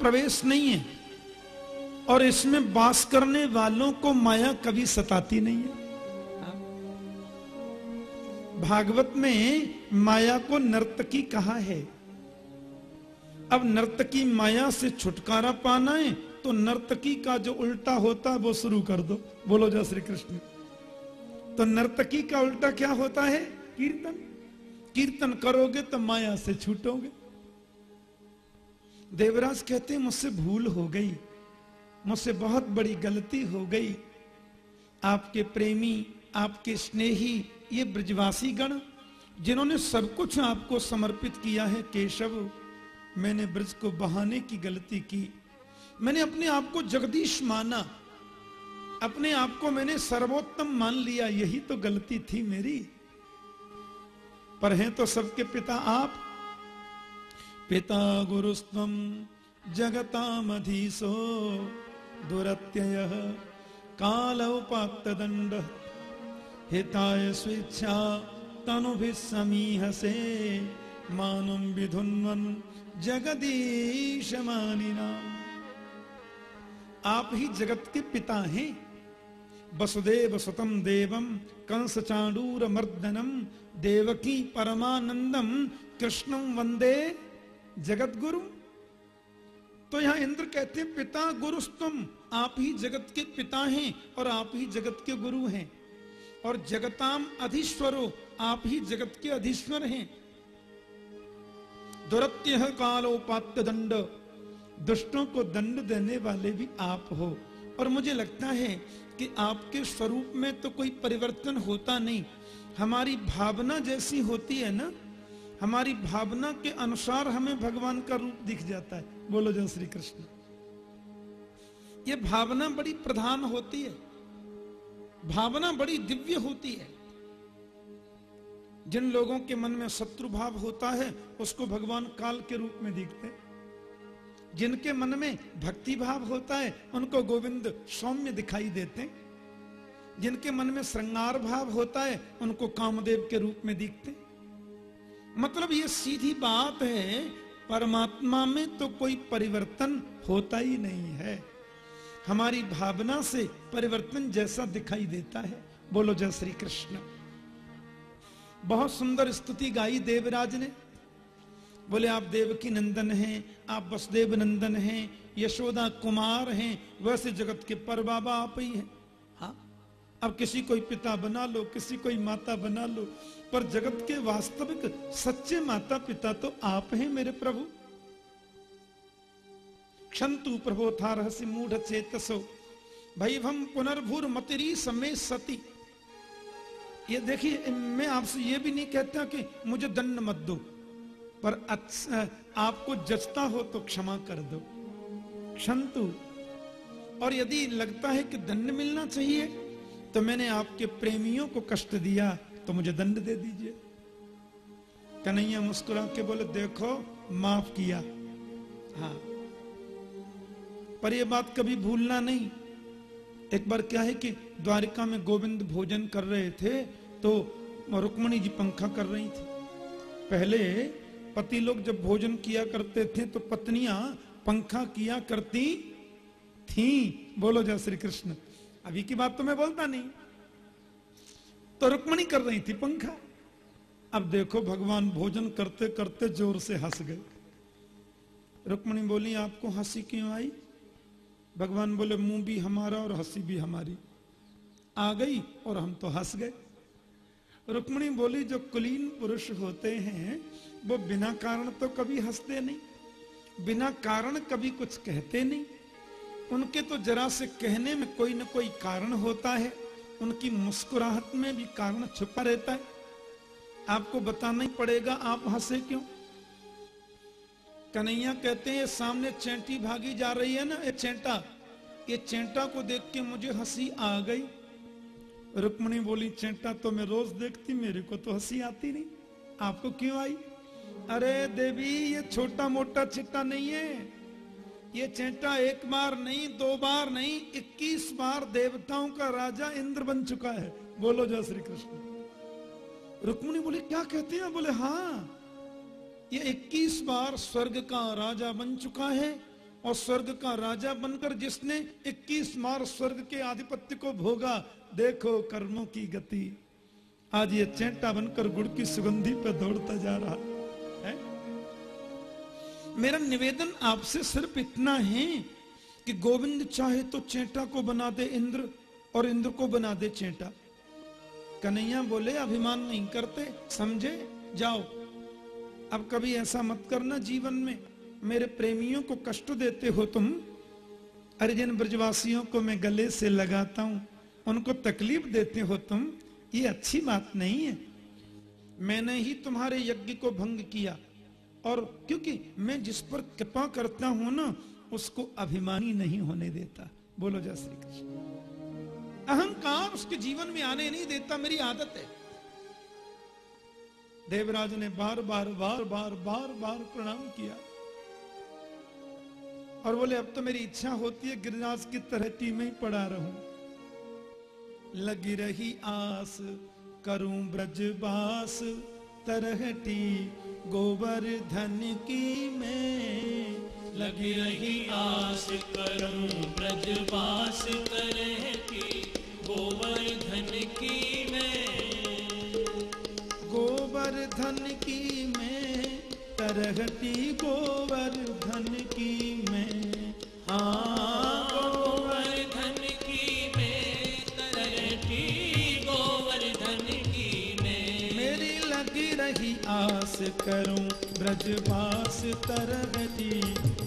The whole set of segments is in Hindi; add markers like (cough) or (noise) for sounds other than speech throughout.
प्रवेश नहीं है। और इसमें वास करने वालों को माया कभी सताती नहीं है। भागवत में माया को नर्तकी कहा है। अब नर्तकी माया से छुटकारा पाना है तो नर्तकी का जो उल्टा होता है, वो शुरू कर दो। बोलो जय श्री कृष्ण। तो नर्तकी का उल्टा क्या होता है? कीर्तन। कीर्तन करोगे तो माया से छूटोगे। देवराज कहते, मुझसे भूल हो गई, मुझसे बहुत बड़ी गलती हो गई। आपके प्रेमी, आपके स्नेही, ये ब्रजवासी गण, जिन्होंने सब कुछ आपको समर्पित किया है, केशव, मैंने ब्रज को बहाने की गलती की। मैंने अपने आप को जगदीश माना, अपने आप को मैंने सर्वोत्तम मान लिया, यही तो गलती थी मेरी। पर हैं तो सबके पिता आप पिता गुरुस्तम जगतामधीसो दुरत्यय काल उपात दंड हिताय स्वेच्छा तनु समीहसे मानुम विधुन्वन जगदीश मानिना आप ही जगत के पिता हैं। वसुदेव सुतम देवम कंस चाणूर मर्दनम देवकी परमानंदम कृष्णम वंदे जगत गुरु। तो यहाँ इंद्र कहते हैं पिता गुरु तुम आप ही जगत के पिता हैं और आप ही जगत के गुरु हैं। और जगताम अधीश्वरो, आप ही जगत के अधीश्वर हैं। दुरत्य कालोपात्य दंड दुष्टों को दंड देने वाले भी आप हो। और मुझे लगता है कि आपके स्वरूप में तो कोई परिवर्तन होता नहीं। हमारी भावना जैसी होती है ना हमारी भावना के अनुसार हमें भगवान का रूप दिख जाता है। बोलो जय श्री कृष्ण। ये भावना बड़ी प्रधान होती है। भावना बड़ी दिव्य होती है। जिन लोगों के मन में शत्रु भाव होता है, उसको भगवान काल के रूप में दिखते हैं। जिनके मन में भक्ति भाव होता है, उनको गोविंद सौम्य दिखाई देते जिनके मन में श्रृंगार भाव होता है, उनको कामदेव के रूप में दिखते मतलब ये सीधी बात है, परमात्मा में तो कोई परिवर्तन होता ही नहीं है। हमारी भावना से परिवर्तन जैसा दिखाई देता है। बोलो, जय श्री कृष्ण। बहुत सुंदर स्तुति गाई देवराज ने। बोले, आप देवकी नंदन हैं, आप वसुदेव नंदन हैं, यशोदा कुमार हैं, वैसे जगत के पर बाबा आप हैं हाँ। अब किसी कोई पिता बना लो किसी कोई माता बना लो पर जगत के वास्तविक सच्चे माता पिता तो आप हैं मेरे प्रभु। क्षंतु प्रभो था रहस्य मूढ़ चेतसो भैभम पुनर्भूर मतरी समय सती। ये देखिए मैं आपसे ये भी नहीं कहता कि मुझे दंड मत दो पर अच्छा, आपको जचता हो तो क्षमा कर दो। क्षंतु और यदि लगता है कि दंड मिलना चाहिए तो मैंने आपके प्रेमियों को कष्ट दिया तो मुझे दंड दे दीजिए। कन्हैया मुस्कुरा के बोले, देखो, माफ़ किया। हाँ। पर यह बात कभी भूलना नहीं। एक बार क्या है कि द्वारिका में गोविंद भोजन कर रहे थे तो रुक्मणी जी पंखा कर रही थी। पहले पति लोग जब भोजन किया करते थे तो पत्नियाँ पंखा किया करती थी। बोलो जय श्री कृष्ण। अभी की बात तो मैं बोलता नहीं। तो रुक्मणी कर रही थी पंखा। अब देखो भगवान भोजन करते करते ज़ोर से हंस गए। रुक्मणी बोली, आपको हँसी क्यों आई? भगवान बोले, मुँह भी हमारा और हँसी भी हमारी। आ गई और हम तो हंस गए। रुक्मणी बोली, जो कुलीन पुरुष होते हैं, वो बिना कारण तो कभी हँसते नहीं। बिना कारण कभी कुछ कहते नहीं। उनके तो जरा से कहने में कोई ना कोई कारण होता है। उनकी मुस्कुराहट में भी कारण छुपा रहता है। आपको बताना ही पड़ेगा, आप हंसे क्यों? कन्हैया कहते हैं सामने चैंटी भागी जा रही है ना, ये चैंटा। ये चैंटा को देख के मुझे हँसी आ गई। रुक्मणी बोली, चैंटा तो मैं रोज देखती, मेरे को तो हँसी आती नहीं। आपको क्यों आई? अरे देवी, ये छोटा मोटा चिट्टा नहीं है। ये चेटा एक बार नहीं, दो बार नहीं, इक्कीस बार देवताओं का राजा इंद्र बन चुका है। बोलो जय श्री कृष्ण। रुक्मणी बोले, क्या कहते हैं? बोले हाँ ये इक्कीस बार स्वर्ग का राजा बन चुका है और स्वर्ग का राजा बनकर जिसने 21 बार स्वर्ग के आधिपत्य को भोगा, देखो कर्मों की गति। आज ये चेंटा बनकर गुड़ की सुगंधी पर दौड़ता जा रहा। है मेरा निवेदन आपसे सिर्फ़ इतना है कि गोविंद चाहे तो चेटा को बना दे इंद्र और इंद्र को बना दे चेटा। कन्हैया बोले, अभिमान नहीं करते, समझे? जाओ। अब कभी ऐसा मत करना जीवन में। मेरे प्रेमियों को कष्ट देते हो तुम। अरे जिन ब्रजवासियों को मैं गले से लगाता हूँ, उनको तकलीफ़ देते हो तुम। ये अच्छी बात नहीं है। मैंने ही तुम्हारे यज्ञ को भंग किया। और क्योंकि मैं जिस पर कृपा करता हूँ ना, उसको अभिमानी नहीं होने देता। बोलो जय श्री कृष्ण। अहंकार उसके जीवन में आने नहीं देता, मेरी आदत है। देवराज ने बार बार बार बार बार बार प्रणाम किया। और बोले, अब तो मेरी इच्छा होती है, गिरिराज की तरहती में ही पड़ा रहूँ। लगी रही आस, करूँ ब्रजबास तरहटी गोवर्धन की मैं। लगी रही आस करूँ, ब्रजवास तरहती गोवर्धन की मैं। गोवर्धन की मैं तरहटी गोवर्धन करूँ ब्रजवास तरहटी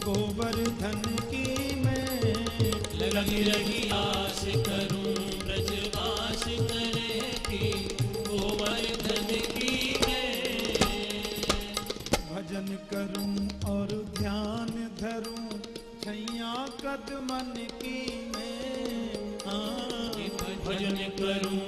गोवर्धन की मैं। लगी रही आस करूँ ब्रजवास तरहती गोवर्धन की मैं। भजन करूँ और ध्यान धरूं, छैया कदमन की मैं। हाँ भजन करूँ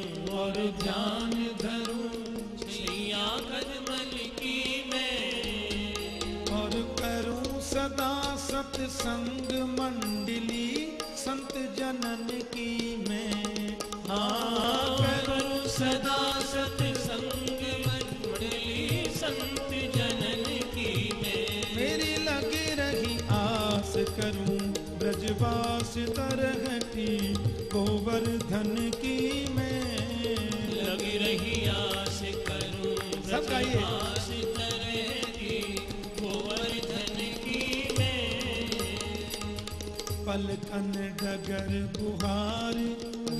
डगर गुहार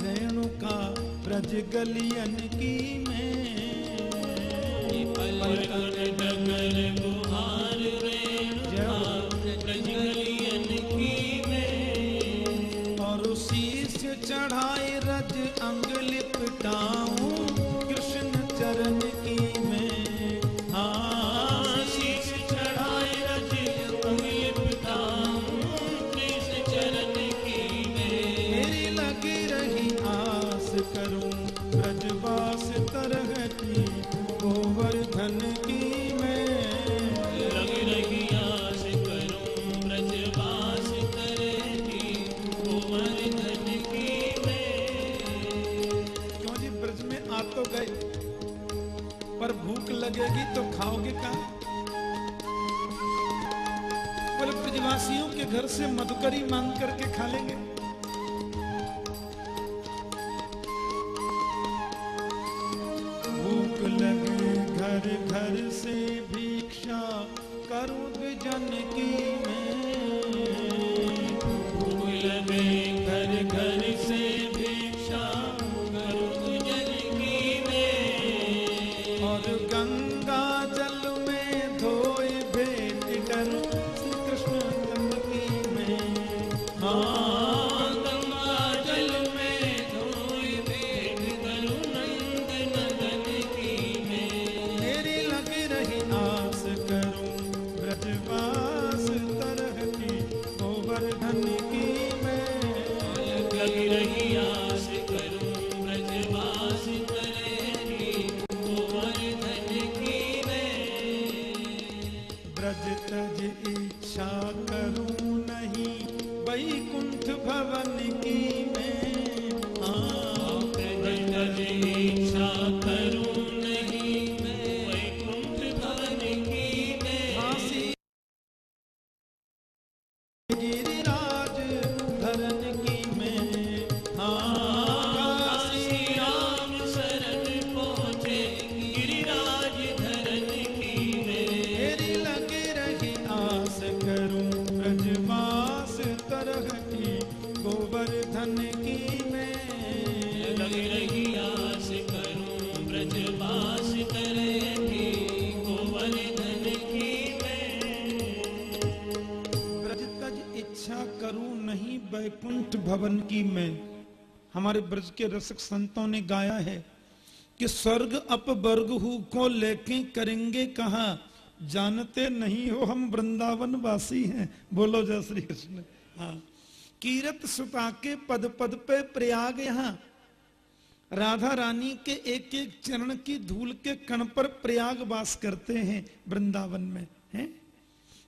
रेणुका ब्रज गलियन की से मधुकरी मांग ब्रज के रसक संतों ने गाया है कि स्वर्ग अप वर्ग हु को लेके करेंगे कहा? जानते नहीं हो हम वृंदावन वासी हैं। बोलो जय श्री कृष्ण। हाँ। कीरत सुता के पद पद पे प्रयाग यहाँ। राधा रानी के एक एक चरण की धूल के कण पर प्रयाग वास करते हैं वृंदावन में, हैं?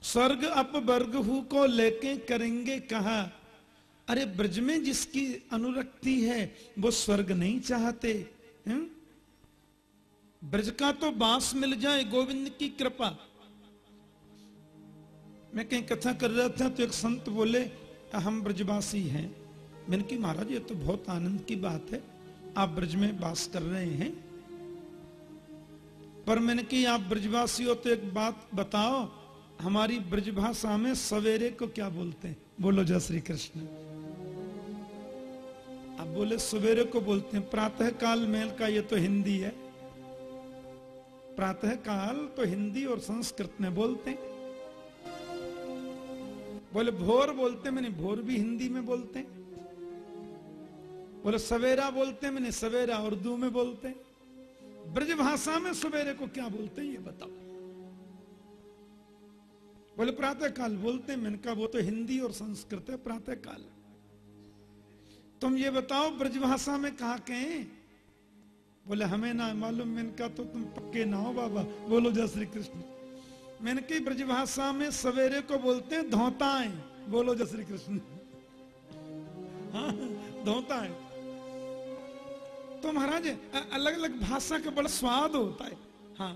स्वर्ग अप वर्ग हु को लेके करेंगे कहा? अरे ब्रज में जिसकी अनुरक्ति है, वो स्वर्ग नहीं चाहते, हैं? ब्रज का तो बाँस मिल जाए, गोविंद की कृपा। मैं कहीं कथा कर रहा था तो एक संत बोले हम ब्रजवासी हैं। मैंने की महाराज, ये तो बहुत आनंद की बात है। आप ब्रज में वास कर रहे हैं। पर मैंने की आप ब्रजवासी हो तो एक बात बताओ, हमारी ब्रजभाषा में सवेरे को क्या बोलते हैं? बोलो, जय श्री कृष्ण। आप बोले, सवेरे को बोलते हैं प्रातः काल मेल का ये तो हिंदी है। प्रातः काल तो हिंदी और संस्कृत में बोलते हैं। बोले, भोर बोलते मैंने भोर भी हिंदी में बोलते हैं। बोले, सवेरा बोलते मैंने सवेरा उर्दू में बोलते हैं। ब्रज भाषा में सवेरे को क्या बोलते हैं, ये बताओ। बोले प्रातः काल बोलते मैंने कहा, वो तो हिंदी और संस्कृत है प्रातः काल तुम ये बताओ ब्रजभाषा में कहा के बोले हमें ना मालूम मैंने कहा तो तुम पक्के ना हो बाबा। बोलो जय श्री कृष्ण। मैंने कही ब्रजभाषा में सवेरे को बोलते हैं धोताएँ। बोलो जय श्री कृष्ण। हाँ धोताएँ। तो महाराज अलग अलग भाषा का बड़ा स्वाद होता है। हाँ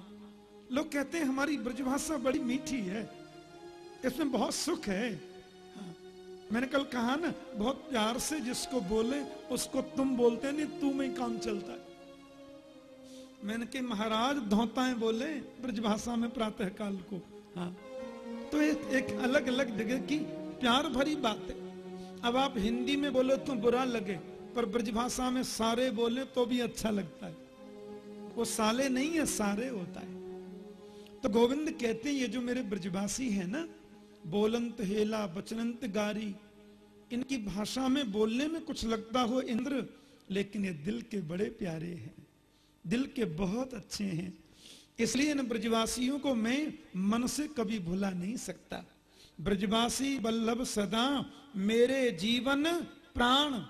लोग कहते हैं हमारी ब्रजभाषा बड़ी मीठी है। इसमें बहुत सुख हाँ, मैंने कल कहा ना बहुत प्यार से जिसको बोले उसको तुम बोलते नहीं तू में काम चलता है। मैंने कहा महाराज धोताएँ बोले ब्रजभाषा में प्रातः काल को। हाँ। तो एक, एक अलग अलग जगह की प्यार भरी बात है। अब आप हिंदी में बोले तो बुरा लगे पर ब्रजभाषा में सारे बोले तो भी अच्छा लगता है। वो साले नहीं है सारे होता है। तो गोविंद कहते हैं ये जो मेरे ब्रजवासी है ना बोलंत हेला बचनंत गारी। इनकी भाषा में बोलने में कुछ लगता हो इंद्र, लेकिन ये दिल के बड़े प्यारे हैं। दिल के बहुत अच्छे हैं। इसलिए इन ब्रजवासियों को मैं मन से कभी भुला नहीं सकता। ब्रजवासी बल्लभ सदा मेरे जीवन प्राण।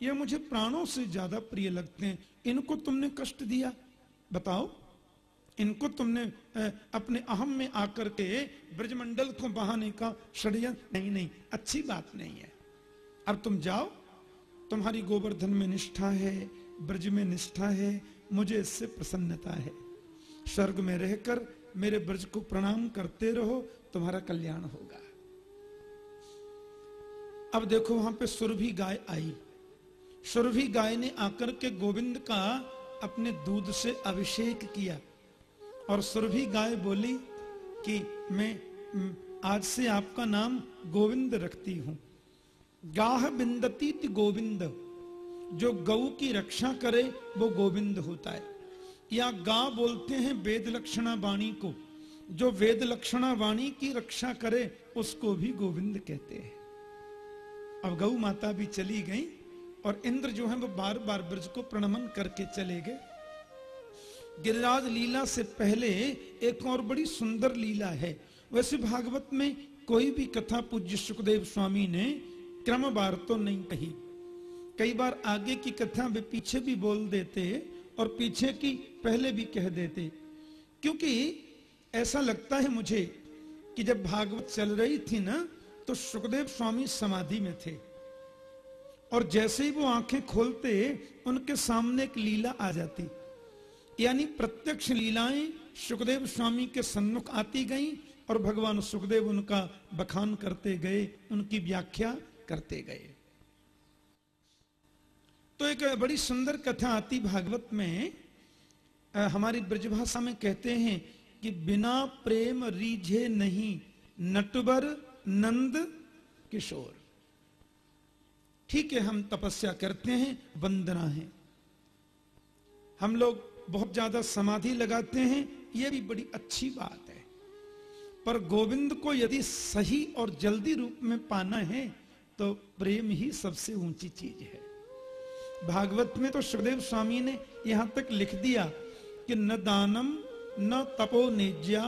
ये मुझे प्राणों से ज़्यादा प्रिय लगते हैं। इनको तुमने कष्ट दिया। बताओ। इनको तुमने अपने अहम में आकर के ब्रजमंडल को बहाने का षड्यंत्र, नहीं नहीं, अच्छी बात नहीं है। अब तुम जाओ, तुम्हारी गोवर्धन में निष्ठा है, ब्रज में निष्ठा है, मुझे इससे प्रसन्नता है। स्वर्ग में रहकर मेरे ब्रज को प्रणाम करते रहो, तुम्हारा कल्याण होगा। अब देखो, वहाँ पे सुरभि गाय आई। सुरभि गाय ने आकर के गोविंद का अपने दूध से अभिषेक किया। और सुरभि गाय बोली कि मैं आज से आपका नाम गोविंद रखती हूँ। गाह बिंदती गोविंद, जो गऊ की रक्षा करे, वो गोविंद होता है। या गा बोलते हैं वेद लक्षणा वाणी को, जो वेद लक्षणा वाणी की रक्षा करे, उसको भी गोविंद कहते हैं। अब गौ माता भी चली गई और इंद्र जो है, वो बार बार ब्रज को प्रणमन करके चले गए। गिरिराज लीला से पहले एक और बड़ी सुंदर लीला है। वैसे भागवत में कोई भी कथा पूज्य सुखदेव स्वामी ने क्रम बार तो नहीं कही। कई बार आगे की कथा वे पीछे भी बोल देते और पीछे की पहले भी कह देते। क्योंकि ऐसा लगता है मुझे कि जब भागवत चल रही थी ना तो सुखदेव स्वामी समाधि में थे। और जैसे ही वो आँखें खोलते, उनके सामने एक लीला आ जाती। यानी प्रत्यक्ष लीलाएँ सुखदेव स्वामी के सन्मुख आती गईं और भगवान सुखदेव उनका बखान करते गए, उनकी व्याख्या करते गए। तो एक बड़ी सुंदर कथा आती भागवत में हमारी ब्रजभाषा में कहते हैं कि बिना प्रेम रीझे नहीं, नटवर नंद किशोर। ठीक है, हम तपस्या करते हैं, वंदना है। हम लोग बहुत ज़्यादा समाधि लगाते हैं यह भी बड़ी अच्छी बात है। पर गोविंद को यदि सही और जल्दी रूप में पाना है तो प्रेम ही सबसे ऊँची चीज़ है। भागवत में तो सुखदेव स्वामी ने यहाँ तक लिख दिया कि न दानम, न तपो निज्या,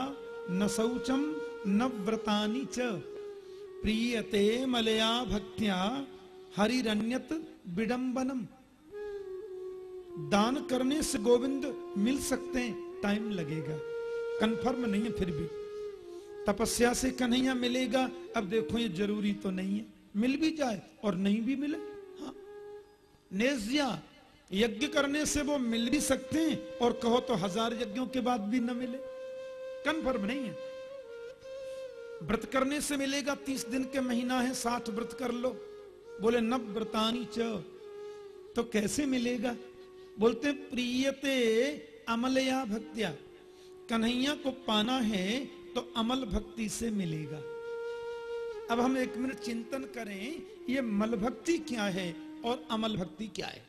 न शौचम, न व्रतानी च। प्रियते मलया भक्त्या, हरिरण्यत विडंबनम दान करने से गोविंद मिल सकते हैं, टाइम लगेगा। कंफर्म नहीं है फिर भी। तपस्या से कन्हैया मिलेगा, अब देखो ये ज़रूरी तो नहीं है। मिल भी जाए और नहीं भी मिले हाँ। नेजिया, यज्ञ करने से वो मिल भी सकते हैं और कहो तो हज़ार यज्ञों के बाद भी न मिले। कंफर्म नहीं है। व्रत करने से मिलेगा, तीस दिन के महीना है साठ व्रत कर लो। बोले, नव व्रतानी च तो कैसे मिलेगा? बोलते, प्रियते अमलया भक्तिया, कन्हैया को पाना है तो अमल भक्ति से मिलेगा। अब हम एक मिनट चिंतन करें, ये मल भक्ति क्या है और अमल भक्ति क्या है?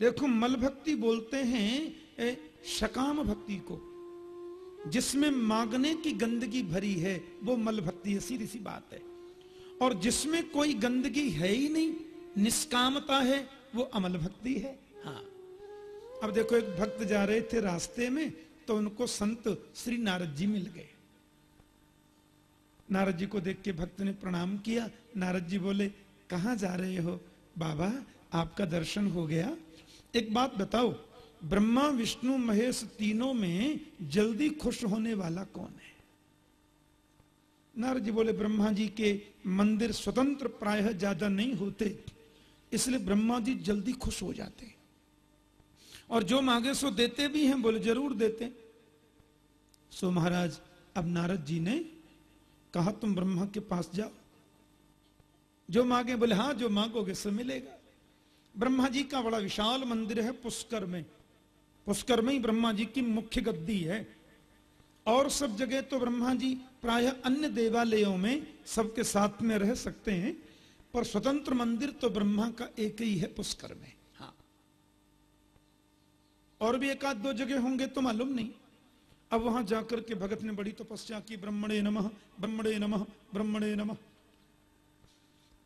देखो, मल भक्ति बोलते हैं शकाम भक्ति को, जिसमें मांगने की गंदगी भरी है, वो मल भक्ति है, सीधी सी बात है। और जिसमें कोई गंदगी है ही नहीं, निष्कामता है, वो अमल भक्ति हाँ। अब देखो, एक भक्त जा रहे थे रास्ते में तो उनको संत श्री नारद जी मिल गए। नारद जी को देख के भक्त ने प्रणाम किया। नारद जी बोले, कहा जा रहे हो? बाबा, आपका दर्शन हो गया। एक बात बताओ, ब्रह्मा, विष्णु, महेश तीनों में जल्दी खुश होने वाला कौन है? नारद जी बोले, ब्रह्मा जी के मंदिर स्वतंत्र प्रायः ज़्यादा नहीं होते, इसलिए ब्रह्मा जी जल्दी खुश हो जाते और जो मांगे सो देते भी हैं, बोले ज़रूर देते। सो महाराज, अब नारद जी ने कहा, तुम ब्रह्मा के पास जाओ। जो मांगे, बोले हाँ जो मांगोगे सो मिलेगा। ब्रह्मा जी का बड़ा विशाल मंदिर है पुष्कर में। पुष्कर में ही ब्रह्मा जी की मुख्य गद्दी है। और सब जगह तो ब्रह्मा जी प्राय अन्य देवालयों में सबके साथ में रह सकते हैं, पर स्वतंत्र मंदिर तो ब्रह्मा का एक ही है पुष्कर में। और भी एक आध दो जगह होंगे तो मालूम नहीं। अब वहाँ जाकर के भगत ने बड़ी तपस्या की, ब्रह्मणे नमः ब्रह्मणे नमः ब्रह्मणे नमः।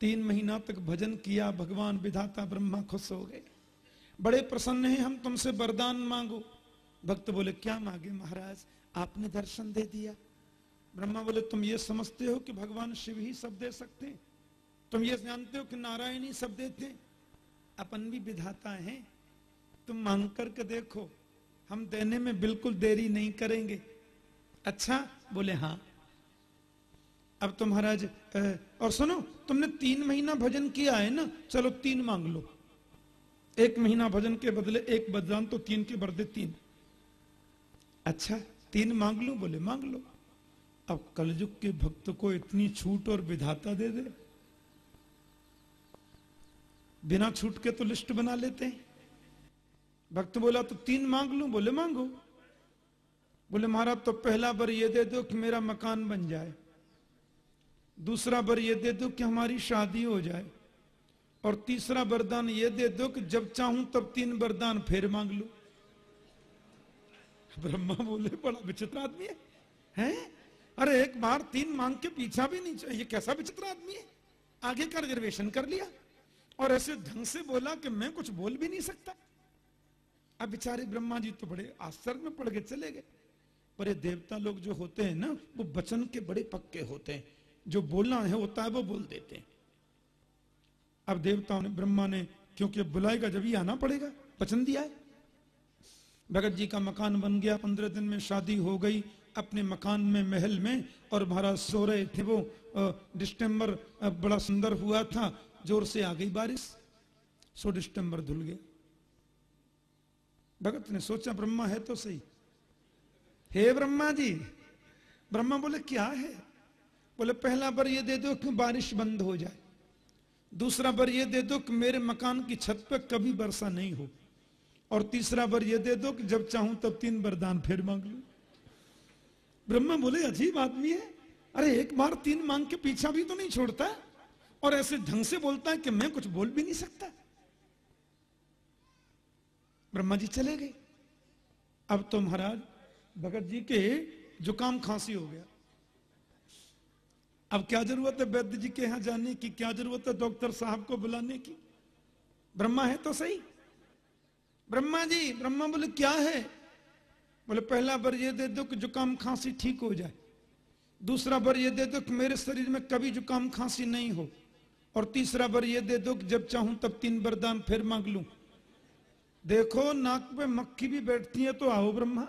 तीन महीना तक भजन किया, भगवान विधाता ब्रह्मा खुश हो गए। बड़े प्रसन्न हैं, हम तुमसे वरदान मांगो। भक्त बोले, क्या मांगे महाराज? आपने दर्शन दे दिया। ब्रह्मा बोले, तुम ये समझते हो कि भगवान शिव ही सब दे सकते हैं। तुम ये जानते हो कि नारायण ही सब देते अपन भी विधाता हैं। तुम मांग करके देखो। हम देने में बिल्कुल देरी नहीं करेंगे। अच्छा? बोले हाँ। अब तो महाराज और सुनो, तुमने तीन महीना भजन किया है ना? चलो तीन मांग लो। एक महीना भजन के बदले एक बदलान तो तीन के बदले तीन। अच्छा तीन मांग लो, बोले, मांग लो। अब कलयुग के भक्त को इतनी छूट और विधाता दे दे। बिना छूट के तो लिस्ट बना लेते हैं। भक्त बोला तो तीन मांग लू? बोले, मांगो। बोले, महाराज तो पहला बर ये दे दो कि मेरा मकान बन जाए। दूसरा बर ये दे दो कि हमारी शादी हो जाए। और तीसरा वरदान ये दे दो कि जब चाहूँ, तब तीन वरदान फिर मांग लू। ब्रह्मा बोले, बड़ा विचित्र आदमी है, हैं? अरे, एक बार तीन मांग के पीछा भी नहीं चाहिए। कैसा विचित्र आदमी है? आगे का रिजर्वेशन कर लिया। और ऐसे ढंग से बोला कि मैं कुछ बोल भी नहीं सकता। अब बेचारे ब्रह्मा जी तो बड़े आश्चर्य में पड़ गए, चले गए। पर ये देवता लोग जो होते हैं ना, वो वचन के बड़े पक्के होते हैं। जो बोलना है होता है, वो बोल देते हैं। अब देवताओं ने, ब्रह्मा ने क्योंकि बुलाएगा, जब ही आना पड़ेगा, वचन दिया है। भगत जी का मकान बन गया, पंद्रह दिन में शादी हो गई, अपने मकान में, महल में, और महाराज सो रहे थे वो डिस्टेम्बर बड़ा सुंदर हुआ था, ज़ोर से आ गई बारिश, सो डिस्टेम्बर धुल गया भगत ने सोचा, ब्रह्मा है तो सही। हे ब्रह्मा जी, ब्रह्मा बोले, क्या है? बोले, पहला बार ये दे दो कि बारिश बंद हो जाए। दूसरा बार ये दे दो कि मेरे मकान की छत पर कभी वर्षा नहीं हो। और तीसरा बार ये दे दो कि जब चाहूँ तब तीन वरदान फिर मांग लू। ब्रह्मा बोले, अजीब आदमी है। अरे, एक बार तीन मांग के पीछा भी तो नहीं छोड़ता। और ऐसे ढंग से बोलता है कि मैं कुछ बोल भी नहीं सकता। ब्रह्मा जी चले गए। अब तो महाराज, भगत जी के जुकाम खांसी हो गया। अब क्या ज़रूरत है वैद्य जी के यहाँ जाने की? क्या ज़रूरत है डॉक्टर साहब को बुलाने की? ब्रह्मा है तो सही। ब्रह्मा जी, ब्रह्मा बोले, क्या है? बोले, पहला बर ये दे दो कि जुकाम खांसी ठीक हो जाए। दूसरा बर ये दे दो कि मेरे शरीर में कभी जुकाम खांसी नहीं हो। और तीसरा बर ये दे दो कि जब चाहूँ तब तीन बरदान फिर मांग लूँ। देखो, नाक पे मक्खी भी बैठती है तो आओ ब्रह्मा।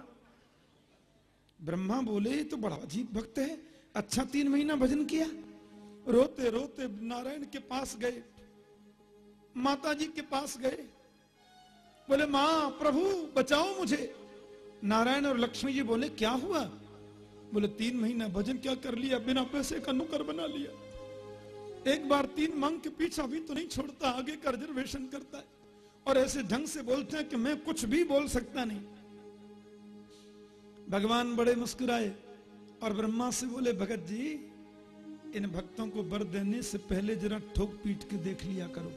ब्रह्मा बोले तो बड़ा अजीब भक्त है। अच्छा तीन महीना भजन किया। रोते रोते नारायण के पास गए। माता जी के पास गए। बोले, माँ, प्रभु, बचाओ मुझे। नारायण और लक्ष्मी जी बोले, क्या हुआ? बोले, तीन महीना भजन क्या कर लिया? बिना पैसे का नुकर बना लिया। एक बार तीन मांग के पीछा भी तो नहीं छोड़ता, आगे का रिजर्वेशन करता है। और ऐसे ढंग से बोलते हैं कि मैं कुछ भी बोल सकता नहीं। भगवान बड़े मुस्कुराए और ब्रह्मा से बोले, भगत जी, इन भक्तों को बर देने से पहले जरा ठोक पीट के देख लिया करो।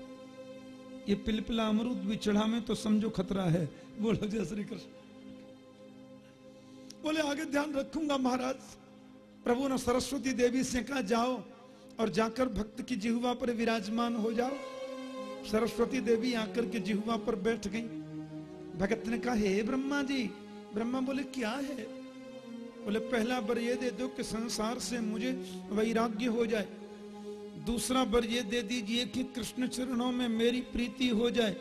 ये पिलपिला अमरूद भी चढ़ा में तो समझो खतरा है। बोलो, जय श्री कृष्ण। बोले, आगे ध्यान रखूँगा महाराज। प्रभु ने सरस्वती देवी से कहा, जाओ और जाकर भक्त की जिहुआ पर विराजमान हो जाओ। सरस्वती देवी आकर के जिहुआ पर बैठ गई। भगत ने कहा, हे ब्रह्मा जी, ब्रह्मा बोले, क्या है? बोले, पहला बर ये दे दो कि संसार से मुझे वैराग्य हो जाए। दूसरा बर ये दे दीजिए कि कृष्ण चरणों में मेरी प्रीति हो जाए।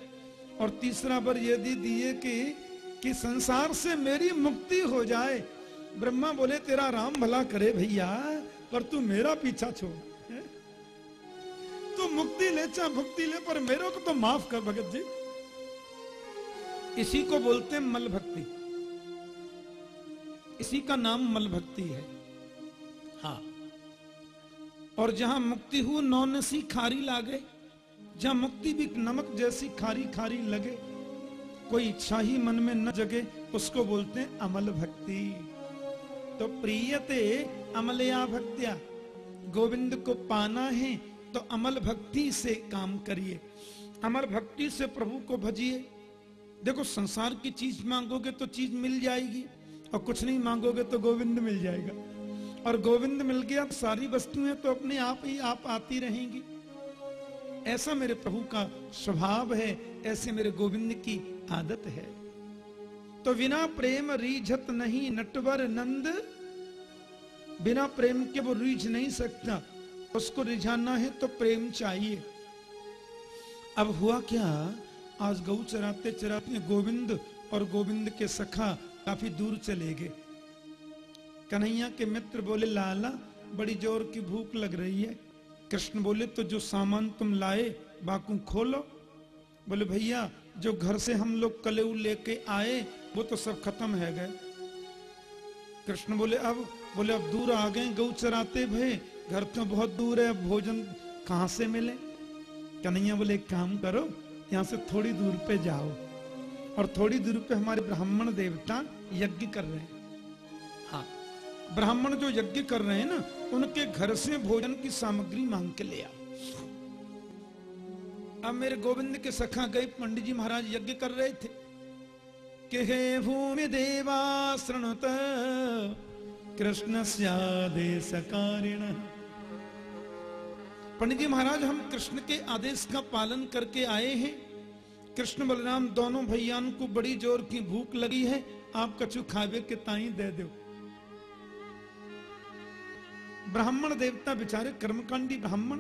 और तीसरा बर ये दे दिए कि कि संसार से मेरी मुक्ति हो जाए। ब्रह्मा बोले, तेरा राम भला करे भैया, पर तू मेरा पीछा छोड़। तू मुक्ति ले चा भक्ति ले, पर मेरे को तो माफ़ कर भगत जी। इसी को बोलते हैं मल भक्ति इसी का नाम मल भक्ति है। हाँ। और जहाँ मुक्ति हु नौनसी खारी लागे। जहाँ मुक्ति भी नमक जैसी खारी खारी लगे, कोई इच्छा ही मन में न जगे, उसको बोलते हैं अमल भक्ति। तो प्रियते अमलया भक्तिया, गोविंद को पाना है तो अमल भक्ति से काम करिए। अमल भक्ति से प्रभु को भजिए। देखो, संसार की चीज़ मांगोगे तो चीज़ मिल जाएगी, और कुछ नहीं मांगोगे तो गोविंद मिल जाएगा। और गोविंद मिल गया, सारी वस्तुएँ तो अपने आप ही आप आती रहेंगी। ऐसा मेरे प्रभु का स्वभाव है, ऐसे मेरे गोविंद की आदत है। तो बिना प्रेम रीझत नहीं, नटवर नंद। बिना प्रेम के वो रीझ नहीं सकता। उसको रिझाना है तो प्रेम चाहिए। अब हुआ क्या? आज गौ चराते चराते गोविंद और गोविंद के सखा काफ़ी दूर चले गए। कन्हैया के मित्र बोले, लाला, बड़ी ज़ोर की भूख लग रही है। कृष्ण बोले तो जो सामान तुम लाए, बाकू खोलो। बोले, भैया, जो घर से हम लोग कलेऊ लेके आए, वो तो सब खत्म है गए। कृष्ण बोले, अब बोले, अब दूर आ गए गौ चराते भय घर तो बहुत दूर है भोजन कहाँ से मिले? कन्हैया बोले एक काम करो यहाँ से थोड़ी दूर पे जाओ। और थोड़ी दूर पे हमारे ब्राह्मण देवता यज्ञ कर रहे हैं। हाँ। ब्राह्मण जो यज्ञ कर रहे हैं ना उनके घर से भोजन की सामग्री मांग के ले आओ। अब मेरे गोविंद के सखा गए पंडित जी महाराज यज्ञ कर रहे थे। कि हे भूमि देवा कृष्ण सदेश कारिण पंडित जी महाराज, हम कृष्ण के आदेश का पालन करके आए हैं। कृष्ण बलराम, दोनों भैयान को बड़ी ज़ोर की भूख लगी है। आप कछु खावे के ताई दे दो। ब्राह्मण देवता बेचारे, कर्मकांडी ब्राह्मण,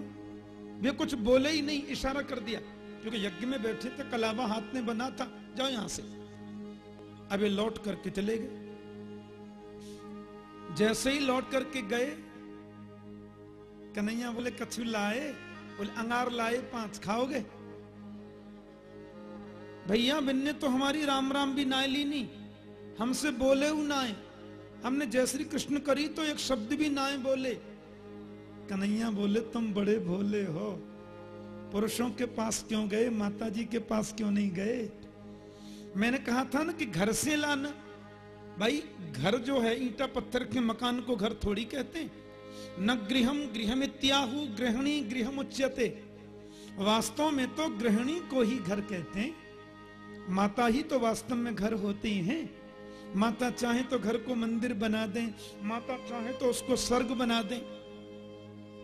वे कुछ बोले ही नहीं, इशारा कर दिया। क्योंकि यज्ञ में बैठे थे, कलावा हाथ ने बना था। जाओ यहाँ से। अब ये लौट करके चले गए। जैसे ही लौट करके गए कन्हैया बोले, कछु लाए? बोले, अंगार लाए, पाँच खाओगे? भैया, बिन्ने तो हमारी राम राम भी नाय ली नहीं हमसे बोले हु नाय। हमने जय श्री कृष्ण करी तो एक शब्द भी नाय बोले। कन्हैया बोले, तुम बड़े भोले हो। पुरुषों के पास क्यों गए? माता जी के पास क्यों नहीं गए? मैंने कहा था ना कि घर से लाना। भाई, घर जो है, ईटा पत्थर के मकान को घर थोड़ी कहते हैं। न गृहम गृहमित्याहु, गृहणी गृहम उच्यते वास्तव में तो गृहिणी को ही घर कहते हैं। माता ही तो वास्तव में घर होती हैं माता चाहे तो घर को मंदिर बना दें, माता चाहे तो उसको स्वर्ग बना दें।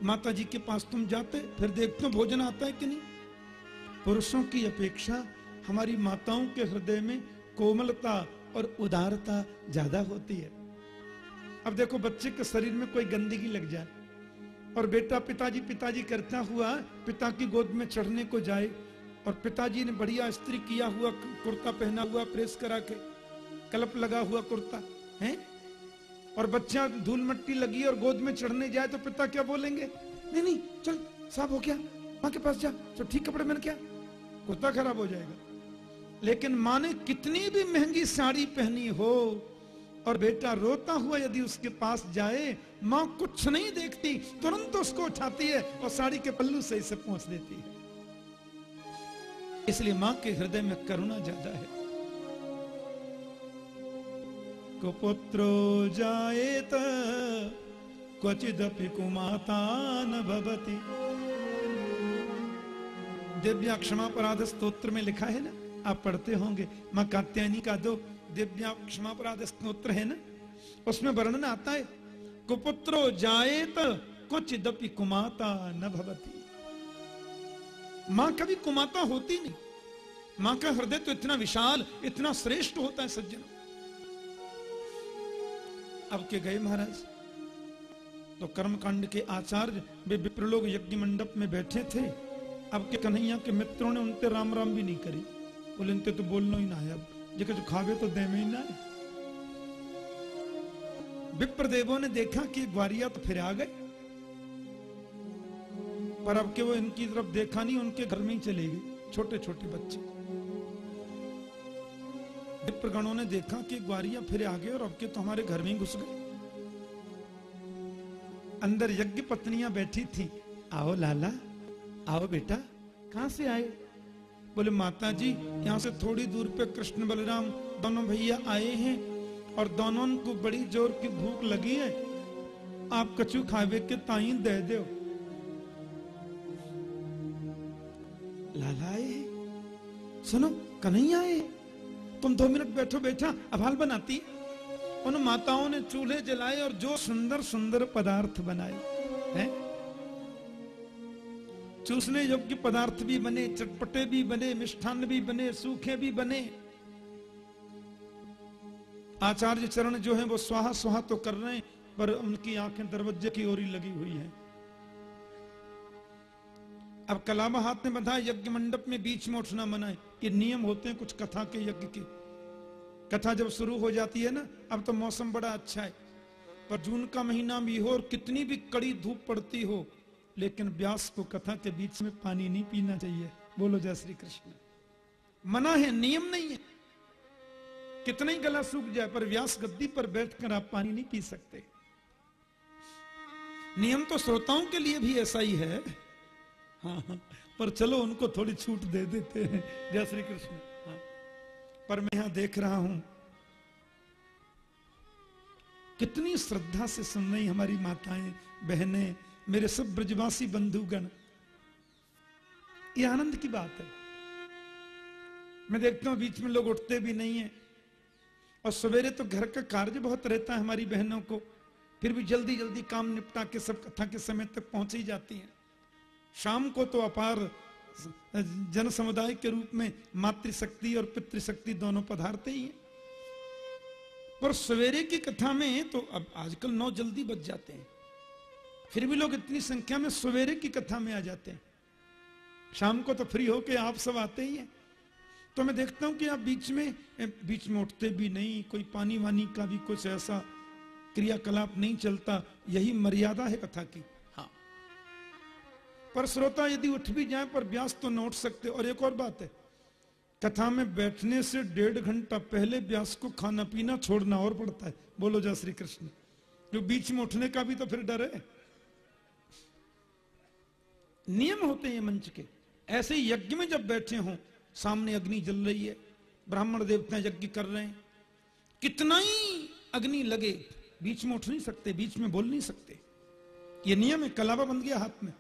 माता जी के पास तुम जाते, फिर देखते हो भोजन आता है कि नहीं। पुरुषों की अपेक्षा हमारी माताओं के हृदय में कोमलता और उदारता ज़्यादा होती है। अब देखो बच्चे के शरीर में कोई गंदगी लग जाए। और बेटा पिताजी पिताजी करता हुआ पिता की गोद में चढ़ने को जाए। और पिताजी ने बढ़िया स्त्री किया हुआ कुर्ता पहना हुआ, प्रेस करा के, कलप लगा हुआ कुर्ता, है? और बच्चा धूल मट्टी लगी और गोद में चढ़ने जाए तो पिता क्या बोलेंगे? नहीं नहीं, चल, साफ़ हो क्या माँ के पास जा चल ठीक कपड़े मैंने क्या कुर्ता खराब हो जाएगा। लेकिन माँ ने कितनी भी महँगी साड़ी पहनी हो और बेटा रोता हुआ यदि उसके पास जाए, माँ कुछ नहीं देखती, तुरंत उसको उठाती है और साड़ी के पल्लू से इसे पहुँच देती है। इसलिए माँ के हृदय में करुणा ज़्यादा है। कुपुत्रो जाएत क्वचिदपि कुमाता न भवती। दिव्या क्षमा पराध स्त्रोत्र में लिखा है ना? आप पढ़ते होंगे, माँ कात्यायनी का दो दिव्या क्षमापराध स्त्रोत्र है ना? उसमें वर्णन आता है, कुपुत्रो जाएत क्वचिदपि कुमाता न भवती। माँ कभी कुमाता होती नहीं। माँ का हृदय तो इतना विशाल, इतना श्रेष्ठ होता है सज्जन। अब के गए महाराज तो कर्मकांड के आचार्य वे विप्र लोग यज्ञ मंडप में बैठे थे। अब के कन्हैया के मित्रों ने उनते राम राम भी नहीं करी। बोले तो बोलना ही ना है अब। जो खावे तो दे में ना। है विप्र देवों ने देखा कि ग्वारिया तो फिर आ गए। पर अब के वो इनकी तरफ़ देखा नहीं, उनके घर में ही चले गए छोटे छोटे बच्चे। विप्रगणों ने देखा कि ग्वारिया फिर आ गए और अब के तो हमारे घर में ही घुस गए। अंदर यज्ञ पत्नियाँ बैठी थी। आओ लाला, आओ बेटा, कहाँ से आए? बोले माता जी यहाँ से थोड़ी दूर पे कृष्ण बलराम दोनों भैया आए हैं और दोनों को बड़ी ज़ोर की भूख लगी है। आप कचू खावे के ताई दे दो। लाला आए सुनो, कन्हैया आए तुम दो मिनट बैठो, बैठा, अभाल बनाती। उन माताओं ने चूल्हे जलाए और जो सुंदर सुंदर पदार्थ बनाए, हैं? चूसने योग्य पदार्थ भी बने, चटपटे भी बने मिष्ठान भी बने, सूखे भी बने। आचार्य चरण जो है, वो स्वाहा स्वाहा तो कर रहे हैं, पर उनकी आँखें दरवाजे की ओर ही लगी हुई है। अब कलामा हाथ ने बंधा, यज्ञ मंडप में बीच में उठना मना है ये नियम होते हैं कुछ कथा के यज्ञ के। कथा जब शुरू हो जाती है ना, अब तो मौसम बड़ा अच्छा है। पर जून का महीना भी हो और कितनी भी कड़ी धूप पड़ती हो लेकिन व्यास को कथा के बीच में पानी नहीं पीना चाहिए। बोलो, जय श्री कृष्ण। मना है, नियम नहीं है। कितना ही गला सूख जाए, पर व्यास गद्दी पर बैठकर आप पानी नहीं पी सकते। नियम तो श्रोताओं के लिए भी ऐसा ही है। हाँ हाँ पर चलो, उनको थोड़ी छूट दे देते हैं। जय श्री कृष्ण। हाँ पर मैं यहाँ देख रहा हूँ, कितनी श्रद्धा से सुन रही हमारी माताएँ, बहनें मेरे सब ब्रजवासी बंधुगण, ये आनंद की बात है। मैं देखता हूँ बीच में लोग उठते भी नहीं है और सवेरे तो घर का कार्य बहुत रहता है हमारी बहनों को, फिर भी जल्दी जल्दी काम निपटा के सब कथा के समय तक पहुँच ही जाती हैं। शाम को तो अपार जन समुदाय के रूप में मातृशक्ति और पितृशक्ति दोनों पधारते ही हैं। पर सवेरे की कथा में तो अब आजकल नौ जल्दी बच जाते हैं। फिर भी लोग इतनी संख्या में सवेरे की कथा में आ जाते हैं। शाम को तो फ्री होके आप सब आते ही हैं। तो मैं देखता हूँ कि आप बीच में बीच में उठते भी नहीं, कोई पानी वानी का भी कुछ ऐसा क्रियाकलाप नहीं चलता। यही मर्यादा है कथा की। हाँ। पर श्रोता यदि उठ भी जाए, पर व्यास तो न उठ सकते। और एक और बात है, कथा में बैठने से डेढ़ घंटा पहले व्यास को खाना पीना छोड़ना और पड़ता है। बोलो जय श्री कृष्ण जो बीच में उठने का भी तो फिर डर है। नियम होते हैं मंच के। ऐसे यज्ञ में जब बैठे हों, सामने अग्नि जल रही है, ब्राह्मण देवता यज्ञ कर रहे हैं। कितना ही अग्नि लगे, बीच में उठ नहीं सकते, बीच में बोल नहीं सकते। ये नियम है, कलावा बन गया हाथ में।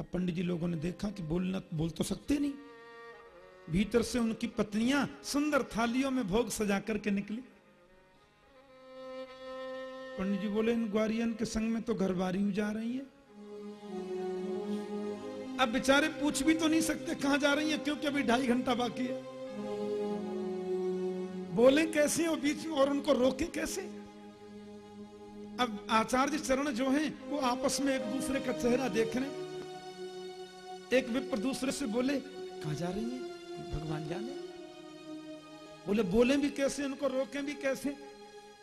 अब पंडित जी लोगों ने देखा कि बोलना बोल तो सकते नहीं। भीतर से उनकी पत्नियाँ सुंदर थालियों में भोग सजा करके निकली। पंडित जी बोले, इन ग्वारियन के संग में तो घरबारी जा रही है। अब बेचारे पूछ भी तो नहीं सकते कहाँ जा रही है, क्योंकि अभी ढाई घंटा बाकी है। बोले कैसे और बीच में, और उनको रोके कैसे? अब आचार्य चरण जो हैं, वो आपस में एक दूसरे का चेहरा देख रहे एक विप्र दूसरे से बोले, कहा जा रही है? भगवान जाने। बोले बोले भी कैसे, उनको रोके भी कैसे?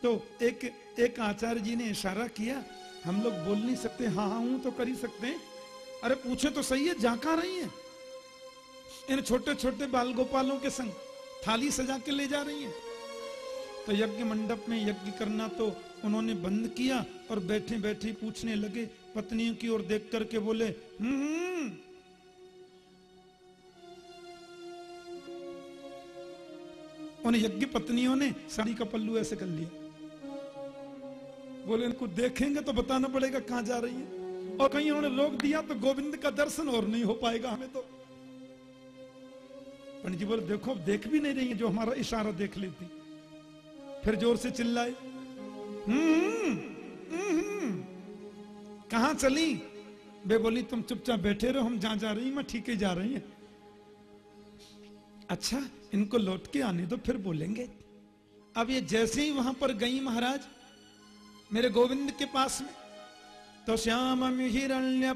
तो एक एक आचार्य जी ने इशारा किया, हम लोग बोल नहीं सकते हाँ हाँ हूँ तो कर ही सकते हैं। अरे पूछे तो सही है जा कहा रही है। इन छोटे छोटे बाल गोपालों के संग थाली सजा के ले जा रही है। तो यज्ञ मंडप में यज्ञ करना तो उन्होंने बंद किया और बैठे बैठे पूछने लगे, पत्नियों की ओर देख करके बोले हम्म उन यज्ञ पत्नियों ने साड़ी का पल्लू ऐसे कर लिया। बोले, इनको देखेंगे तो बताना पड़ेगा कहाँ जा रही है। और कहीं उन्होंने रोक दिया तो गोविंद का दर्शन और नहीं हो पाएगा हमें तो। पंडित जी बोले, देखो देख भी नहीं रही है जो हमारा इशारा देख लेती। फिर ज़ोर से चिल्लाए हम्म हम्म कहा चली? बे बोली तुम चुपचाप बैठे रहो, हम जहाँ जा रही मैं ठीक ही जा रही है। अच्छा इनको लौट के आने दो, फिर बोलेंगे। अब ये जैसे ही वहाँ पर गई महाराज, मेरे गोविंद के पास में तो श्याम हिरण्य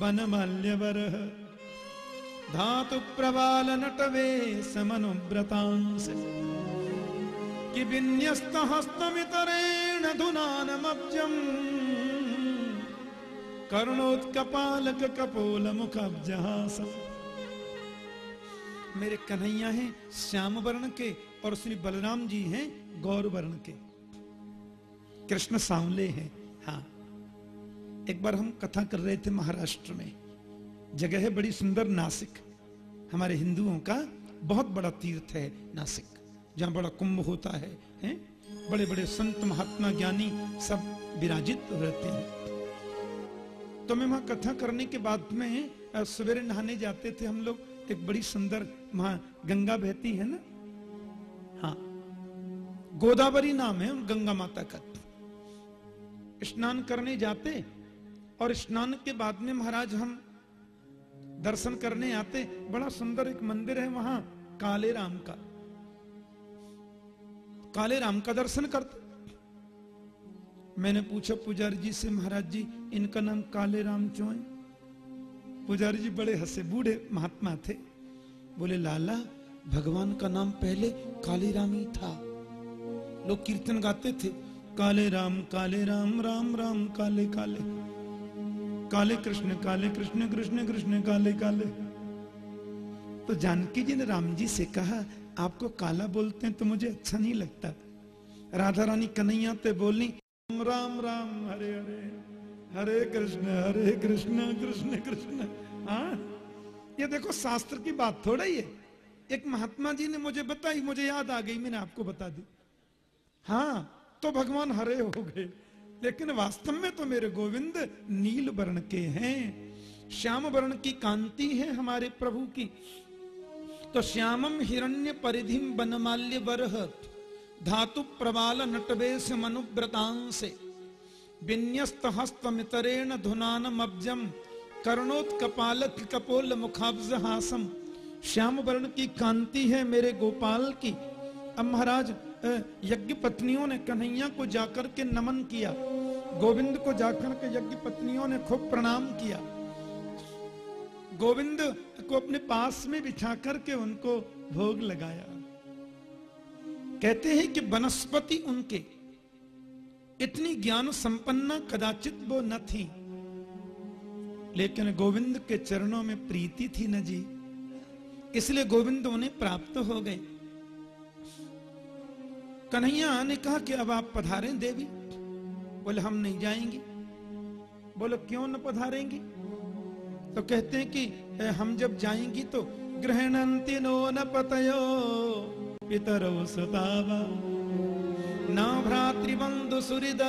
बन माल्यवर धातु प्रबाल नटवे समनुव्रतांस। कि विन्यस्त हस्तमितरेण धुनानमब्जम कर्णोत्कपालक कपोल मुखब्जहासम मेरे कन्हैया हैं श्याम वर्ण के और श्री बलराम जी हैं गौर वर्ण के कृष्ण सांवले हाँ। एक बार हम कथा कर रहे थे महाराष्ट्र में। जगह है बड़ी सुंदर नासिक। हमारे हिंदुओं का बहुत बड़ा तीर्थ है नासिक, जहाँ बड़ा कुंभ होता है, हैं? बड़े बड़े संत, महात्मा, ज्ञानी सब विराजित रहते हैं। तो मैं वहाँ कथा करने के बाद में सवेरे नहाने जाते थे हम लोग। एक बड़ी सुंदर वहाँ गंगा बहती है ना? हाँ। गोदावरी नाम है गंगा माता का। स्नान करने जाते और स्नान के बाद में महाराज हम दर्शन करने आते, बड़ा सुंदर एक मंदिर है वहाँ काले राम का। काले राम का दर्शन करते। मैंने पूछा पुजारी जी से महाराज जी, इनका नाम काले राम क्यों है? पुजारी जी बड़े हंसे, बूढ़े महात्मा थे। बोले, लाला, भगवान का नाम पहले काले राम ही था। लोग कीर्तन गाते थे काले राम काले राम राम राम, काले काले। काले कृष्ण काले कृष्ण कृष्ण कृष्ण, काले काले। तो जानकी जी ने राम जी से कहा, आपको काला बोलते हैं तो मुझे अच्छा नहीं लगता। राधा रानी कन्हैया ते बोली राम राम, हरे हरे हरे कृष्ण हरे कृष्ण कृष्ण कृष्ण। हाँ? ये देखो, शास्त्र की बात थोड़ा ही है। एक महात्मा जी ने मुझे बताई, मुझे याद आ गई, मैंने आपको बता दी। हाँ तो भगवान हरे हो गए। लेकिन वास्तव में तो मेरे गोविंद नील वर्ण के हैं। श्याम वर्ण की कांति है हमारे प्रभु की। तो श्यामम हिरण्य परिधिम बनमाल्य बरह धातु प्रबाल नटवेश मनुव्रतांसे विन्यस्त हस्त मितरेण धुनानम अब्जम, कर्णोत्कपाल कपोल मुखाब्ज हासम। श्याम वर्ण की कांति है मेरे गोपाल की। अब महाराज यज्ञ पत्नियों ने कन्हैया को जाकर के नमन किया। गोविंद को जाकर के यज्ञ पत्नियों ने खूब प्रणाम किया। गोविंद को अपने पास में बिछा करके उनको भोग लगाया। कहते हैं कि वनस्पति उनके, इतनी ज्ञान संपन्न कदाचित वो न थी। लेकिन गोविंद के चरणों में प्रीति थी न जी। इसलिए गोविंद उन्हें प्राप्त हो गए। कन्हैया ने कहा कि अब आप पधारे देवी। बोले, हम नहीं जाएँगे। बोले, क्यों न पधारेंगी? तो कहते हैं कि हम जब जाएँगी तो ग्रहणंति नो न पतयो। पितरो सुतावा। न भ्रातृबंधु सुहृद,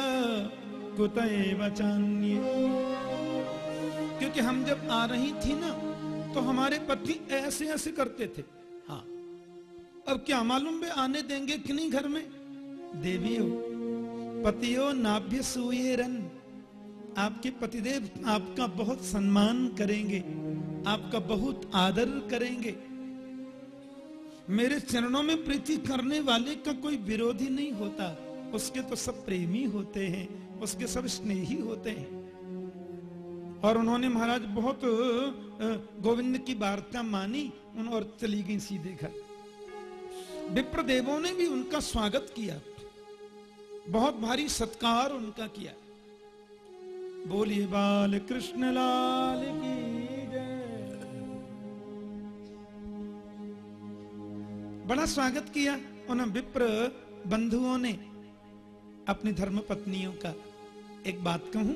कुतये बचान्य क्योंकि हम जब आ रही थी ना तो हमारे पति ऐसे ऐसे करते थे। हाँ। अब क्या मालूम वे आने देंगे कि नहीं घर में? देवी हो पतियो, नाभ्य सूयेरन आपके पतिदेव आपका बहुत सम्मान करेंगे, आपका बहुत आदर करेंगे। मेरे चरणों में प्रीति करने वाले का कोई विरोधी नहीं होता। उसके तो सब प्रेमी होते हैं, उसके सब स्नेही होते हैं। और उन्होंने महाराज बहुत गोविंद की वार्ता मानी, उन और चली गई सीधे घर। विप्रदेवों ने भी उनका स्वागत किया। बहुत भारी सत्कार उनका किया। बोलिए, बाल कृष्ण लाल की बड़ा स्वागत किया उन विप्र बंधुओं ने अपनी धर्म पत्नियों का। एक बात कहूँ,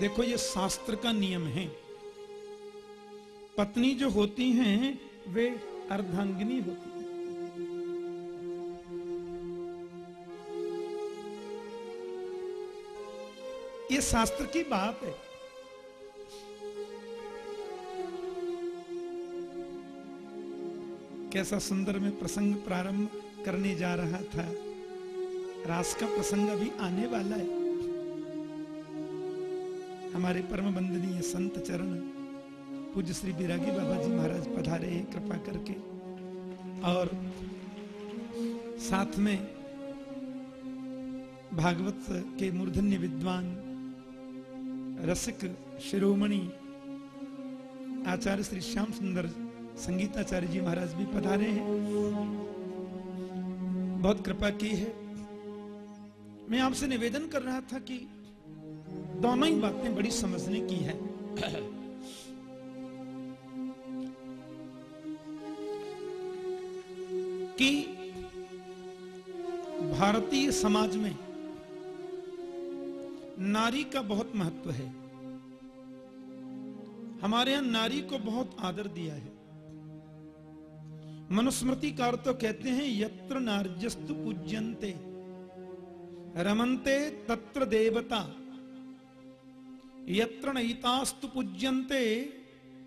देखो ये शास्त्र का नियम है। पत्नी जो होती हैं, वे अर्धांगिनी होती ये शास्त्र की बात है। कैसा सुंदर में प्रसंग प्रारंभ करने जा रहा था। रास का प्रसंग अभी आने वाला है। हमारे परम बंदनीय संत चरण, पूज्य श्री बिरागी बाबा जी महाराज पधारे हैं कृपा करके। और साथ में भागवत के मूर्धन्य विद्वान रसिक शिरोमणि आचार्य श्री श्याम सुंदर संगीताचार्य जी महाराज भी पधारे हैं। बहुत कृपा की है। मैं आपसे निवेदन कर रहा था कि दोनों ही बातें बड़ी समझने की है। कि भारतीय समाज में नारी का बहुत महत्व है। हमारे यहाँ नारी को बहुत आदर दिया है। मनुस्मृतिकार तो कहते हैं, यत्र नार्यस्तु पूज्यंते रमन्ते तत्र देवता, यत्र नैतास्तु पूज्यन्ते,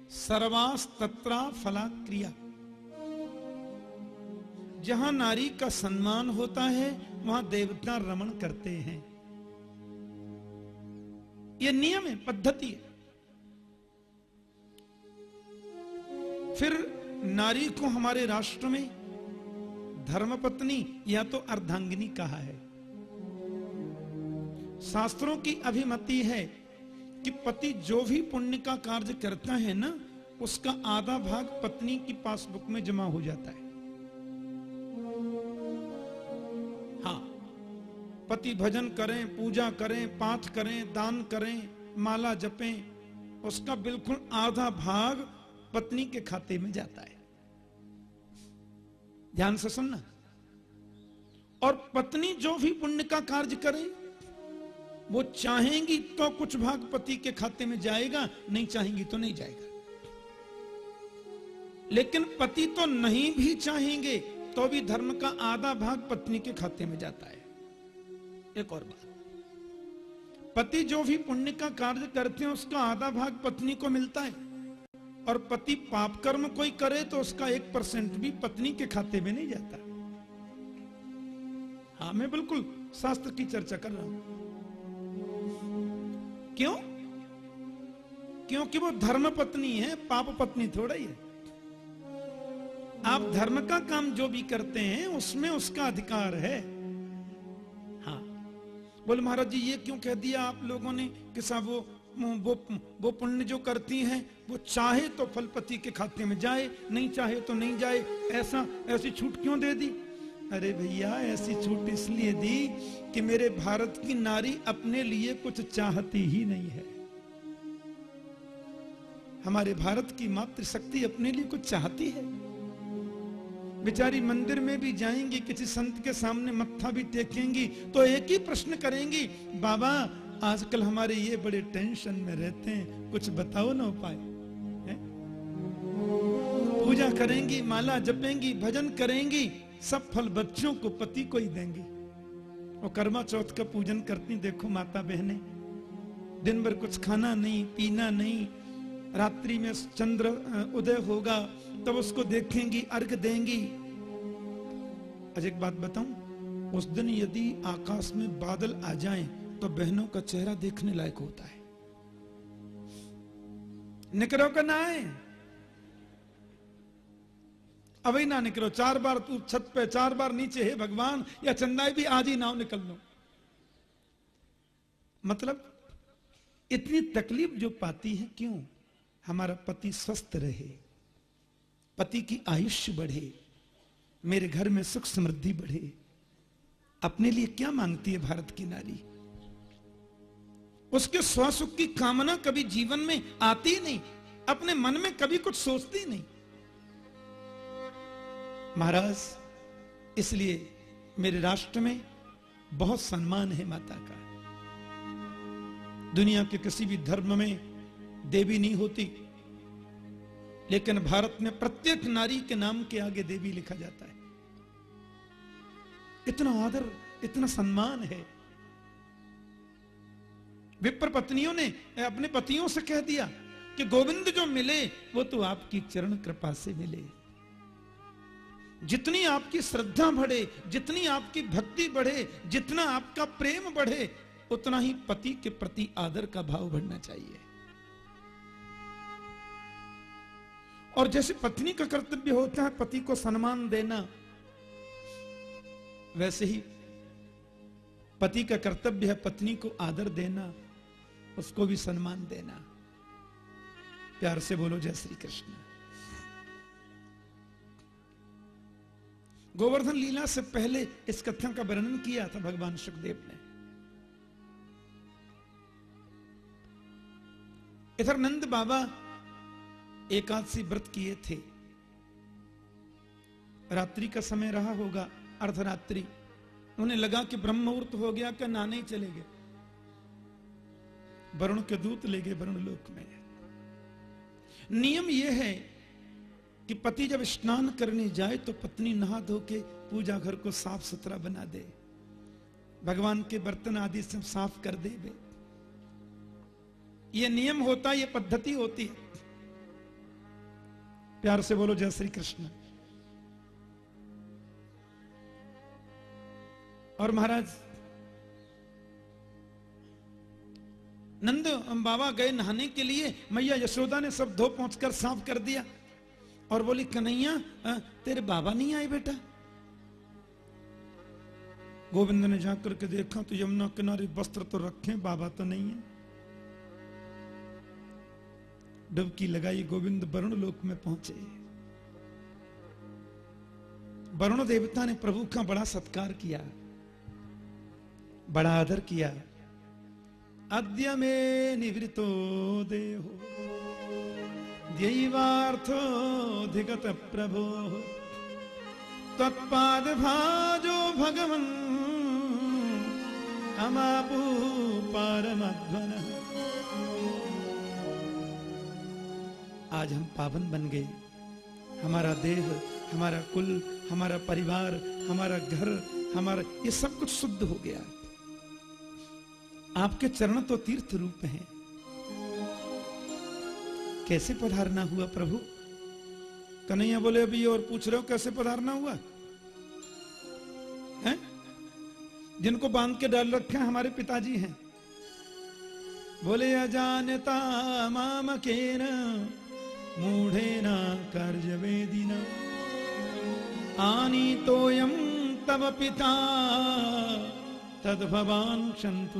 सर्वास्तत्रा फला क्रिया जहाँ नारी का सम्मान होता है, वहाँ देवता रमण करते हैं। यह नियम है, पद्धति है। फिर नारी को हमारे राष्ट्र में धर्मपत्नी या तो अर्धांगिनी कहा है। शास्त्रों की अभिमति है कि पति जो भी पुण्य का कार्य करता है ना, उसका आधा भाग पत्नी की पासबुक में जमा हो जाता हाँ। पति भजन करें, पूजा करें, पाठ करें, दान करें, माला जपें, उसका बिल्कुल आधा भाग पत्नी के खाते में जाता है। ध्यान से सुनना। और पत्नी जो भी पुण्य का कार्य करे, वो चाहेंगी तो कुछ भाग पति के खाते में जाएगा, नहीं चाहेंगी तो नहीं जाएगा। लेकिन पति तो नहीं भी चाहेंगे तो भी धर्म का आधा भाग पत्नी के खाते में जाता है। एक और बात। पति जो भी पुण्य का कार्य करते हैं, उसका आधा भाग पत्नी को मिलता है। और पति पाप कर्म कोई करे तो उसका एक परसेंट भी पत्नी के खाते में नहीं जाता। हाँ मैं बिल्कुल शास्त्र की चर्चा कर रहा हूँ। क्यों? क्योंकि वो धर्म पत्नी है, पाप पत्नी थोड़ा ही है। आप धर्म का काम जो भी करते हैं, उसमें उसका अधिकार है। बोले, महाराज जी, ये क्यों कह दिया आप लोगों ने कि साहब वो वो वो पुण्य जो करती हैं, वो चाहे तो फलपति के खाते में जाए, नहीं चाहे तो नहीं जाए, ऐसा, ऐसी छूट क्यों दे दी? अरे भैया, ऐसी छूट इसलिए दी कि मेरे भारत की नारी अपने लिए कुछ चाहती ही नहीं है। हमारे भारत की मातृशक्ति अपने लिए कुछ चाहती है। बेचारी मंदिर में भी जाएँगी, किसी संत के सामने मत्था भी टेकेंगी तो एक ही प्रश्न करेंगी, बाबा, आजकल हमारे ये बड़े टेंशन में रहते हैं, कुछ बताओ ना उपाय? पूजा करेंगी, माला जपेंगी, भजन करेंगी, सब फल बच्चों को पति को ही देंगी। और कर्मा चौथ का पूजन करती, देखो माता बहने, दिन भर कुछ खाना नहीं, पीना नहीं, रात्रि में चंद्र उदय होगा तब उसको देखेंगी, अर्घ देंगी। आज एक बात बताऊँ, उस दिन यदि आकाश में बादल आ जाएँ तो बहनों का चेहरा देखने लायक होता है। निकलो का ना आए अभी ना निकलो चार बार तू छत पे, चार बार नीचे, है भगवान, या चंदाई भी आज ही नाव निकल लो। मतलब इतनी तकलीफ़ जो पाती है, क्यों? हमारा पति स्वस्थ रहे। पति की आयुष्य बढ़े, मेरे घर में सुख समृद्धि बढ़े। अपने लिए क्या मांगती है भारत की नारी? उसके स्वसुख की कामना कभी जीवन में आती नहीं, अपने मन में कभी कुछ सोचती नहीं। महाराज, इसलिए मेरे राष्ट्र में बहुत सम्मान है माता का। दुनिया के किसी भी धर्म में देवी नहीं होती लेकिन भारत में प्रत्येक नारी के नाम के आगे देवी लिखा जाता है। इतना आदर, इतना सम्मान है। विप्र पत्नियों ने अपने पतियों से कह दिया कि गोविंद जो मिले, वो तो आपकी चरण कृपा से मिले। जितनी आपकी श्रद्धा बढ़े, जितनी आपकी भक्ति बढ़े, जितना आपका प्रेम बढ़े, उतना ही पति के प्रति आदर का भाव बढ़ना चाहिए। और जैसे पत्नी का कर्तव्य होता है, पति को सम्मान देना, वैसे ही पति का कर्तव्य है पत्नी को आदर देना, उसको भी सम्मान देना। प्यार से बोलो, जय श्री कृष्ण। गोवर्धन लीला से पहले इस कथा का वर्णन किया था भगवान सुखदेव ने। इधर नंद बाबा एकादशी व्रत किए थे। रात्रि का समय रहा होगा, अर्धरात्रि। उन्हें लगा कि ब्रह्म मुहूर्त हो गया, कि नाने ही चले गए। वरुण के दूत ले गए वरुण लोक में। नियम यह है कि पति जब स्नान करने जाए तो पत्नी नहा धो के पूजा घर को साफ़ सुथरा बना दे। भगवान के बर्तन आदि सब साफ़ कर दे वे ये नियम होता, ये पद्धति होती है। प्यार से बोलो, जय श्री कृष्ण। और महाराज, नंद बाबा गए नहाने के लिए। मैया यशोदा ने सब धो पहुंचकर साफ़ कर दिया। और बोली, कन्हैया तेरे बाबा नहीं आए बेटा? गोविंद ने जाकर के देखा तो यमुना किनारे वस्त्र तो रखे, बाबा तो नहीं है। डुबकी लगाई गोविंद वरुण लोक में पहुँचे। वरुण देवता ने प्रभु का बड़ा सत्कार किया, बड़ा आदर किया। अद्य में निवृतो देहो दैवार्थोधिगत प्रभो। तत्पाद भाजो भगवन् अमापू पारमध्वन आज हम पावन बन गए। हमारा देह, हमारा कुल, हमारा परिवार, हमारा घर, हमारा ये सब कुछ शुद्ध हो गया। आपके चरण तो तीर्थ रूप हैं। कैसे पधारना हुआ प्रभु? कन्हैया बोले, अभी और पूछ रहे हो, कैसे पधारना हुआ? हैं? जिनको बाँध के डाल रखे हैं, हमारे पिताजी हैं। बोले, अजानता माम के मूढ़ेना कार्य वेदिना आनी तोयम तब पिता तद भवान क्षंतु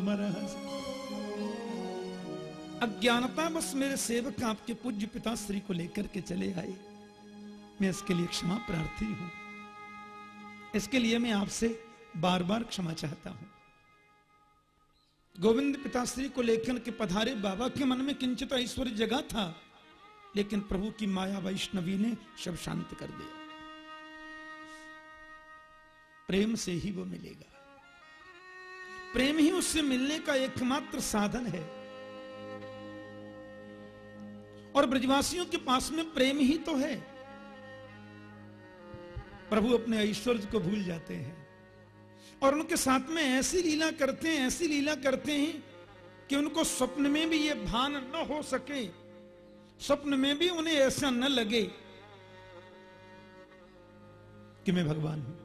अज्ञानता बस मेरे सेवक आपके पूज्य पिता श्री को लेकर के चले आए। मैं इसके लिए क्षमा प्रार्थी हूँ। इसके लिए मैं आपसे बार बार क्षमा चाहता हूँ। गोविंद पिताश्री को लेकर के पधारे बाबा के मन में किंचित ऐश्वर्य जगा था। लेकिन प्रभु की माया वैष्णवी ने सब शांत कर दिया। प्रेम से ही वो मिलेगा। प्रेम ही उससे मिलने का एकमात्र साधन है। और ब्रजवासियों के पास में प्रेम ही तो है। प्रभु अपने ऐश्वर्य को भूल जाते हैं और उनके साथ में ऐसी लीला करते हैं, ऐसी लीला करते हैं कि उनको स्वप्न में भी यह भान न हो सके। स्वप्न में भी उन्हें ऐसा न लगे कि मैं भगवान हूँ।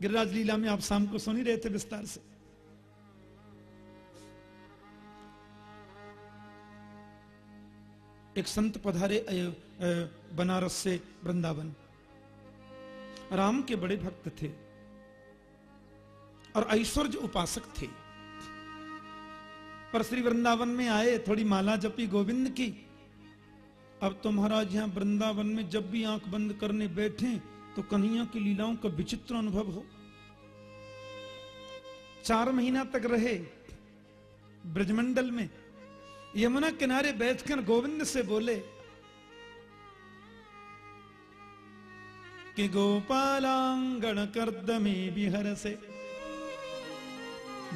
गिरिराज लीला में आप शाम को सुन ही रहे थे विस्तार से। एक संत पधारे बनारस से वृंदावन। राम के बड़े भक्त थे और ऐश्वर्य उपासक थे। पर श्री वृंदावन में आए, थोड़ी माला जपी गोविंद की अब तो महाराज यहाँ वृंदावन में जब भी आँख बंद करने बैठे तो कन्हैया की लीलाओं का विचित्र अनुभव हो। चार महीना तक रहे ब्रजमंडल में, यमुना किनारे बैठकर गोविंद से बोले, कि गोपालांगण कर्दमे बिहर से,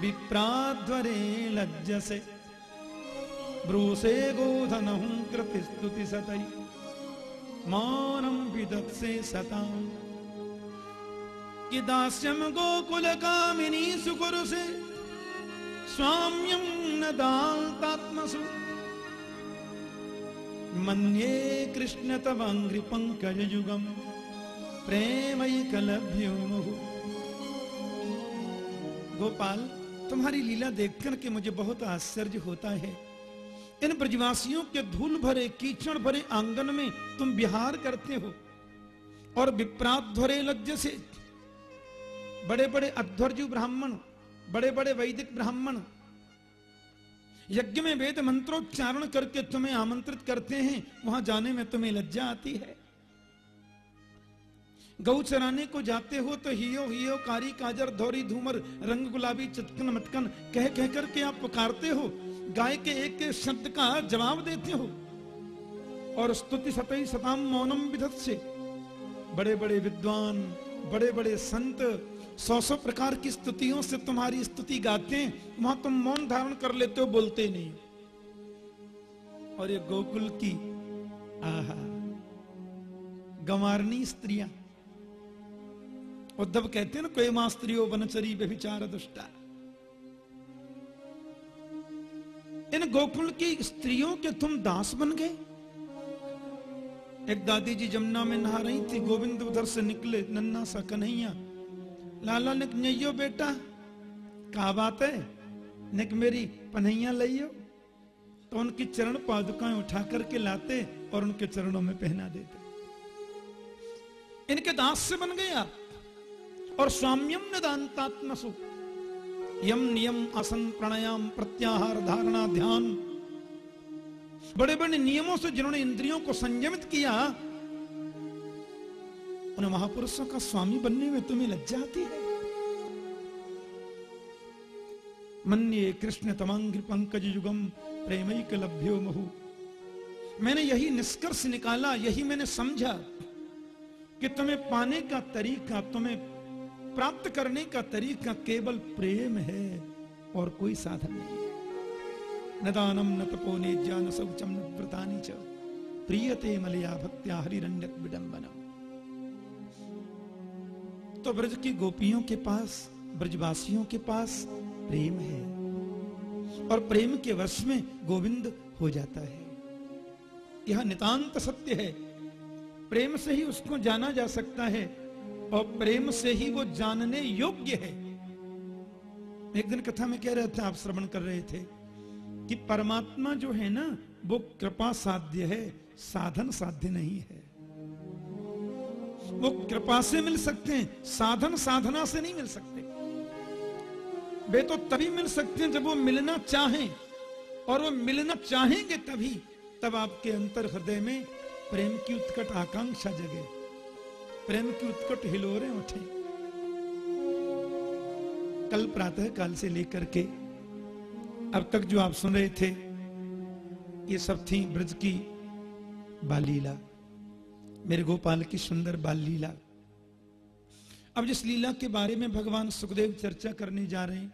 विप्राध्वरे लज्ज से ब्रूसे गोधन कृति स्तुति सतई मानम विदत्से सताम कि दास्यम गोकुल कामिनी सुकुरु से स्वाम्यम न दातात्मसु मन्ये कृष्ण तवांग्रि पंकज युगम प्रेमैकलभ्यो मुहु गोपाल, तुम्हारी लीला देखकर के मुझे बहुत आश्चर्य होता है। इन ब्रजवासियों के धूल भरे, कीचड़ भरे आँगन में तुम बिहार करते हो और विप्राध्वरे लज्ज से। बड़े बड़े अध्वर्जु ब्राह्मण बड़े बड़े वैदिक ब्राह्मण, यज्ञ में वेद मंत्रोच्चारण करके तुम्हें आमंत्रित करते हैं, वहाँ जाने में तुम्हें लज्जा आती है। गौ चराने को जाते हो तो हियो हियो, कारी, काजर, धोरी, धूमर, रंग गुलाबी, चटकन, मटकन कह कह करके आप पुकारते हो। गाय के एक शब्द का जवाब देते हो। और स्तुति सतई सताम मौनम विधत से बड़े बड़े विद्वान बड़े बड़े संत सौ सौ प्रकार की स्तुतियों से तुम्हारी स्तुति गाते हैं, वहाँ तुम मौन धारण कर लेते हो, बोलते नहीं। और ये गोकुल की, आहा गंवारनी स्त्रियाँ। उद्धव कहते हैं ना, कोई माँ स्त्रियो वनचरी व्यभिचार दुष्टा। इन गोकुल की स्त्रियों के तुम दास बन गए? एक दादी जी जमुना में नहा रही थी, गोविंद उधर से निकले नन्ना सा कन्हैया। लाला ने नैयो बेटा कहा बात है? निक मेरी पन्हैया लियो तो उनकी चरण पादुकाएँ उठा करके लाते और उनके चरणों में पहना देते। इनके दास से बन गए आप, और स्वाम्यम निदानतात्मसु। यम नियम आसन प्राणायाम प्रत्याहार धारणा ध्यान। बड़े बड़े नियमों से जिन्होंने इंद्रियों को संयमित किया उन महापुरुषों का स्वामी बनने में तुम्हें लज्जा आती है। मन्ये कृष्ण तमांग्र पंकज युगम प्रेमैक लभ्यो महु। मैंने यही निष्कर्ष निकाला, यही मैंने समझा कि तुम्हें पाने का तरीका, तुम्हें प्राप्त करने का तरीका केवल प्रेम है और कोई साधन नहीं। न दानम, न तपो, ने ज्ञान शौचम, न व्रतानी च। प्रियते मलया भक्त्या हरिरण्यक विडंबनम तो ब्रज की गोपियों के पास, ब्रजवासियों के पास प्रेम है और प्रेम के वर्ष में गोविंद हो जाता है। यह नितांत सत्य है। प्रेम से ही उसको जाना जा सकता है। और प्रेम से ही वो जानने योग्य है। एक दिन कथा में कह रहे थे, आप श्रवण कर रहे थे कि परमात्मा जो है ना, वो कृपा साध्य है, साधन साध्य नहीं है। वो कृपा से मिल सकते हैं, साधन साधना से नहीं मिल सकते। वे तो तभी मिल सकते हैं जब वो मिलना चाहें, और वो मिलना चाहेंगे तभी, तब आपके अंतर हृदय में प्रेम की उत्कट आकांक्षा जगे। प्रेम की उत्कट हिलोरे उठे। कल प्रातः काल से लेकर के अब तक जो आप सुन रहे थे, ये सब थी ब्रज की बाल लीला मेरे गोपाल की सुंदर बाल लीला अब जिस लीला के बारे में भगवान सुखदेव चर्चा करने जा रहे हैं,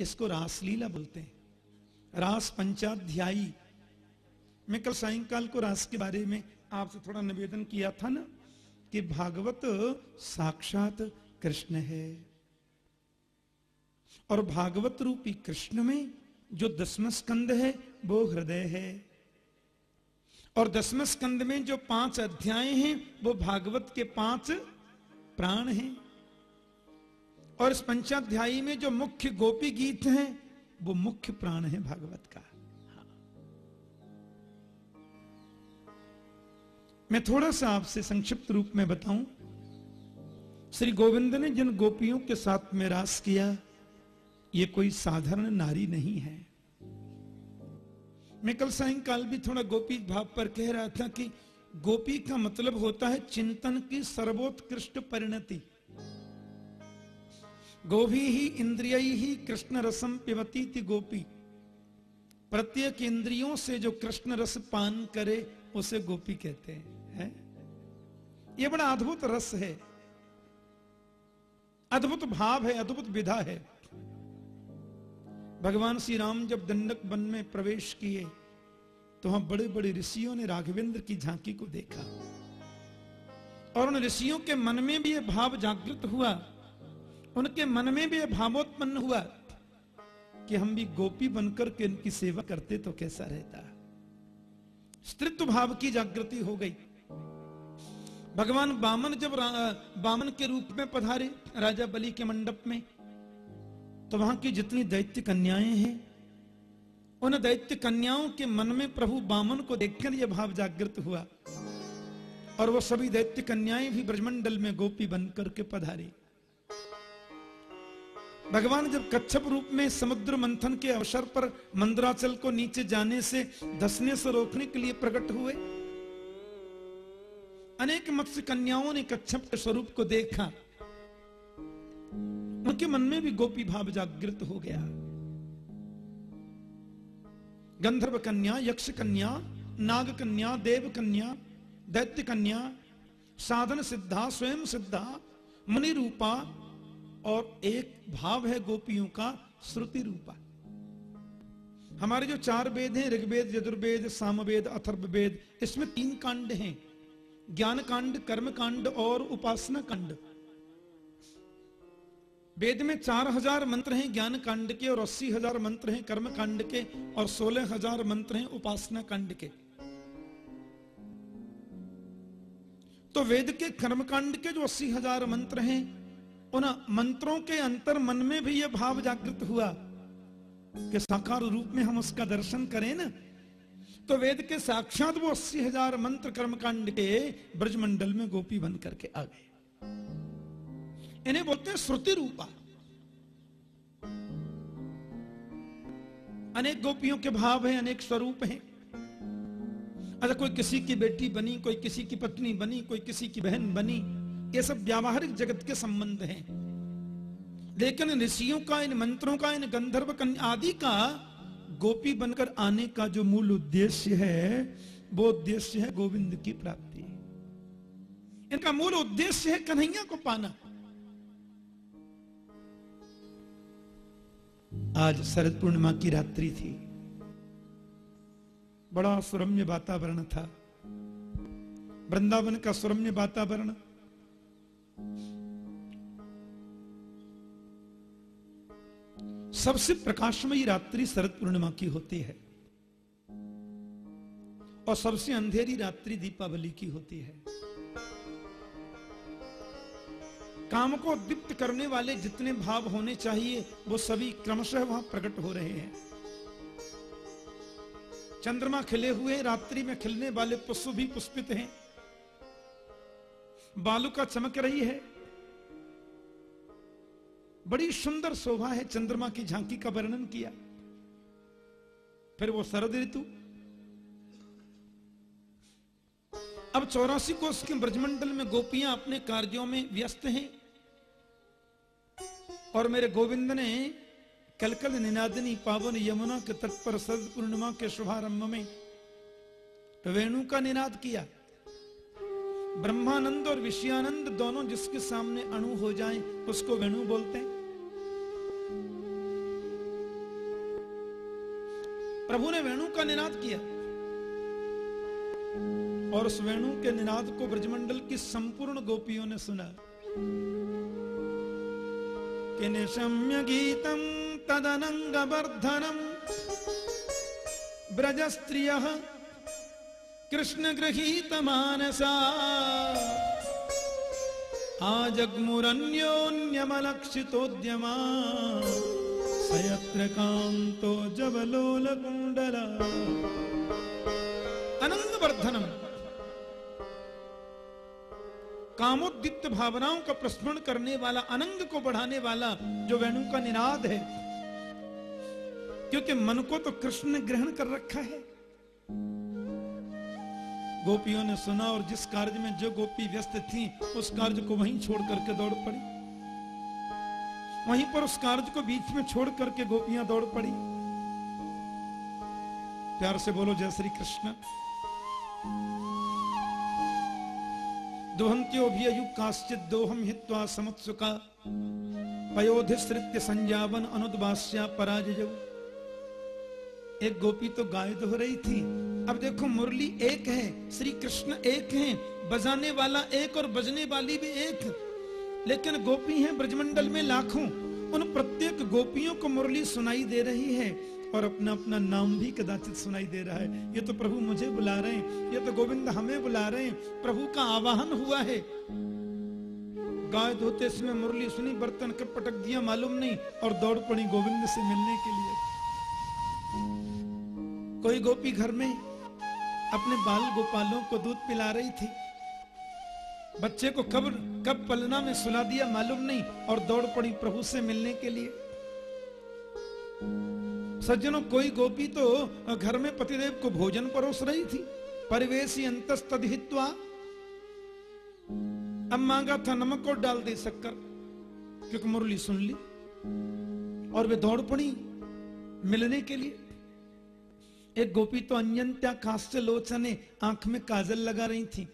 इसको रास लीला बोलते हैं। रास पंचाध्यायी। मैं कल सायंकाल को रास के बारे में आपसे थोड़ा निवेदन किया था ना? कि भागवत साक्षात कृष्ण है। और भागवत रूपी कृष्ण में जो दसम स्कंद है, वो हृदय है। और दसम स्कंद में जो पाँच अध्याय हैं, वो भागवत के पाँच प्राण हैं। और इस पंचाध्यायी में जो मुख्य गोपी गीत हैं, वो मुख्य प्राण है भागवत का। मैं थोड़ा सा आपसे संक्षिप्त रूप में बताऊँ। श्री गोविंद ने जिन गोपियों के साथ में रास किया, ये कोई साधारण नारी नहीं है। मैं कल सायकाल भी थोड़ा गोपी भाव पर कह रहा था कि गोपी का मतलब होता है चिंतन की सर्वोत्कृष्ट परिणति। गोभी ही इंद्रिय ही कृष्ण रसम पिवती थी गोपी। प्रत्येक इंद्रियों से जो कृष्ण रस पान करे, उसे गोपी कहते हैं। है? ये बड़ा अद्भुत रस है। अद्भुत भाव है, अद्भुत विधा है। भगवान श्री राम जब दंडक वन में प्रवेश किए तो वहाँ बड़े बड़े ऋषियों ने राघवेंद्र की झांकी को देखा। और उन ऋषियों के मन में भी यह भाव जागृत हुआ। उनके मन में भी यह भावोत्पन्न हुआ कि हम भी गोपी बनकर के इनकी सेवा करते तो कैसा रहता। स्त्रित्व भाव की जागृति हो गई। भगवान बामन जब बामन के रूप में पधारे, राजा बलि के मंडप में तो वहाँ की जितनी दैत्य कन्याएँ हैं, उन दैत्य कन्याओं के मन में प्रभु बामन को देखकर यह भाव जागृत हुआ। और वो सभी दैत्य कन्याएँ भी ब्रजमंडल में गोपी बनकर के पधारी। भगवान जब कच्छप रूप में समुद्र मंथन के अवसर पर मंदराचल को नीचे जाने से धसने से रोकने के लिए प्रकट हुए अनेक मत्स्य कन्याओं ने कच्छप के स्वरूप को देखा। उनके मन में भी गोपी भाव जागृत हो गया। गंधर्व कन्या, यक्ष कन्या, नाग कन्या, देव कन्या, दैत्य कन्या, साधन सिद्धा, स्वयं सिद्धा, मुनि रूपा और एक भाव है गोपियों का, श्रुति रूपा। हमारे जो चार वेद हैं, ऋग्वेद, यजुर्वेद, सामवेद, अथर्ववेद, इसमें तीन कांड हैं। ज्ञान कांड कर्म कांड और उपासना कांड। वेद में चार हज़ार मंत्र हैं ज्ञान कांड के और अस्सी हज़ार मंत्र हैं कर्म कांड के और सोलह हज़ार मंत्र हैं उपासना कांड के। तो वेद के कर्म कांड के जो अस्सी हज़ार मंत्र हैं, उन मंत्रों के अंतर मन में भी यह भाव जागृत हुआ कि साकार रूप में हम उसका दर्शन करें ना। तो वेद के साक्षात वो अस्सी हज़ार मंत्र कर्मकांड के ब्रजमंडल में गोपी बन करके आ गए। इन्हें बोलते हैं श्रुति रूपा। अनेक गोपियों के भाव हैं, अनेक स्वरूप हैं। अगर कोई किसी की बेटी बनी, कोई किसी की पत्नी बनी, कोई किसी की बहन बनी, ये सब व्यावहारिक जगत के संबंध हैं। लेकिन ऋषियों का, इन मंत्रों का, इन गंधर्व कन्या आदि का गोपी बनकर आने का जो मूल उद्देश्य है, वो उद्देश्य है गोविंद की प्राप्ति। इनका मूल उद्देश्य है कन्हैया को पाना। आज शरद पूर्णिमा की रात्रि थी। बड़ा सुरम्य वातावरण था। वृंदावन का सुरम्य वातावरण। सबसे प्रकाशमयी रात्रि शरद पूर्णिमा की होती है। और सबसे अंधेरी रात्रि दीपावली की होती है। काम को दीप्त करने वाले जितने भाव होने चाहिए, वो सभी क्रमशः वहाँ प्रकट हो रहे हैं। चंद्रमा खिले हुए रात्रि में खिलने वाले पुष्प भी पुष्पित हैं। बालू का चमक रही है बड़ी सुंदर शोभा है चंद्रमा की झांकी का वर्णन किया। फिर वो शरद ऋतु। अब चौरासी कोष के ब्रजमंडल में गोपियाँ अपने कार्यों में व्यस्त हैं। और मेरे गोविंद ने कलकल निनादिनी पावन यमुना के तट पर शरद पूर्णिमा के शुभारंभ में वेणु का निनाद किया। ब्रह्मानंद और विषयानंद दोनों जिसके सामने अणु हो जाएँ, उसको वेणु बोलते हैं। प्रभु ने वेणु का निनाद किया। और उस वेणु के निनाद को ब्रजमंडल की संपूर्ण गोपियों ने सुना। कि निशम्य गीतम तदनंग वर्धनम ब्रज स्त्रिय कृष्ण गृहीत मानसा। आजग्मुरन्योन्यमलक्षितोद्यमा सयत्र कांतो जबलोल कुंडला अनंग वर्धनम कामोद्दीप्त भावनाओं का प्रस्मरण करने वाला अनंग को बढ़ाने वाला जो वेणु का निनाद है, क्योंकि मन को तो कृष्ण ने ग्रहण कर रखा है। गोपियों ने सुना और जिस कार्य में जो गोपी व्यस्त थी, उस कार्य को वहीं छोड़ करके दौड़ पड़ी। वहीं पर उस कार्य को बीच में छोड़ करके गोपियाँ दौड़ पड़ी। प्यार से बोलो, जय श्री कृष्ण। दोहंत्यो भी अयु काश्चित दोहम हित्वा समुत्सुका। पयोधिश्रित्य संजावन अनुद्वास्या पराजय। एक गोपी तो गाय दो रही थी। अब देखो, मुरली एक है, श्री कृष्ण एक है, बजाने वाला एक और बजने वाली भी एक। लेकिन गोपी हैं ब्रजमंडल में लाखों। उन प्रत्येक गोपियों को मुरली सुनाई दे रही है और अपना अपना नाम भी कदाचित सुनाई दे रहा है। ये तो प्रभु मुझे बुला रहे हैं, ये तो गोविंद हमें बुला रहे हैं। प्रभु का आवाहन हुआ है। गाय धोते समय मुरली सुनी, बर्तन कब पटक दिया, मालूम नहीं, और दौड़ पड़ी गोविंद से मिलने के लिए। कोई गोपी घर में अपने बाल गोपालों को दूध पिला रही थी? बच्चे को कब कब पलना में सुला दिया मालूम नहीं और दौड़ पड़ी प्रभु से मिलने के लिए। सज्जनों, कोई गोपी तो घर में पतिदेव को भोजन परोस रही थी। परिवेशी अंतस्तहित्वा अब मांगा था नमक और डाल दे शक्कर, क्योंकि मुरली सुन ली। और वे दौड़ पड़ी मिलने के लिए। एक गोपी तो अन्यंत्या कांस्य लोचने आँख में काजल लगा रही थी।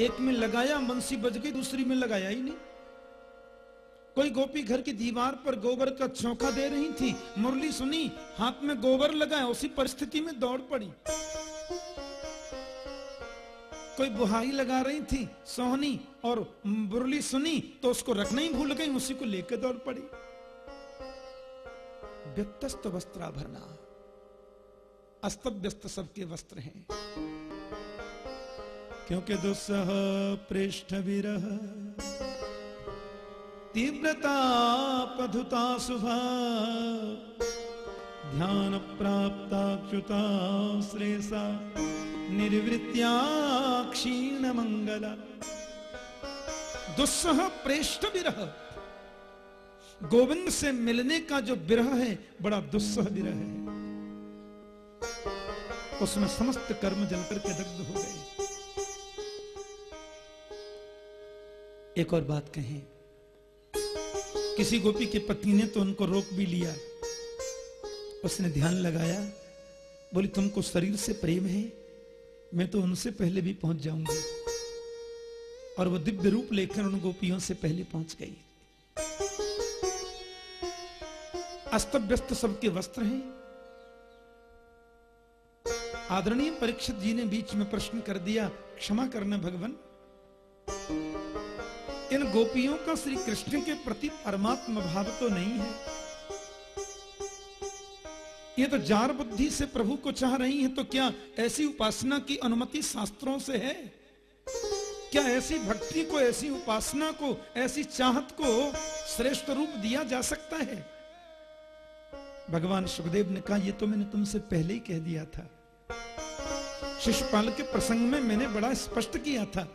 एक में लगाया मंसी बज गई, दूसरी में लगाया ही नहीं। कोई गोपी घर की दीवार पर गोबर का चौका दे रही थी। मुरली सुनी, हाथ में गोबर लगाया, उसी परिस्थिति में दौड़ पड़ी। कोई बुहाई लगा रही थी, सोहनी, और मुरली सुनी तो उसको रखना ही भूल गई, उसी को लेकर दौड़ पड़ी। व्यत्यस्त वस्त्राभरणा अस्त व्यस्त सबके वस्त्र हैं। क्योंकि दुस्सह पृष्ठ विरह। तीव्रता पधुता सुभा। ध्यान प्राप्ताच्युता श्रेषा। निर्वृत्या क्षीण मंगला। दुस्सह प्रेष्ठ विरह। गोविंद से मिलने का जो विरह है, बड़ा दुस्सह विरह है। उसमें समस्त कर्म जलकर के दग्ध हो गए। एक और बात कहें। किसी गोपी के पति ने तो उनको रोक भी लिया। उसने ध्यान लगाया, बोली, तुमको शरीर से प्रेम है, मैं तो उनसे पहले भी पहुँच जाऊँगी। और वो दिव्य रूप लेकर उन गोपियों से पहले पहुँच गई। अस्त व्यस्त सबके वस्त्र हैं। आदरणीय परीक्षित जी ने बीच में प्रश्न कर दिया, क्षमा करना भगवान। इन गोपियों का श्री कृष्ण के प्रति परमात्म भाव तो नहीं है। ये तो जार बुद्धि से प्रभु को चाह रही है तो क्या ऐसी उपासना की अनुमति शास्त्रों से है? क्या ऐसी भक्ति को, ऐसी उपासना को, ऐसी चाहत को श्रेष्ठ रूप दिया जा सकता है? भगवान सुखदेव ने कहा यह तो मैंने तुमसे पहले ही कह दिया था। शिशुपाल के प्रसंग में मैंने बड़ा स्पष्ट किया था।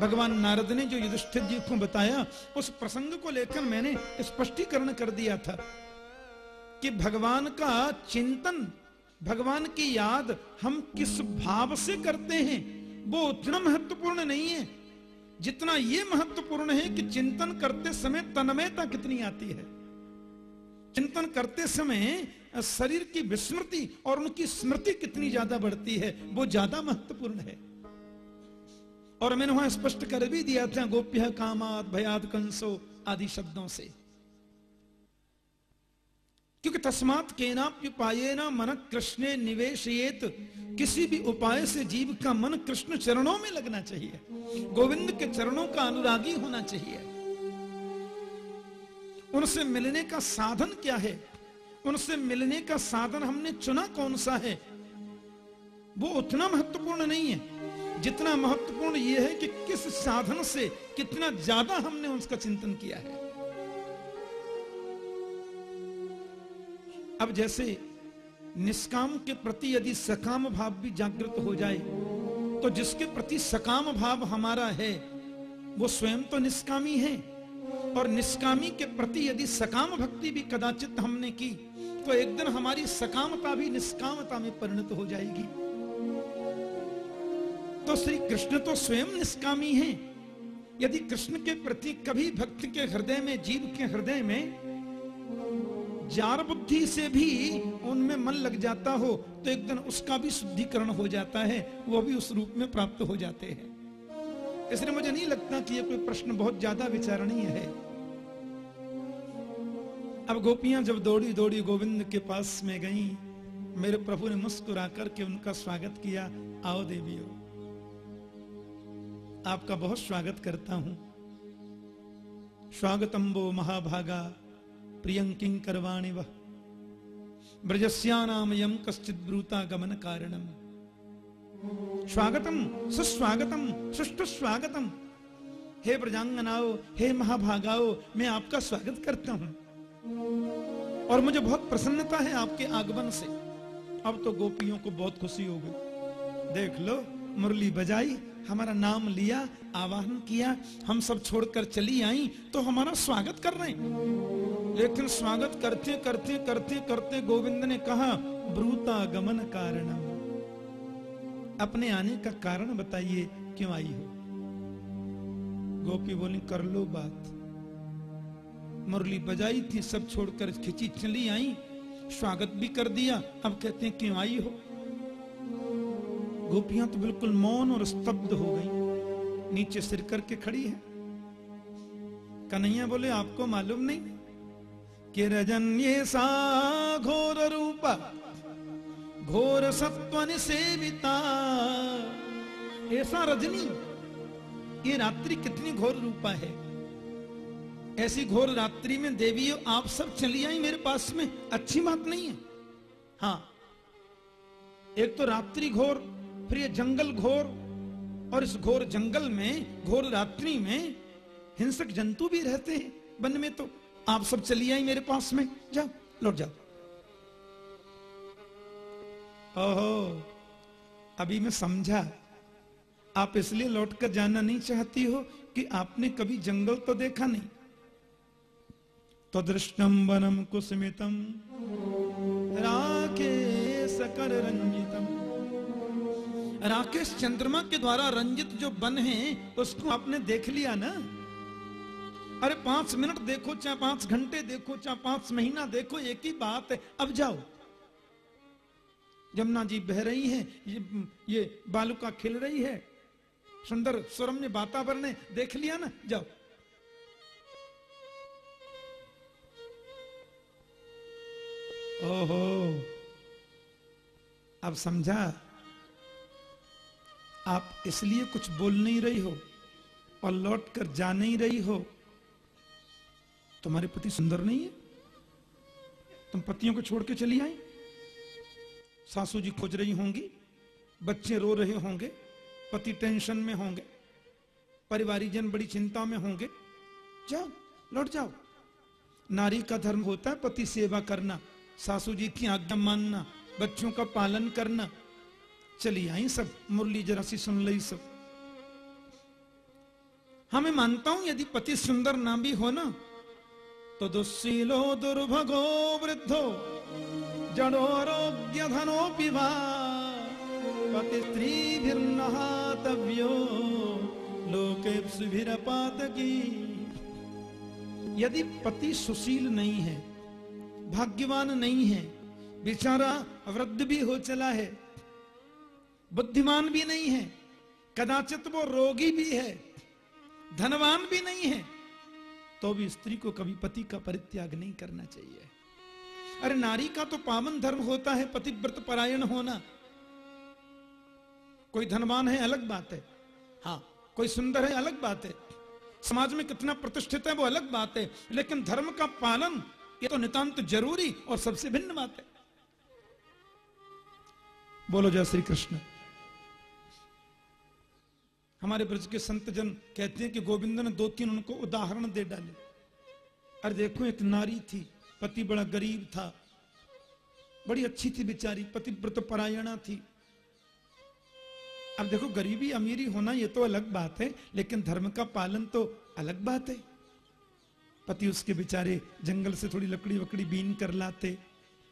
भगवान नारद ने जो युधिष्ठिर जी को बताया, उस प्रसंग को लेकर मैंने स्पष्टीकरण कर दिया था कि भगवान का चिंतन, भगवान की याद हम किस भाव से करते हैं, वो उतना महत्वपूर्ण नहीं है। जितना ये महत्वपूर्ण है कि चिंतन करते समय तन्मयता कितनी आती है। चिंतन करते समय शरीर की विस्मृति और उनकी स्मृति कितनी ज़्यादा बढ़ती है, वो ज़्यादा महत्वपूर्ण है। और मैंने वहाँ स्पष्ट कर भी दिया था, गोप्य कामात भयाद कंसो आदि शब्दों से। क्योंकि तस्मात केनाप्युपाये न मन कृष्ण निवेशयेत, किसी भी उपाय से जीव का मन कृष्ण चरणों में लगना चाहिए। गोविंद के चरणों का अनुरागी होना चाहिए। उनसे मिलने का साधन क्या है? उनसे मिलने का साधन हमने चुना कौन सा है? वो उतना महत्वपूर्ण नहीं है। जितना महत्वपूर्ण यह है कि किस साधन से कितना ज़्यादा हमने उसका चिंतन किया है। अब जैसे निष्काम के प्रति यदि सकाम भाव भी जागृत हो जाए तो जिसके प्रति सकाम भाव हमारा है, वो स्वयं तो निष्कामी है। और निष्कामी के प्रति यदि सकाम भक्ति भी कदाचित हमने की तो एक दिन हमारी सकामता भी निष्कामता में परिणत हो जाएगी। तो श्री कृष्ण तो स्वयं निष्कामी हैं। यदि कृष्ण के प्रति कभी भक्त के हृदय में जीव के हृदय में जार बुद्धि से भी उनमें मन लग जाता हो तो एक दिन उसका भी शुद्धिकरण हो जाता है वो भी उस रूप में प्राप्त हो जाते हैं। इसलिए मुझे नहीं लगता कि ये कोई प्रश्न बहुत ज़्यादा विचारणीय है। अब गोपियाँ जब दौड़ी दौड़ी गोविंद के पास में गईं, मेरे प्रभु ने मुस्कुरा करके उनका स्वागत किया आओ देवियों। आपका बहुत स्वागत करता हूँ। स्वागतम वो महाभागा प्रियं करवाणी वह ब्रजस्यानाम यम कश्चित ब्रूता गमन कारणम स्वागतम, सुस्वागतम सुष्टु स्वागतम हे ब्रजांगनाओ, हे महाभागाओ, मैं आपका स्वागत करता हूँ। और मुझे बहुत प्रसन्नता है आपके आगमन से। अब तो गोपियों को बहुत खुशी हो गई। देख लो, मुरली बजाई। हमारा नाम लिया, आवाहन किया, हम सब छोड़कर चली आई तो हमारा स्वागत कर रहे हैं। लेकिन स्वागत करते करते करते करते गोविंद ने कहा ब्रूता गमन कारण अपने आने का कारण बताइए, क्यों आई हो? गोपी बोली, कर लो बात। मुरली बजाई थी, सब छोड़कर खिंची चली आई। स्वागत भी कर दिया, अब कहते हैं, क्यों आई हो? गोपियाँ तो बिल्कुल मौन और स्तब्ध हो गई। नीचे सिर करके खड़ी है। कन्हैया बोले, आपको मालूम नहीं कि रजन ये सा घोर रूप, घोर सत्वन सेविता? ऐसा रजनी, ये रात्रि कितनी घोर रूपा है? ऐसी घोर रात्रि में देवी आप सब चली आई मेरे पास में। अच्छी बात नहीं है। हाँ एक तो रात्रि घोर फिर ये जंगल घोर, और इस घोर जंगल में, घोर रात्रि में हिंसक जंतु भी रहते हैं। वन में तो आप सब चली आई मेरे पास में। जाओ, लौट जाओ। ओहो, अभी मैं समझा। आप इसलिए लौटकर जाना नहीं चाहती हो कि आपने कभी जंगल तो देखा नहीं। तो दृष्टम वनम कुसुमितम राके सकर रंजितम राकेश चंद्रमा के द्वारा रंजित जो बन है उसको आपने देख लिया ना? अरे पाँच मिनट देखो चाहे पाँच घंटे देखो चाहे पाँच महीना देखो एक ही बात है अब जाओ। जमुना जी बह रही है ये, ये बालुका खिल रही है। सुंदर सुरम्य वातावरण है देख लिया ना जाओ। ओहो अब समझा? आप इसलिए कुछ बोल नहीं रही हो और लौट कर जा नहीं रही हो। तुम्हारे पति सुंदर नहीं है? तुम पतियों को छोड़ के चली आई? सासू जी खोज रही होंगी, बच्चे रो रहे होंगे, पति टेंशन में होंगे, परिवारीजन बड़ी चिंता में होंगे। जाओ, लौट जाओ। नारी का धर्म होता है पति सेवा करना, सासू जी की आज्ञा मानना, बच्चों का पालन करना चली आई सब, मुरली जरा सी सुन ली सब। हाँ मानता हूँ यदि पति सुंदर ना भी हो ना तो दुशीलो दुर्भगो वृद्धो जड़ो आरोग्य धनो पिवा, पति स्त्री भी नहातव्यो, लोके की। यदि पति सुशील नहीं है, भाग्यवान नहीं है, बेचारा वृद्ध भी हो चला है बुद्धिमान भी नहीं है, कदाचित वो रोगी भी है, धनवान भी नहीं है तो भी स्त्री को कभी पति का परित्याग नहीं करना चाहिए। अरे नारी का तो पावन धर्म होता है, पतिव्रत परायण होना। कोई धनवान है, अलग बात है। हाँ कोई सुंदर है, अलग बात है। समाज में कितना प्रतिष्ठित है, वो अलग बात है। लेकिन धर्म का पालन, ये तो नितांत ज़रूरी और सबसे भिन्न बात है। बोलो जय श्री कृष्ण। हमारे ब्रज के संत जन कहते हैं कि गोविंद ने दो तीन उनको उदाहरण दे डाले। अरे देखो, एक नारी थी, पति बड़ा गरीब था, बड़ी अच्छी थी बेचारी, पतिव्रत परायणा थी। अब देखो, गरीबी अमीरी होना ये तो अलग बात है, लेकिन धर्म का पालन तो अलग बात है। पति उसके बेचारे जंगल से थोड़ी लकड़ी वकड़ी बीन कर लाते,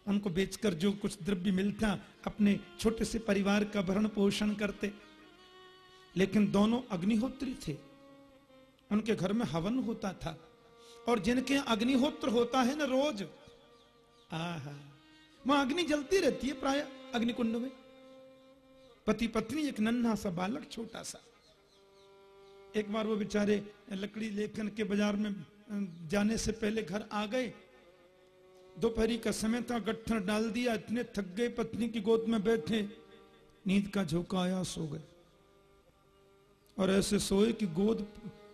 उनको बेचकर जो कुछ द्रव्य मिलता, अपने छोटे से परिवार का भरण पोषण करते। लेकिन दोनों अग्निहोत्री थे। उनके घर में हवन होता था। और जिनके अग्निहोत्र होता है ना रोज, आहा, वहाँ अग्नि जलती रहती है प्राय अग्निकुंड में। पति पत्नी एक नन्हा सा बालक, छोटा सा। एक बार वो बेचारे लकड़ी लेकर के बाज़ार में जाने से पहले घर आ गए। दोपहरी का समय था, गट्ठर डाल दिया, इतने थक गए, पत्नी की गोद में बैठे। नींद का झोंका, आया, सो गए। और ऐसे सोए कि गोद,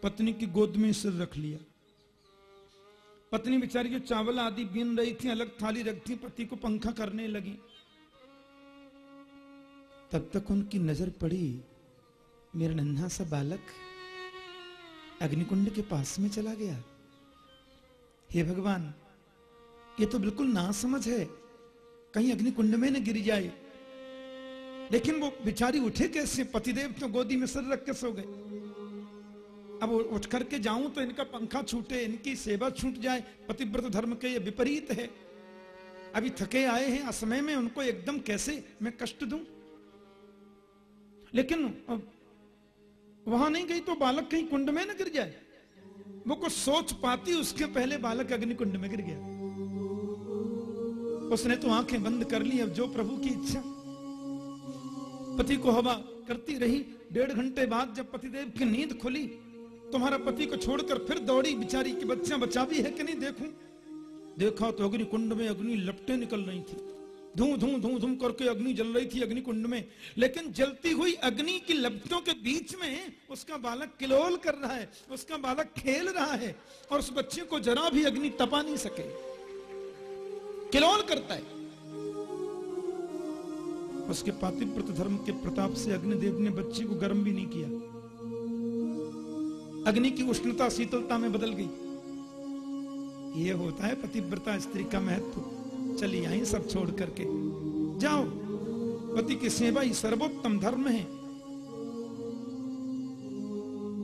पत्नी की गोद में सिर रख लिया। पत्नी बेचारी जो चावल आदि बीन रही थी, अलग थाली रखती पति को पंखा करने लगी। तब तक उनकी नज़र पड़ी, मेरा नन्हा सा बालक अग्निकुंड के पास में चला गया। हे भगवान, ये तो बिल्कुल ना समझ है, कहीं अग्निकुंड में न गिर जाए। लेकिन वो बिचारी उठे कैसे? पतिदेव तो गोदी में सर रख के सो गए। अब उठ करके जाऊँ तो इनका पंखा छूटे, इनकी सेवा छूट जाए। पतिव्रत धर्म के ये विपरीत है। अभी थके आए हैं असमय में उनको एकदम कैसे मैं कष्ट दूँ? लेकिन वहाँ नहीं गई तो बालक कहीं कुंड में ना गिर जाए। वो कुछ सोच पाती, उसके पहले बालक अग्नि कुंड में गिर गया। उसने तो आँखें बंद कर ली, अब जो प्रभु की इच्छा। पति को हवा करती रही। डेढ़ घंटे बाद जब पतिदेव की नींद खुली, तुम्हारा पति को छोड़कर फिर दौड़ी। बिचारी की बच्चा बचा भी है कि नहीं देखूँ? देखा तो अग्नि कुंड में अग्नि लपटे निकल रही थी। धूम धूम धूम धूम करके अग्नि जल रही थी अग्नि कुंड में। लेकिन जलती हुई अग्नि की लपटों के बीच में उसका बालक किलोल कर रहा है, उसका बालक खेल रहा है और उस बच्चे को जरा भी अग्नि तपा नहीं सके। किलोल करता है। उसके पातिव्रत धर्म के प्रताप से अग्निदेव ने बच्ची को गर्म भी नहीं किया। अग्नि की उष्णता, शीतलता में बदल गई। यह होता है पतिव्रता, स्त्री का महत्व। चलिए आई सब छोड़ करके। जाओ, पति की सेवा ही सर्वोत्तम धर्म है।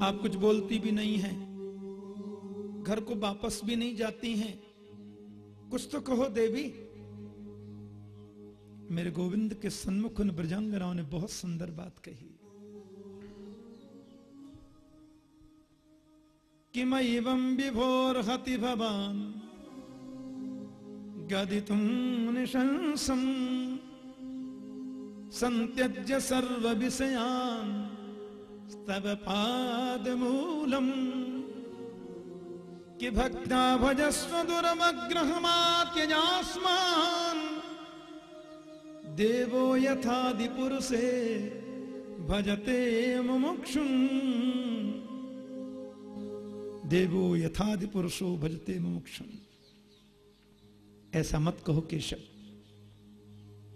आप कुछ बोलती भी नहीं है। घर को वापस भी नहीं जाती हैं। कुछ तो कहो देवी मेरे गोविंद के सन्मुख उन ब्रजांगनाओं ने बहुत सुंदर बात कही। किमैवं विभोर्हति भवान्, गदितुं निशंसम् सन्त्यज्य सर्वविषयान्, स्तव पादमूलम्। कि भक्ता भजस्व दुरमग्रहमात्यजास्मान् देवो यथादिपुरुषे भजते मुमुक्षुम्। देवो यथादि पुरुषो भजते मोक्षम ऐसा मत कहो केशव,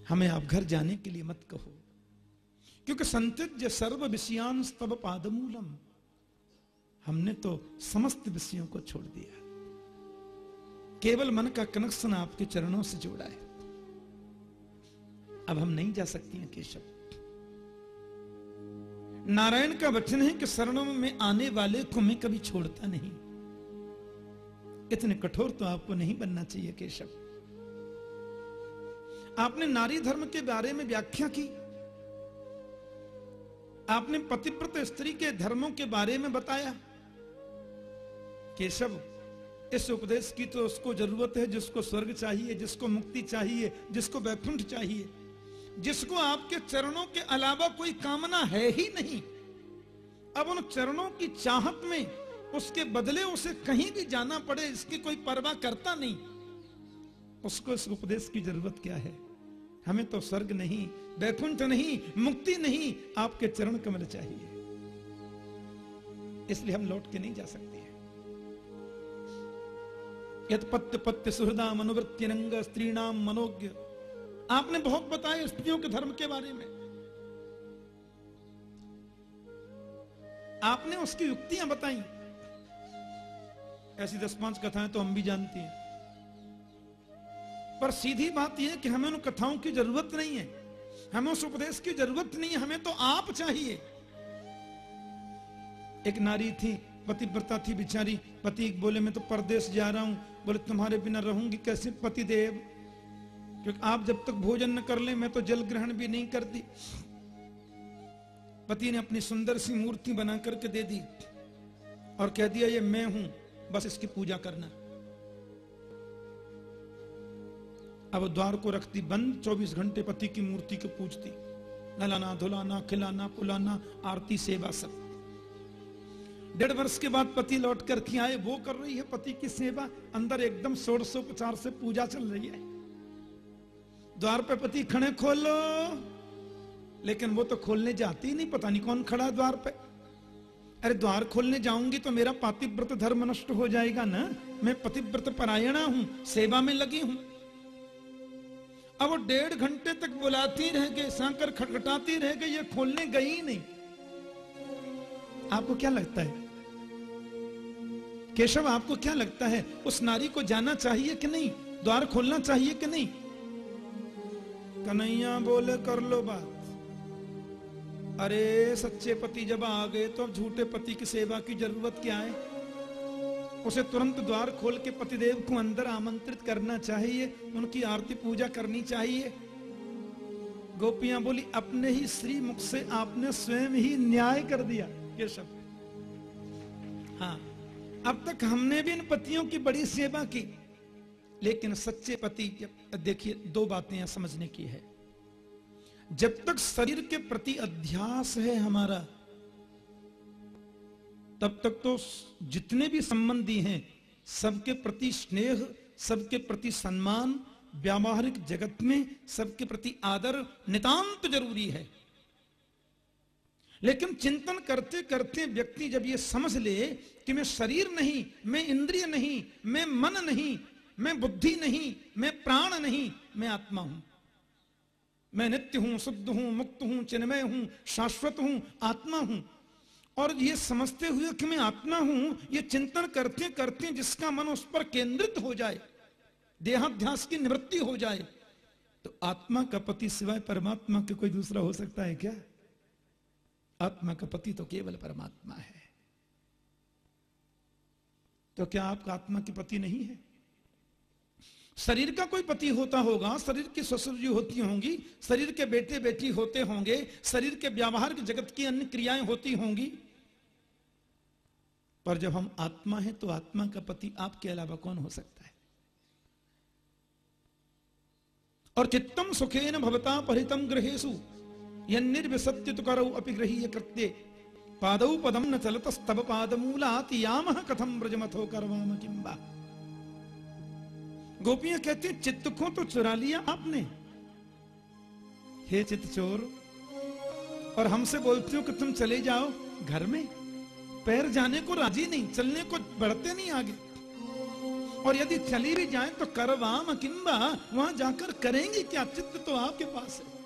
हमें आप घर जाने के लिए मत कहो। क्योंकि संत्यज सर्व विषयान स्तव पादमूलम। हमने तो समस्त विषयों को छोड़ दिया। केवल मन का कनेक्शन आपके चरणों से जोड़ा है। अब हम नहीं जा सकती हैं, केशव। नारायण का वचन है कि शरणों में आने वाले को मैं कभी छोड़ता नहीं। इतने कठोर तो आपको नहीं बनना चाहिए, केशव। आपने नारी धर्म के बारे में व्याख्या की। आपने पतिव्रत स्त्री के धर्मों के बारे में बताया। केशव, इस उपदेश की तो उसको ज़रूरत है, जिसको स्वर्ग चाहिए, जिसको मुक्ति चाहिए, जिसको वैकुंठ चाहिए। जिसको आपके चरणों के अलावा कोई कामना है ही नहीं। अब उन चरणों की चाहत में उसके बदले उसे कहीं भी जाना पड़े, इसकी कोई परवाह करता नहीं। उसको इस उपदेश की ज़रूरत क्या है? हमें तो स्वर्ग नहीं, वैकुंठ नहीं, मुक्ति नहीं आपके चरण कमल चाहिए। इसलिए हम लौट के नहीं जा सकते यद पत्य पत्य सुहृदा मनोवृत्ति स्त्री नाम मनोज्ञ। आपने बहुत बताया स्त्रियों के धर्म के बारे में। आपने उसकी युक्तियाँ बताई। ऐसी दस पाँच कथाएँ तो हम भी जानते हैं। पर सीधी बात यह कि हमें उन कथाओं की ज़रूरत नहीं है। हमें उस उपदेश की ज़रूरत नहीं है। हमें तो आप चाहिए। एक नारी थी, पतिव्रता थी, बिचारी, पति बोले, मैं तो परदेश जा रहा हूँ। बोले, तुम्हारे बिना रहूँगी कैसे पति देव क्योंकि आप जब तक भोजन न कर ले, मैं तो जल ग्रहण भी नहीं करती। पति ने अपनी सुंदर सी मूर्ति बना करके दे दी और कह दिया, ये मैं हूँ, बस इसकी पूजा करना। अब द्वार को रखती बंद 24 घंटे पति की मूर्ति को पूजती। नलाना, धुलाना, खिलाना, पुलाना, आरती, सेवा सब। डेढ़ वर्ष के बाद पति लौट कर के आए, वो कर रही है पति की सेवा। अंदर एकदम षोड़शोपचार से पूजा चल रही है। द्वार पे पति खड़े खोलो। लेकिन वो तो खोलने जाती नहीं, पता नहीं कौन खड़ा द्वार पे। अरे द्वार खोलने जाऊँगी तो मेरा पातिव्रत धर्म नष्ट हो जाएगा ना? मैं पतिव्रत परायणा हूँ, सेवा में लगी हूँ। अब वो डेढ़ घंटे तक बुलाती रह गए सांकर खटखटाती रह गई, ये खोलने गई नहीं। आपको क्या लगता है? केशव, आपको क्या लगता है, उस नारी को जाना चाहिए कि नहीं? द्वार खोलना चाहिए कि नहीं? कन्हैया बोले, कर लो बात। अरे, सच्चे पति जब आ गए तो अब झूठे पति की सेवा की ज़रूरत क्या है? उसे तुरंत द्वार खोल के पतिदेव को अंदर आमंत्रित करना चाहिए, उनकी आरती पूजा करनी चाहिए। गोपियाँ बोली, अपने ही श्री मुख से आपने स्वयं ही न्याय कर दिया। ये सब हाँ अब तक हमने भी इन पतियों की बड़ी सेवा की। लेकिन सच्चे पति देखिए, दो बातें यहाँ समझने की है। जब तक शरीर के प्रति अध्यास है हमारा, तब तक तो जितने भी संबंधी हैं, सबके प्रति स्नेह, सबके प्रति सम्मान, व्यावहारिक जगत में सबके प्रति आदर नितांत ज़रूरी है। लेकिन चिंतन करते करते व्यक्ति जब ये समझ ले कि मैं शरीर नहीं, मैं इंद्रिय नहीं, मैं मन नहीं मैं बुद्धि नहीं, मैं प्राण नहीं, मैं आत्मा हूँ। मैं नित्य हूँ, शुद्ध हूँ, मुक्त हूँ, चिन्मय हूँ, शाश्वत हूँ, आत्मा हूँ। और ये समझते हुए कि मैं आत्मा हूँ, ये चिंतन करते करते जिसका मन उस पर केंद्रित हो जाए, देहाध्यास की निवृत्ति हो जाए तो आत्मा का पति सिवाय परमात्मा के कोई दूसरा हो सकता है क्या? आत्मा का पति तो केवल परमात्मा है। तो क्या आपका आत्मा के पति नहीं है? शरीर का कोई पति होता होगा, शरीर की ससुर जी होती होंगी, शरीर के बेटे बेटी होते होंगे, शरीर के व्यवहार के जगत की अन्य क्रियाएँ होती होंगी। पर जब हम आत्मा हैं तो आत्मा का पति आपके अलावा कौन हो सकता है? और चित्तम सुखेन भवता परितम ग्रहेशु निर्विसत्य तो करो अपि कृत्य। पादौ पदम न चलत स्तव पादमूलात याम कथम ब्रजमथो करवाम किंबा गोपियाँ कहती चित्त को तो चुरा लिया आपने। हे चित्त चोर, और हमसे बोलती हो कि तुम चले जाओ घर में? पैर जाने को राज़ी नहीं, चलने को बढ़ते नहीं आगे। और यदि चली भी जाए तो करवाम किंबा वहाँ जाकर करेंगे क्या? चित्त तो आपके पास है।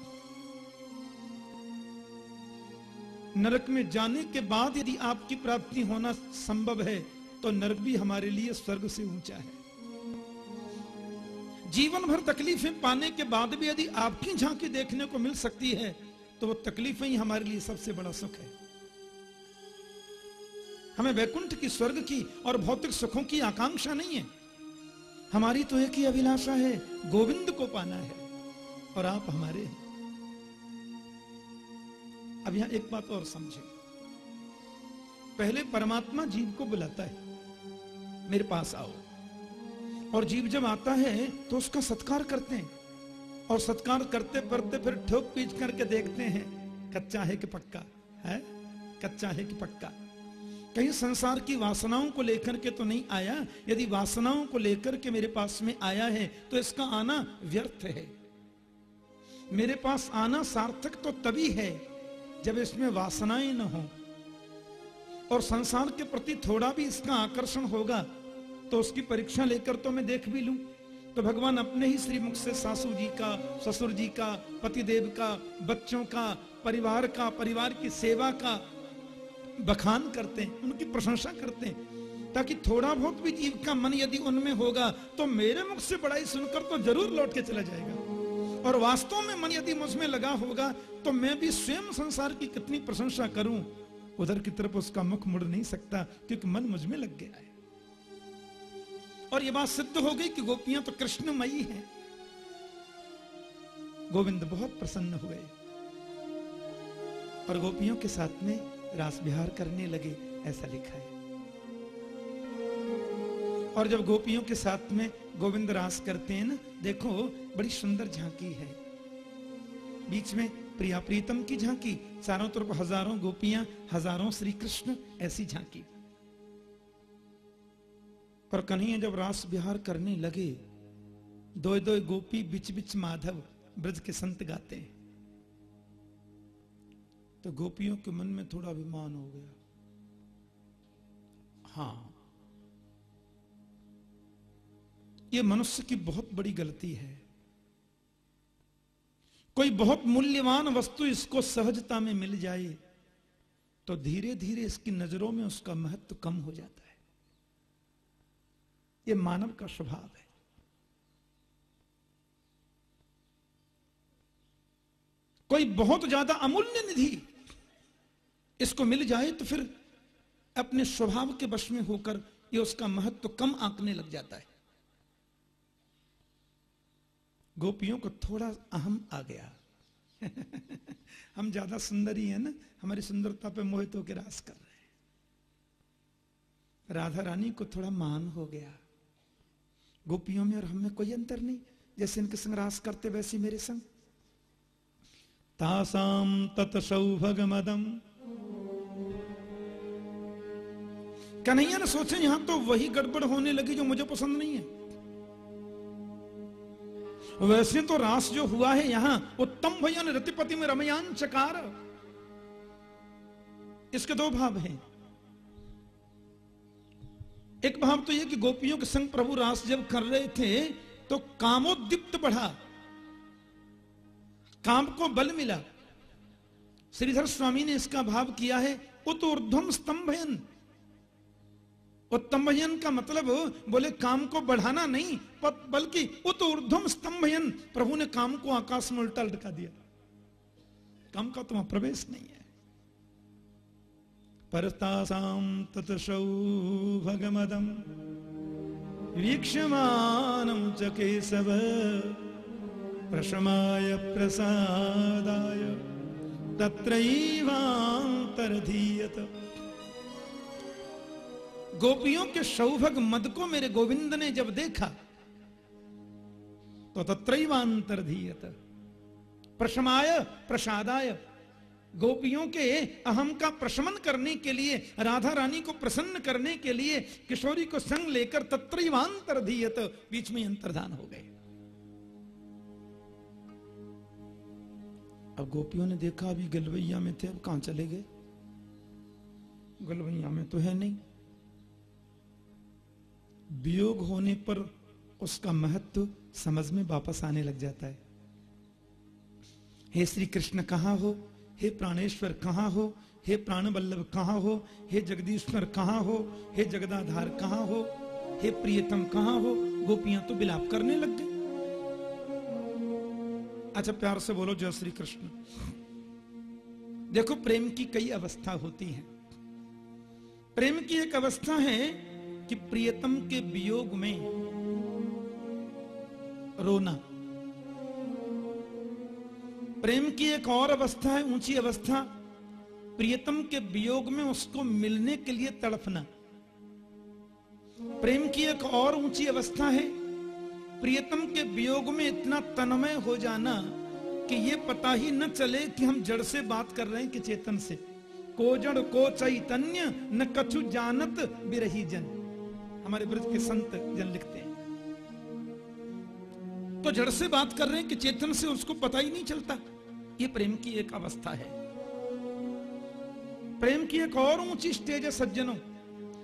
नरक में जाने के बाद यदि आपकी प्राप्ति होना संभव है तो नरक भी हमारे लिए स्वर्ग से ऊँचा है। जीवन भर तकलीफें पाने के बाद भी यदि आपकी झांकी देखने को मिल सकती है तो वो तकलीफें ही हमारे लिए सबसे बड़ा सुख है। हमें वैकुंठ की स्वर्ग की और भौतिक सुखों की आकांक्षा नहीं है। हमारी तो एक ही अभिलाषा है, गोविंद को पाना है, और आप हमारे हैं। अब यहाँ एक बात और समझे। पहले परमात्मा जीव को बुलाता है, मेरे पास आओ। और जीव जब आता है तो उसका सत्कार करते हैं। और सत्कार करते करते फिर ठोक पीच करके देखते हैं, कच्चा है कि पक्का? है? कच्चा है कि पक्का? कहीं संसार की वासनाओं को लेकर के तो नहीं आया? यदि वासनाओं को लेकर के मेरे पास में आया है तो इसका आना व्यर्थ है। मेरे पास आना सार्थक तो तभी है, जब इसमें वासनाएँ न हो। और संसार के प्रति थोड़ा भी इसका आकर्षण होगा तो उसकी परीक्षा लेकर तो मैं देख भी लूँ। तो भगवान अपने ही श्रीमुख से सासू जी का, ससुर जी का, पतिदेव का, बच्चों का, परिवार का, परिवार की सेवा का बखान करते हैं, उनकी प्रशंसा करते हैं, ताकि थोड़ा बहुत भी जीव का मन यदि उनमें होगा तो मेरे मुख से बड़ाई सुनकर तो ज़रूर लौट के चला जाएगा। और वास्तव में मन यदि मुझमें लगा होगा तो मैं भी स्वयं संसार की कितनी प्रशंसा करूँ, उधर की तरफ़ उसका मुख मुड़ नहीं सकता, क्योंकि मन मुझमें लग गया है। और यह बात सिद्ध हो गई कि गोपियाँ तो कृष्णमयी हैं। गोविंद बहुत प्रसन्न हुए। और गोपियों के साथ में रास विहार करने लगे, ऐसा लिखा है। और जब गोपियों के साथ में गोविंद रास करते हैं ना, देखो, बड़ी सुंदर झांकी है। बीच में प्रिया प्रीतम की झांकी, चारों तरफ़ हज़ारों गोपियाँ, हज़ारों श्री कृष्ण, ऐसी झांकी। पर कन्हैया जब रास विहार करने लगे दो दो गोपी बिच बिच माधव ब्रज के संत गाते हैं। तो गोपियों के मन में थोड़ा अभिमान हो गया। हाँ ये मनुष्य की बहुत बड़ी गलती है। कोई बहुत मूल्यवान वस्तु इसको सहजता में मिल जाए तो धीरे धीरे इसकी नज़रों में उसका महत्व कम हो जाता है। यह मानव का स्वभाव है। कोई बहुत ज़्यादा अमूल्य निधि इसको मिल जाए तो फिर अपने स्वभाव के वश में होकर ये उसका महत्व तो कम आंकने लग जाता है। गोपियों को थोड़ा अहम आ गया। (laughs) हम ज़्यादा सुंदर ही है ना, हमारी सुंदरता पे मोहित होकर रास कर रहे हैं। राधा रानी को थोड़ा मान हो गया। गोपियों में और हम में कोई अंतर नहीं। जैसे इनके संग रास करते वैसे मेरे संग। तासाम तत् सौभगमदम। कन्हैया ने सोचे यहाँ तो वही गड़बड़ होने लगी जो मुझे पसंद नहीं है। वैसे तो रास जो हुआ है यहाँ उत्तम भैया ने रतिपति में रमयान चकार। इसके दो भाव हैं। एक भाव तो यह कि गोपियों के संग प्रभु रास जब कर रहे थे तो कामोद्दीप्त बढ़ा। काम को बल मिला। श्रीधर स्वामी ने इसका भाव किया है, उत ऊर्धम स्तंभयन। उत्तम्भयन का मतलब बोले, काम को बढ़ाना नहीं बल्कि उत ऊर्धम स्तंभयन। प्रभु ने काम को आकाश में उल्टा लटका दिया काम का तुम्हारा प्रवेश नहीं है। परतासाम तत्सौ भगमदम वीक्षमानम च केशव प्रशमाय प्रसादाय तत्रैवांतरधीयत गोपियों के सौभग मद को मेरे गोविंद ने जब देखा तो तत्रैवांतरधीयत प्रशमाय, प्रसादाय गोपियों के अहम का प्रशमन करने के लिए, राधा रानी को प्रसन्न करने के लिए किशोरी को संग लेकर तत्रैवांतर धीयत बीच में अंतर्धान हो गए। अब गोपियों ने देखा, अभी गलवैया में थे, अब कहाँ चले गए? गलवैया में तो है नहीं। वियोग होने पर उसका महत्व समझ में वापस आने लग जाता है। हे श्री कृष्ण, कहाँ हो? हे प्राणेश्वर कहाँ हो? हे प्राण बल्लभ कहाँ हो? हे जगदीश्वर कहाँ हो? हे जगदाधार कहाँ हो? हे प्रियतम कहाँ हो? गोपियाँ तो बिलाप करने लग गई। अच्छा प्यार से बोलो जय श्री कृष्ण। देखो, प्रेम की कई अवस्था होती है। प्रेम की एक अवस्था है कि प्रियतम के वियोग में रोना। प्रेम की एक और अवस्था है, ऊँची अवस्था। प्रियतम के वियोग में उसको मिलने के लिए तड़पना प्रेम की एक और ऊँची अवस्था है, प्रियतम के वियोग में इतना तन्मय हो जाना कि ये पता ही न चले कि हम जड़ से बात कर रहे हैं कि चेतन से। को जड़, को चैतन्य, न कछु जानत बिरही जन। हमारे ब्रज के संत जन लिखते हैं। तो जड़ से बात कर रहे हैं कि चेतन से उसको पता ही नहीं चलता। ये प्रेम की एक अवस्था है। प्रेम की एक और ऊँची स्टेज है सज्जनों,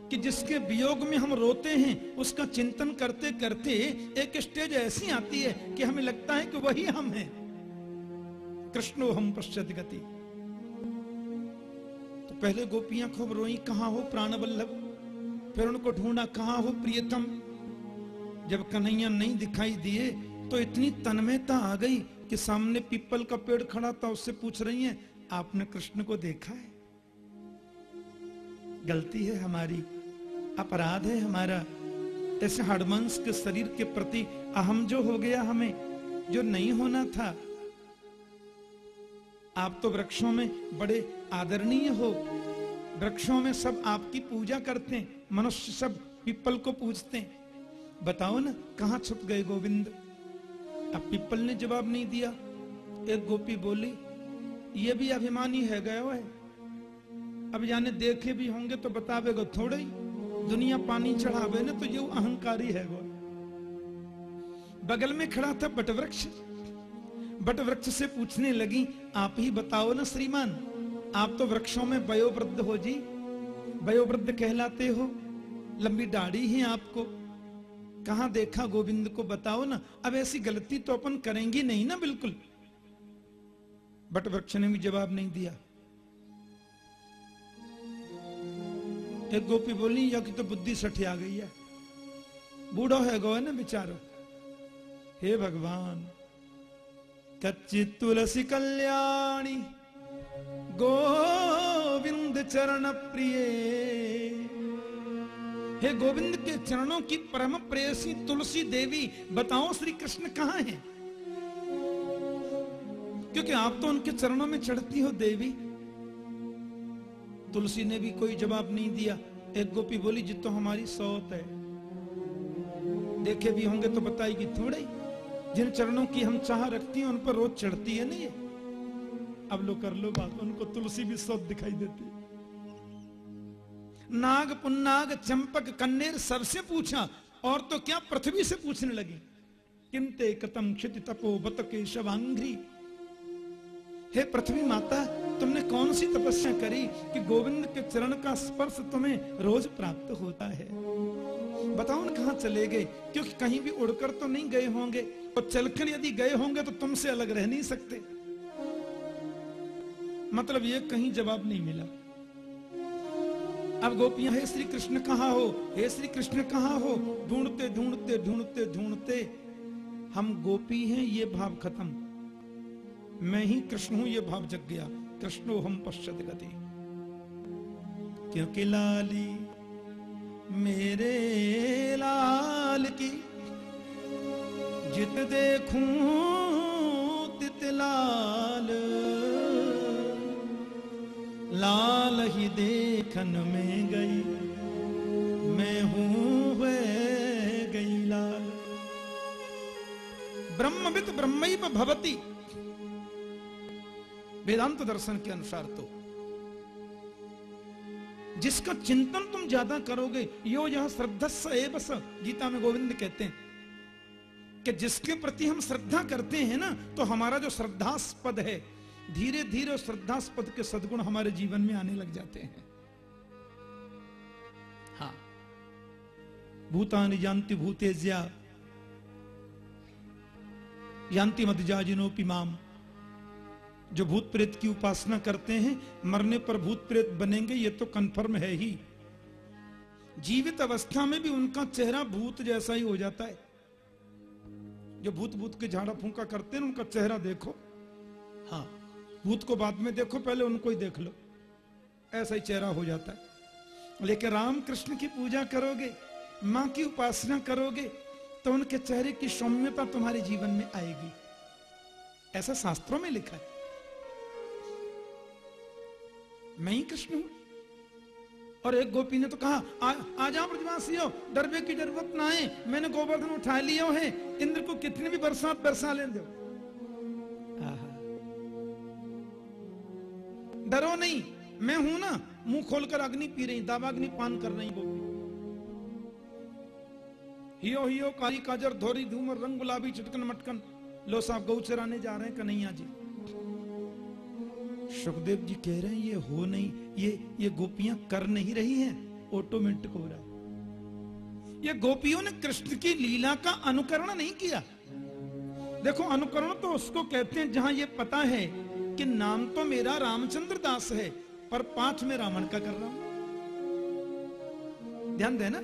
कि जिसके वियोग में हम रोते हैं, उसका चिंतन करते करते एक स्टेज ऐसी आती है कि हमें लगता है कि वही हम हैं। कृष्णो हम पश्चात गति। तो पहले गोपियाँ खूब रोई, कहाँ हो प्राण वल्लभ? फिर उनको ढूंढा, कहाँ हो प्रियतम? जब कन्हैया नहीं दिखाई दिए तो इतनी तन्मयता आ गई कि सामने पीपल का पेड़ खड़ा था, उससे पूछ रही हैं, आपने कृष्ण को देखा है? गलती है हमारी, अपराध है हमारा। ऐसे हड़वंश के शरीर के प्रति अहम जो हो गया हमें, जो नहीं होना था। आप तो वृक्षों में बड़े आदरणीय हो। वृक्षों में सब आपकी पूजा करते हैं, मनुष्य सब पिप्पल को पूजते हैं। बताओ ना, कहाँ छुप गए गोविंद? अब पिप्पल ने जवाब नहीं दिया। एक गोपी बोली, ये भी अभिमानी है, गयो है। अब जाने देखे भी होंगे तो बतावेगा थोड़े ही। दुनिया पानी चढ़ावे ना तो ये अहंकारी है वो। बगल में खड़ा था बटवृक्ष। बटवृक्ष से पूछने लगी, आप ही बताओ ना श्रीमान, आप तो वृक्षों में वयोवृद्ध हो जी। वयोवृद्ध कहलाते हो। लंबी दाढ़ी है आपको। कहा देखा गोविंद को बताओ ना। अब ऐसी गलती तो अपन करेंगे नहीं ना बिल्कुल। बट वृक्ष ने भी जवाब नहीं दिया। एक गोपी बोली या कि तो बुद्धि सठी आ गई है। बूढ़ो है गो है ना बेचारो। हे भगवान कच्ची तुलसी कल्याणी, गोविंद चरण प्रिय। हे गोविंद के चरणों की परम प्रेयसी तुलसी देवी, बताओ श्री कृष्ण कहाँ हैं? क्योंकि आप तो उनके चरणों में चढ़ती हो देवी। तुलसी ने भी कोई जवाब नहीं दिया। एक गोपी बोली जित तो हमारी सौत है। देखे भी होंगे तो बताएगी थोड़े जिन चरणों की हम चाह रखती हैं, उन पर रोज चढ़ती है ना ये। अब लो कर लो बात, उनको तुलसी भी सौत दिखाई देती है। नाग पुन्नाग चंपक कन्नेर सबसे पूछा, और तो क्या पृथ्वी से पूछने लगी? किंते कतम क्षिति तपो बत के शवांग्री हे पृथ्वी माता, तुमने कौन सी तपस्या करी कि गोविंद के चरण का स्पर्श तुम्हें रोज प्राप्त होता है? बताओ न कहा चले गए, क्योंकि कहीं भी उड़कर तो नहीं गए होंगे, और चलकर यदि गए होंगे तो तुमसे अलग रह नहीं सकते। मतलब ये कहीं जवाब नहीं मिला। अब गोपियाँ, हे श्री कृष्ण, कहा हो? हे श्री कृष्ण, कहा हो? ढूंढते ढूंढते ढूंढते ढूंढते। हम गोपी हैं, ये भाव खत्म। मैं ही कृष्ण हूँ, ये भाव जग गया। कृष्णो, हम पश्चात गति। क्योंकि लाली, मेरे लाल की जित देखूँ, तित लाल। लाल ही देखन में गई। मैं हूँ गई लाल। ब्रह्मविद ब्रह्म भवती। वेदांत दर्शन के अनुसार तो। जिसका चिंतन तुम ज़्यादा करोगे, यो यह श्रद्धा बस गीता में गोविंद कहते हैं। कि जिसके प्रति हम श्रद्धा करते हैं ना तो हमारा जो श्रद्धास्पद है धीरे धीरे श्रद्धास्पद के सदगुण हमारे जीवन में आने लग जाते हैं। हाँ। भूतानि जानती भूतेज्या। जानती मदजाजिनो पिमाम जो भूत प्रेत की उपासना करते हैं, मरने पर भूत प्रेत बनेंगे, ये तो कंफर्म है ही। जीवित अवस्था में भी उनका चेहरा भूत जैसा ही हो जाता है। जो भूत भूत के झाड़ा फूका करते हैं, उनका चेहरा देखो। हाँ। भूत को बाद में देखो पहले उनको ही देख लो। ऐसा ही चेहरा हो जाता है। लेकिन राम कृष्ण की पूजा करोगे माँ की उपासना करोगे तो उनके चेहरे की सौम्यता तुम्हारे जीवन में आएगी। ऐसा शास्त्रों में लिखा है। मैं ही कृष्ण हूँ। और एक गोपी ने तो कहा आ, आ जाओ ब्रजवासियों डरबे की ज़रूरत ना है। मैंने गोवर्धन उठा लियो है। इंद्र को कितनी भी बरसात बरसा ले दो। डरो नहीं। मैं हूँ ना, मुँह खोलकर अग्नि पी रही दावाग्नि पान कर रही गोपी हियो हियो काली काजर धोरी धूमर, रंग गुलाबी चिटकन मटकन। लो साहब गौ चराने जा रहे हैं कन्हैया जी सुखदेव जी कह रहे हैं, ये हो नहीं, ये ये गोपियाँ कर नहीं रही हैं ऑटोमेटिक हो रहा ये गोपियों ने कृष्ण की लीला का अनुकरण नहीं किया। देखो, अनुकरण तो उसको कहते हैं, जहाँ ये पता है कि नाम तो मेरा रामचंद्र दास है, पर पाठ में रावण का कर रहा हूँ। ध्यान देना।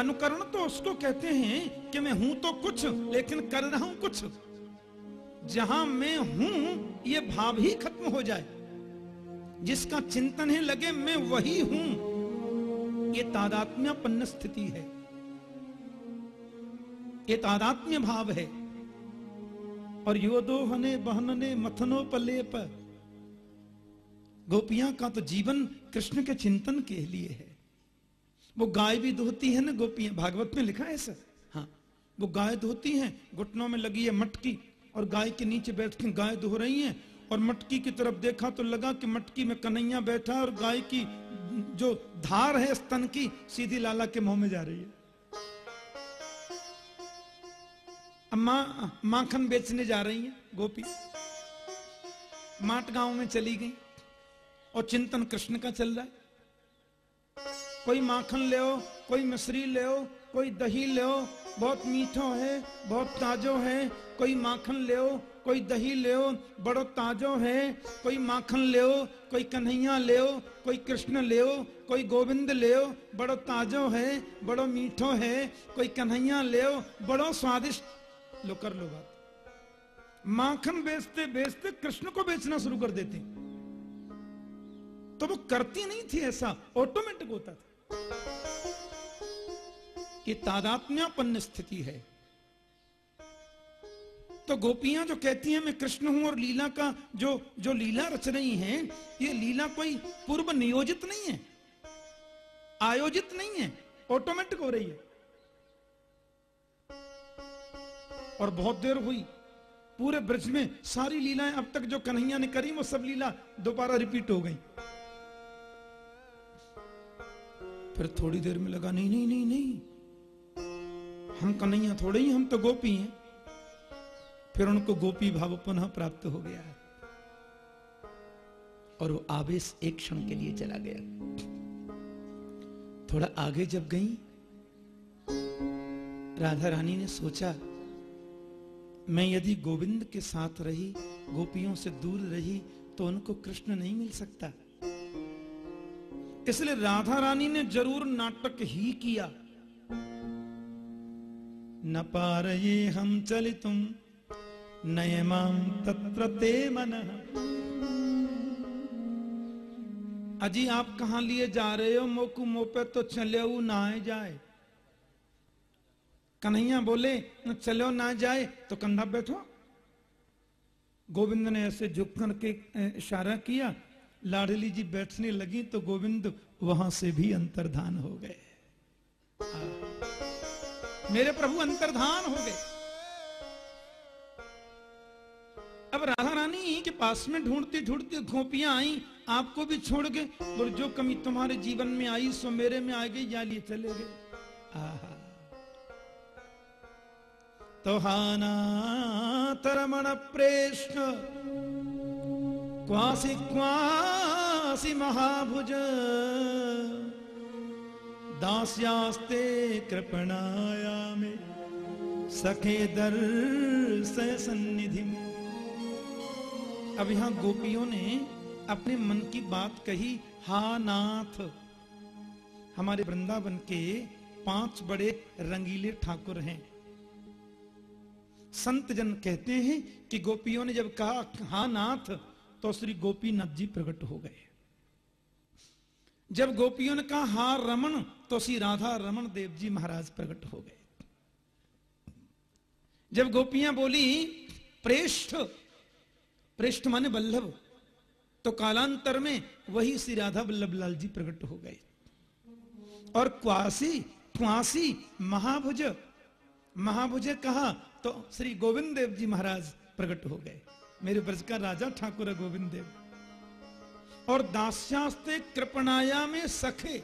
अनुकरण तो उसको कहते हैं कि मैं हूँ तो कुछ, लेकिन कर रहा हूँ कुछ। जहाँ मैं हूँ, ये भाव ही खत्म हो जाए। जिसका चिंतन है लगे मैं वही हूँ। ये तादात्म्यपन्न स्थिति है। ये तादात्म्य भाव है। और योदोहने बहनने मथनो पलेप गोपियाँ का तो जीवन कृष्ण के चिंतन के लिए है। वो गाय भी धोती है ना गोपियाँ? भागवत में लिखा है ऐसा? हाँ। वो गाय धोती हैं, घुटनों में लगी है मटकी, और गाय के नीचे बैठ के गाय धो रही हैं, और मटकी की तरफ़ देखा तो लगा कि मटकी में कन्हैया बैठा और गाय की जो धार है स्तन की, सीधी लाला के मुँह में जा रही है। मा, माखन बेचने जा रही है गोपी माट गाँव में चली गई और चिंतन कृष्ण का चल रहा है कोई माखन ले ओ, कोई मिश्री ले ओ, कोई दही ले ओ, बहुत मीठो है बहुत ताजो है कोई माखन ले ओ, कोई दही ले ओ, बड़ो ताजो है कोई माखन ले ओ, कोई कन्हैया ले ओ, कोई कृष्ण ले ओ, कोई गोविंद ले ओ, बड़ो ताजो है बड़ो मीठो है कोई कन्हैया ले ओ, बड़ो स्वादिष्ट लो, कर लो बात। माखन बेचते बेचते कृष्ण को बेचना शुरू कर देते। तो वो करती नहीं थी ऐसा ऑटोमेटिक होता था। कि तादात्म्यापन्न स्थिति है। तो गोपियाँ जो कहती हैं, मैं कृष्ण हूँ और लीला का जो जो लीला रच रही हैं, ये लीला कोई पूर्व नियोजित नहीं है। आयोजित नहीं है ऑटोमेटिक हो रही है। और बहुत देर हुई। पूरे ब्रज में सारी लीलाएँ अब तक जो कन्हैया ने करी, वो सब लीला दोबारा रिपीट हो गई। फिर थोड़ी देर में लगा, नहीं नहीं नहीं नहीं। हम कन्हैया थोड़े ही, हम तो गोपी हैं। फिर उनको गोपी भाव पुनः प्राप्त हो गया। है और वो आवेश एक क्षण के लिए चला गया। थोड़ा आगे जब गई, राधा रानी ने सोचा मैं यदि गोविंद के साथ रही, गोपियों से दूर रही तो उनको कृष्ण नहीं मिल सकता। इसलिए राधा रानी ने ज़रूर नाटक ही किया। न पार ये हम चले तुम नयमाम तत्र ते मन। अजी आप कहा लिए जा रहे हो? मोकू मोपे तो चले ना जाए। कन्हैया बोले, न चलो ना जाए तो कंधा बैठो। गोविंद ने ऐसे झुक करके इशारा किया। लाडली जी बैठने लगी तो गोविंद वहाँ से भी अंतर्धान हो गए। मेरे प्रभु, अंतर्धान हो गए। अब राधा रानी के पास में ढूंढती ढूंढती गोपियाँ आई, आपको भी छोड़ के और जो कमी तुम्हारे जीवन में आई, सो मेरे में आ गई, या लिए चले गए। तो हाना तरमण प्रेष्ठ, क्वासी क्वासी महाभुज। दास्यास्ते कृपणाया में सखे दर्श सन्निधि अब यहाँ गोपियों ने अपने मन की बात कही, हा नाथ, हमारे वृंदावन के पाँच बड़े रंगीले ठाकुर हैं। संत जन कहते हैं कि गोपियों ने जब कहा, हा नाथ तो श्री गोपीनाथ जी प्रकट हो गए। जब गोपियों ने कहा, हा रमन तो श्री राधा रमन देव जी महाराज प्रकट हो गए। जब गोपियाँ बोली, प्रेष्ठ प्रेष्ठ माने वल्लभ तो कालांतर में वही श्री राधा वल्लभ लाल जी प्रकट हो गए। और क्वासी क्वासी महाभुज महाभुज कहा तो श्री गोविंद देव जी महाराज प्रकट हो गए। मेरे ब्रज का राजा ठाकुर गोविंद देव। और दास्यास्ते कृपणाया में सखे।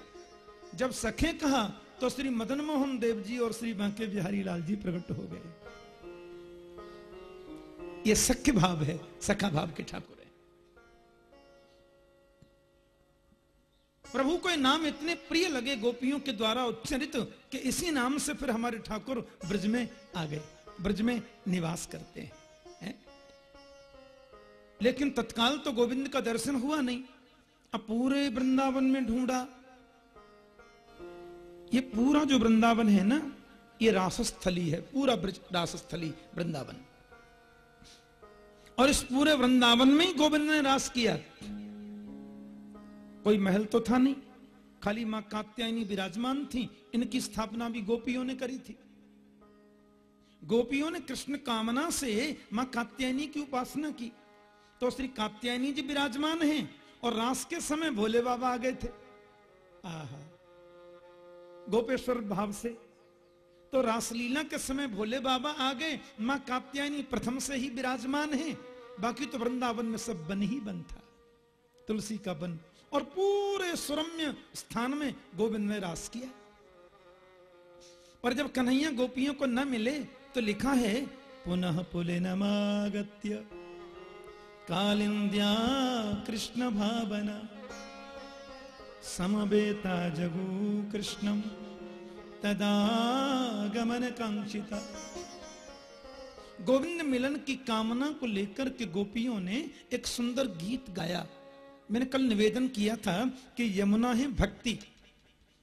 जब सखे कहा तो श्री मदन मोहन देव जी और श्री बांके बिहारी लाल जी प्रकट हो गए। ये सख्य भाव है, सखा भाव के ठाकुर है। प्रभु को नाम इतने प्रिय लगे गोपियों के द्वारा उच्चरित कि इसी नाम से फिर हमारे ठाकुर ब्रज में आ गए। ब्रज में निवास करते हैं, है? लेकिन तत्काल तो गोविंद का दर्शन हुआ नहीं। अब पूरे वृंदावन में ढूंढा। ये पूरा जो वृंदावन है ना, ये रासस्थली है, पूरा ब्रज, रासस्थली वृंदावन। और इस पूरे वृंदावन में ही गोविंद ने रास किया। कोई महल तो था नहीं, खाली माँ कात्यायनी विराजमान थी, इनकी स्थापना भी गोपियों ने करी थी। गोपियों ने कृष्ण कामना से माँ कात्यायनी की उपासना की। तो श्री कात्यायनी जी विराजमान हैं और रास के समय भोले बाबा आ गए थे। आहा। गोपेश्वर भाव से। तो रासलीला के समय भोले बाबा आ गए, माँ कात्यायनी प्रथम से ही विराजमान है। बाकी तो वृंदावन में सब बन ही बन था। तुलसी का बन और पूरे सुरम्य स्थान में गोविंद ने रास किया। पर जब कन्हैया गोपियों को न मिले तो लिखा है, पुनः पुले नमागत्य कालिंद्या कृष्ण भावना समबेता जगू कृष्णम तदा गमन कांक्षिता। गोविंद मिलन की कामना को लेकर के गोपियों ने एक सुंदर गीत गाया। मैंने कल निवेदन किया था कि यमुना है भक्ति,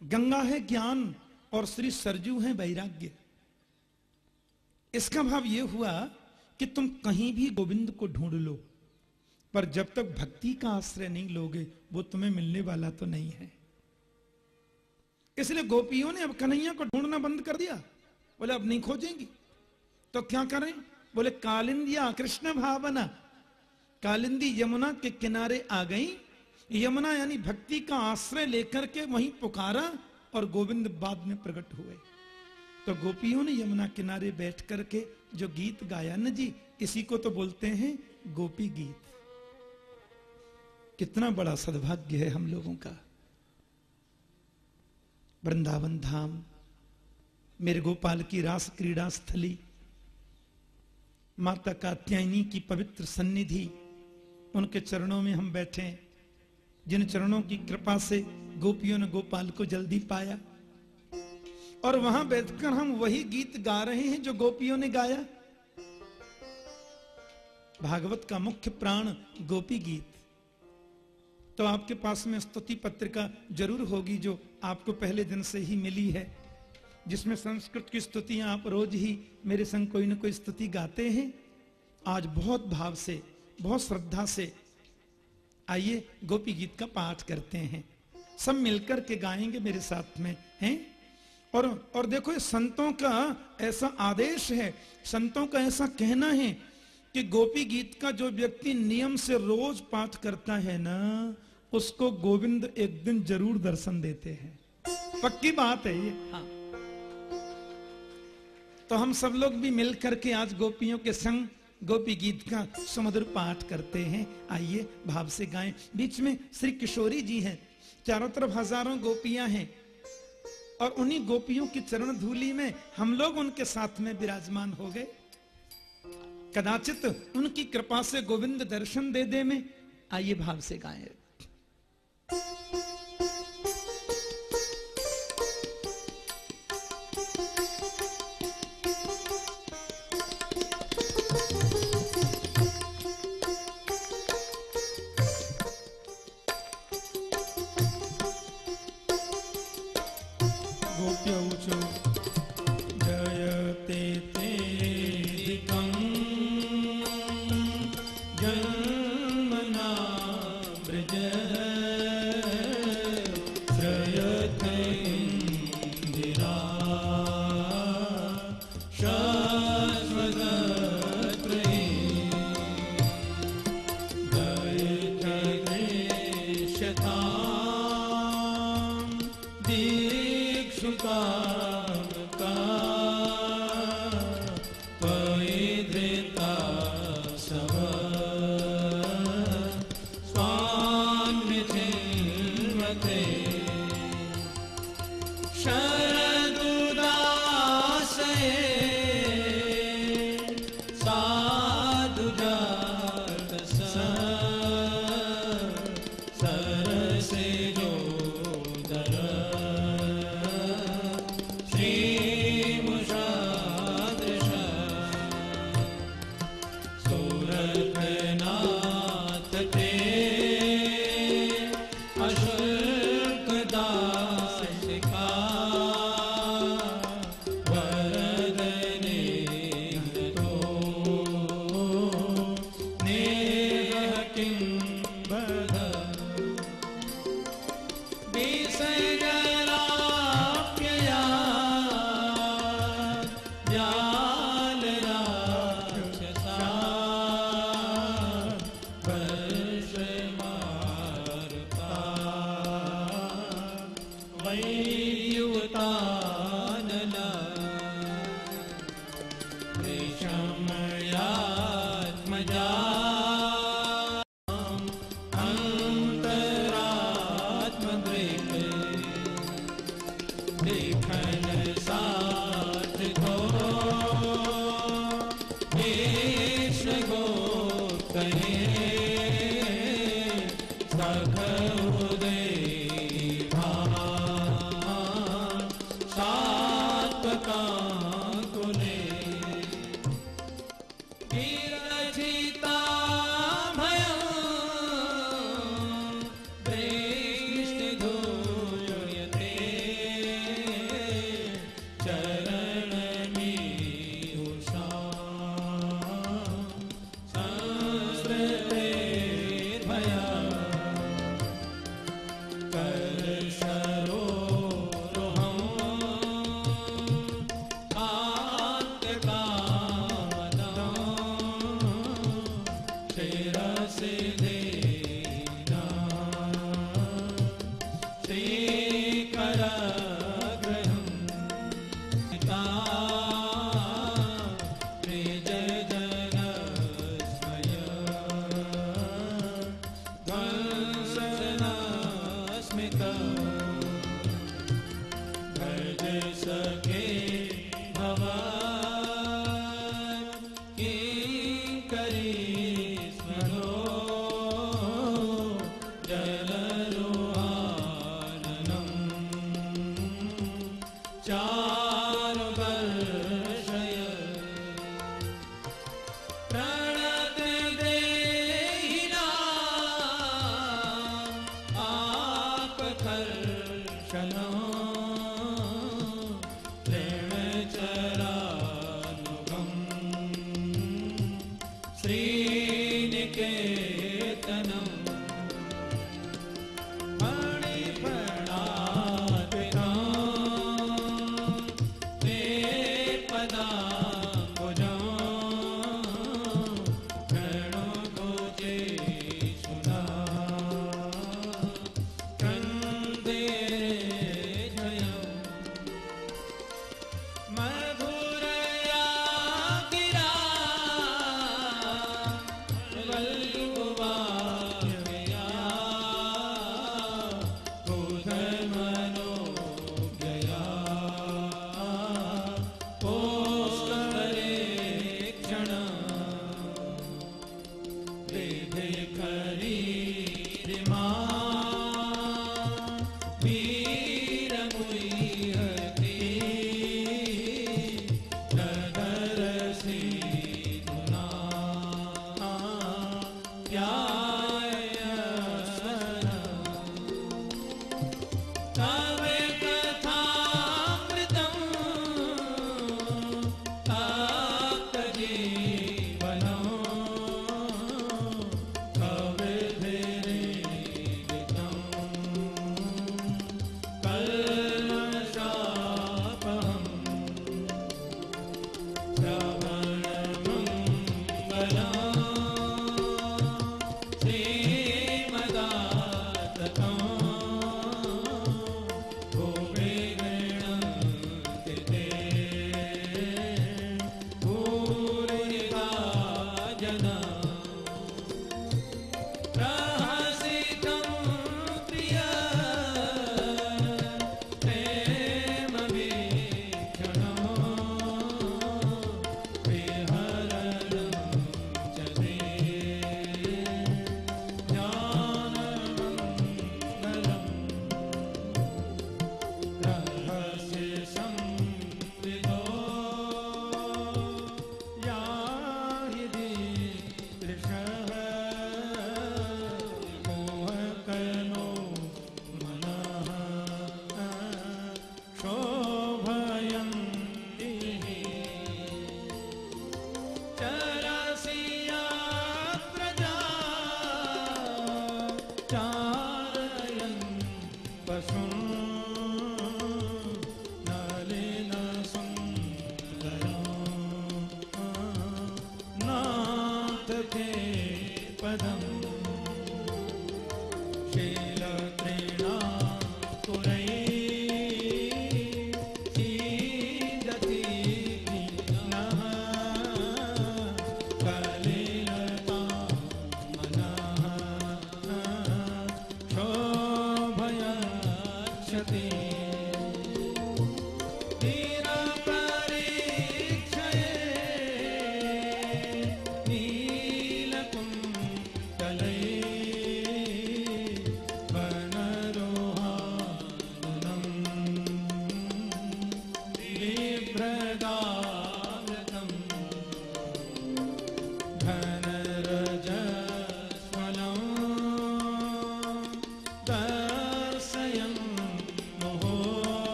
गंगा है ज्ञान और श्री सरजू है वैराग्य। इसका भाव यह हुआ कि तुम कहीं भी गोविंद को ढूंढ लो, पर जब तक भक्ति का आश्रय नहीं लोगे, वो तुम्हें मिलने वाला तो नहीं है। इसलिए गोपियों ने अब कन्हैया को ढूंढना बंद कर दिया। बोले, अब नहीं खोजेंगी। तो क्या करें? बोले कालिंदिया कृष्ण भावना। कालिंदी यमुना के किनारे आ गई। यमुना यानी भक्ति का आश्रय लेकर के वहीं पुकारा और गोविंद बाद में प्रकट हुए। तो गोपियों ने यमुना किनारे बैठ करके जो गीत गाया। न जी, इसी को तो बोलते हैं गोपी गीत। कितना बड़ा सद्भाग्य है हम लोगों का। वृंदावन धाम, मेरे गोपाल की रास क्रीड़ा स्थली, माता कात्यायनी की पवित्र सन्निधि, उनके चरणों में हम बैठे। जिन चरणों की कृपा से गोपियों ने गोपाल को जल्दी पाया। और वहाँ बैठकर हम वही गीत गा रहे हैं जो गोपियों ने गाया। भागवत का मुख्य प्राण गोपी गीत। तो आपके पास में स्तुति पत्रिका ज़रूर होगी जो आपको पहले दिन से ही मिली है, जिसमें संस्कृत की स्तुतियाँ आप रोज ही मेरे संग कोई ना कोई स्तुति गाते हैं। आज बहुत भाव से, बहुत श्रद्धा से आइए गोपी गीत का पाठ करते हैं। सब मिलकर के गाएँगे मेरे साथ में, हैं? और और देखो ये संतों का ऐसा आदेश है संतों का ऐसा कहना है कि गोपी गीत का जो व्यक्ति नियम से रोज पाठ करता है ना उसको गोविंद एक दिन ज़रूर दर्शन देते हैं। पक्की बात है ये। हाँ। तो हम सब लोग भी मिल करके आज गोपियों के संग गोपी गीत का सुमधुर पाठ करते हैं। आइए भाव से गाएँ। बीच में श्री किशोरी जी हैं। चारों तरफ़ हज़ारों गोपियाँ हैं। और उन्हीं गोपियों की चरण धूली में हम लोग उनके साथ में विराजमान हो गए। कदाचित उनकी कृपा से गोविंद दर्शन दे दे में। आइए भाव से गाएँ।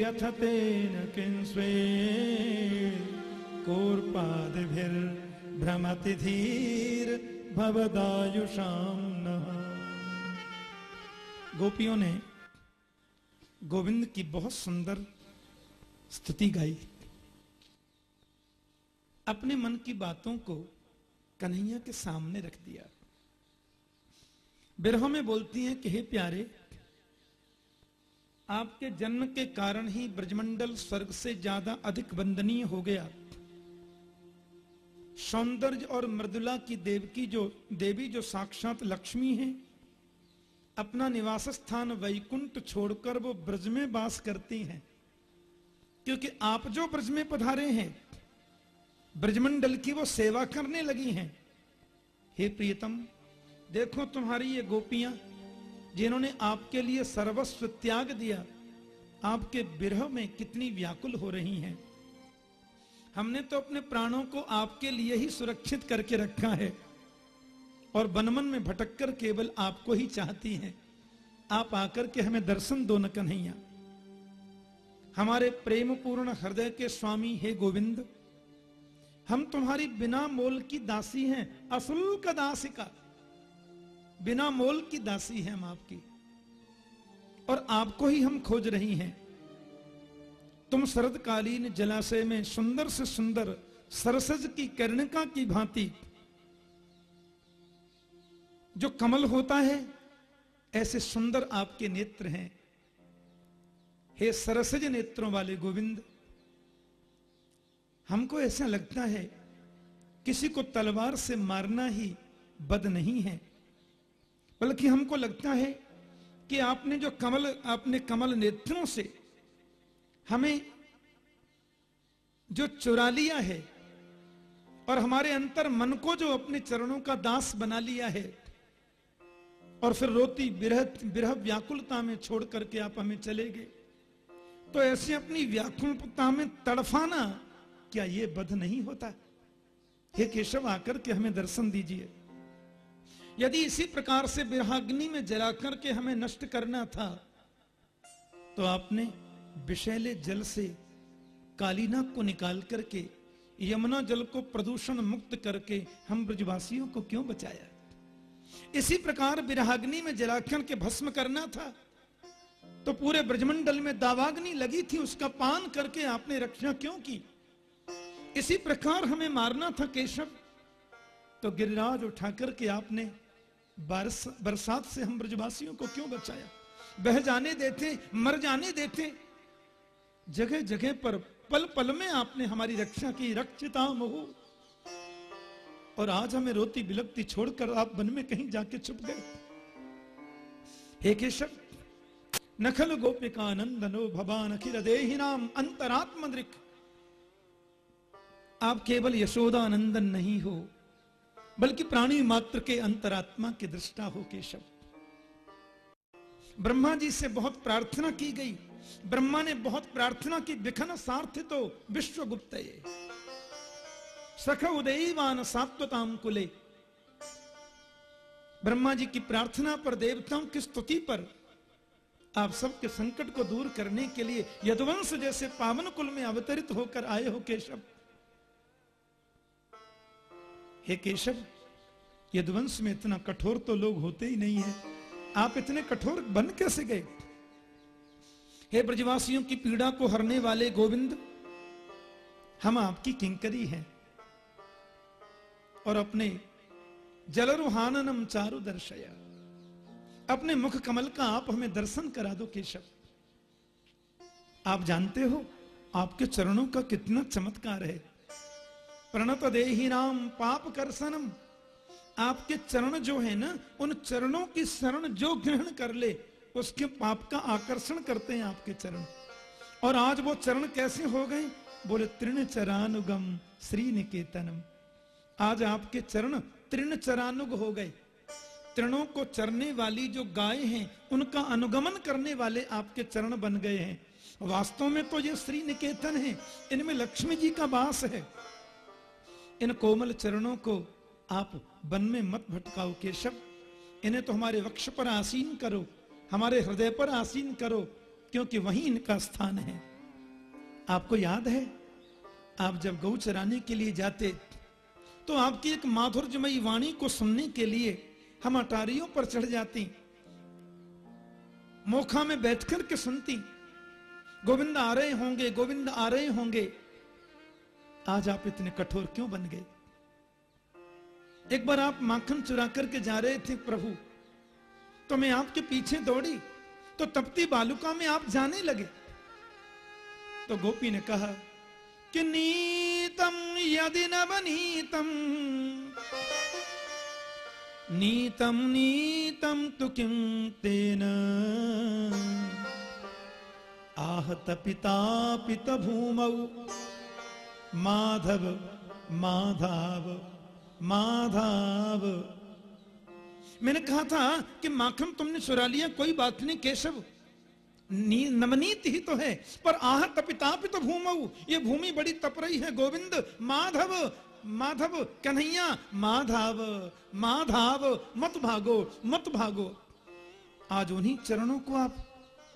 व्यथतेन किंस्वे कोर्पादिभिर्भ्रमति धीर भवदायुषाम गोपियों ने गोविंद की बहुत सुंदर स्तुति गाई। अपने मन की बातों को कन्हैया के सामने रख दिया। बिरह में बोलती हैं कि, हे प्यारे आपके जन्म के कारण ही ब्रजमंडल स्वर्ग से ज़्यादा अधिक वंदनीय हो गया। सौंदर्य और मृदुला की देवकी जो, देवी जो साक्षात लक्ष्मी है, अपना निवास स्थान वैकुंठ छोड़कर वो ब्रज में वास करती हैं। क्योंकि आप जो ब्रज में पधारे हैं, ब्रजमंडल की वो सेवा करने लगी हैं। हे प्रियतम, देखो तुम्हारी ये गोपियाँ जिन्होंने आपके लिए सर्वस्व त्याग दिया, आपके विरह में कितनी व्याकुल हो रही हैं। हमने तो अपने प्राणों को आपके लिए ही सुरक्षित करके रखा है और बनमन में भटक कर केवल आपको ही चाहती हैं। आप आकर के हमें दर्शन दो न कन्हैया। हमारे प्रेम पूर्ण हृदय के स्वामी, हे गोविंद, हम तुम्हारी बिना मोल की दासी हैं अशुल्क दासिका। बिना मोल की दासी हैं हम आपकी। और आपको ही हम खोज रही हैं। तुम शरदकालीन जलाशय में सुंदर से सुंदर सरसज की कर्णिका की भांति, जो कमल होता है, ऐसे सुंदर आपके नेत्र हैं। हे सरसज नेत्रों वाले गोविंद, हमको ऐसा लगता है, किसी को तलवार से मारना ही बद नहीं है। बल्कि हमको लगता है कि आपने जो कमल, आपने कमल नेत्रों से हमें जो चुरा लिया है और हमारे अंतर मन को जो अपने चरणों का दास बना लिया है और फिर रोती बिरह बिरह व्याकुलता में छोड़ करके आप हमें चले गए। तो ऐसे अपनी व्याकुलता में तड़फाना क्या ये बध नहीं होता? हे केशव, आकर के हमें दर्शन दीजिए। यदि इसी प्रकार से बिरहाग्नि में जला करके हमें नष्ट करना था तो आपने विषैले जल से कालीना को निकाल करके, यमुना जल को प्रदूषण मुक्त करके हम ब्रजवासियों को क्यों बचाया? इसी प्रकार विराग्नि में जलाखन के भस्म करना था तो पूरे ब्रजमंडल में दावाग्नि लगी थी, उसका पान करके आपने रक्षा क्यों की? इसी प्रकार हमें मारना था केशव तो गिरिराज उठा करके आपने बरस, बरसात से हम ब्रजवासियों को क्यों बचाया? बह जाने देते मर जाने देते। जगह जगह पर पल पल में आपने हमारी रक्षा की। रक्षिता महू। और आज हमें रोती बिलकती छोड़कर आप वन में कहीं जाके छुप गए। हे केशव नखल गोपिका नंदनो भवान अखिल देही नाम अंतरात्म आप केवल यशोदा नंदन नहीं हो बल्कि प्राणी मात्र के अंतरात्मा के दृष्टा हो केशव। ब्रह्मा जी से बहुत प्रार्थना की गई। ब्रह्मा ने बहुत प्रार्थना की विखन सार्थ तो विश्व गुप्त सख उदयवान सात्वताम कुले। ब्रह्मा जी की प्रार्थना पर, देवताओं की स्तुति पर, आप सबके संकट को दूर करने के लिए यदुवंश जैसे पावन कुल में अवतरित होकर आए हो केशव। हे केशव, यदवंश में इतना कठोर तो लोग होते ही नहीं है। आप इतने कठोर बन कैसे गए? हे ब्रजवासियों की पीड़ा को हरने वाले गोविंद, हम आपकी किंकरी हैं और अपने जलरुहाननम चारु दर्शया। अपने मुख कमल का आप हमें दर्शन करा दो केशव। आप जानते हो, आपके चरणों का कितना चमत्कार है। प्रणत देही नाम पाप करसनम आपके चरण जो है ना, उन चरणों की शरण जो ग्रहण कर ले, उसके पाप का आकर्षण करते हैं आपके चरण। और आज वो चरण कैसे हो गए? बोले तृण चरानुगम श्री निकेतनम आज आपके चरण तृण चरानुग हो गए। तृणों को चरने वाली जो गाय हैं, उनका अनुगमन करने वाले आपके चरण बन गए हैं। वास्तव में तो ये श्री निकेतन है। इनमें लक्ष्मी जी का वास है। इन कोमल चरणों को आप वन में मत भटकाओ, केशव। इन्हें तो हमारे वक्ष पर आसीन करो, हमारे हृदय पर आसीन करो, क्योंकि वहीं इनका स्थान है। आपको याद है, आप जब गौ चराने के लिए जाते तो आपकी एक माधुर्यमयी वाणी को सुनने के लिए हम अटारियों पर चढ़ जाती, मोखा में बैठकर के सुनती, गोविंद आ रहे होंगे, गोविंद आ रहे होंगे। आज आप इतने कठोर क्यों बन गए? एक बार आप माखन चुरा करके जा रहे थे, प्रभु। तो मैं आपके पीछे दौड़ी तो तपती बालुका में आप जाने लगे। तो गोपी ने कहा, कि नीतम यदि न बनीतम, नीतम नीतम तु किं तेन। आहत पिता पित भूमौ माधव माधव माधव। मैंने कहा था कि माखन तुमने चुरा लिया, कोई बात नहीं, केशव। नवनीत ही तो है, पर आह तपितापि तो भूमऊ ये भूमि बड़ी तप रही है, गोविंद। माधव माधव, कन्हैया, माधव माधव। मत भागो मत भागो। आज उन्हीं चरणों को आप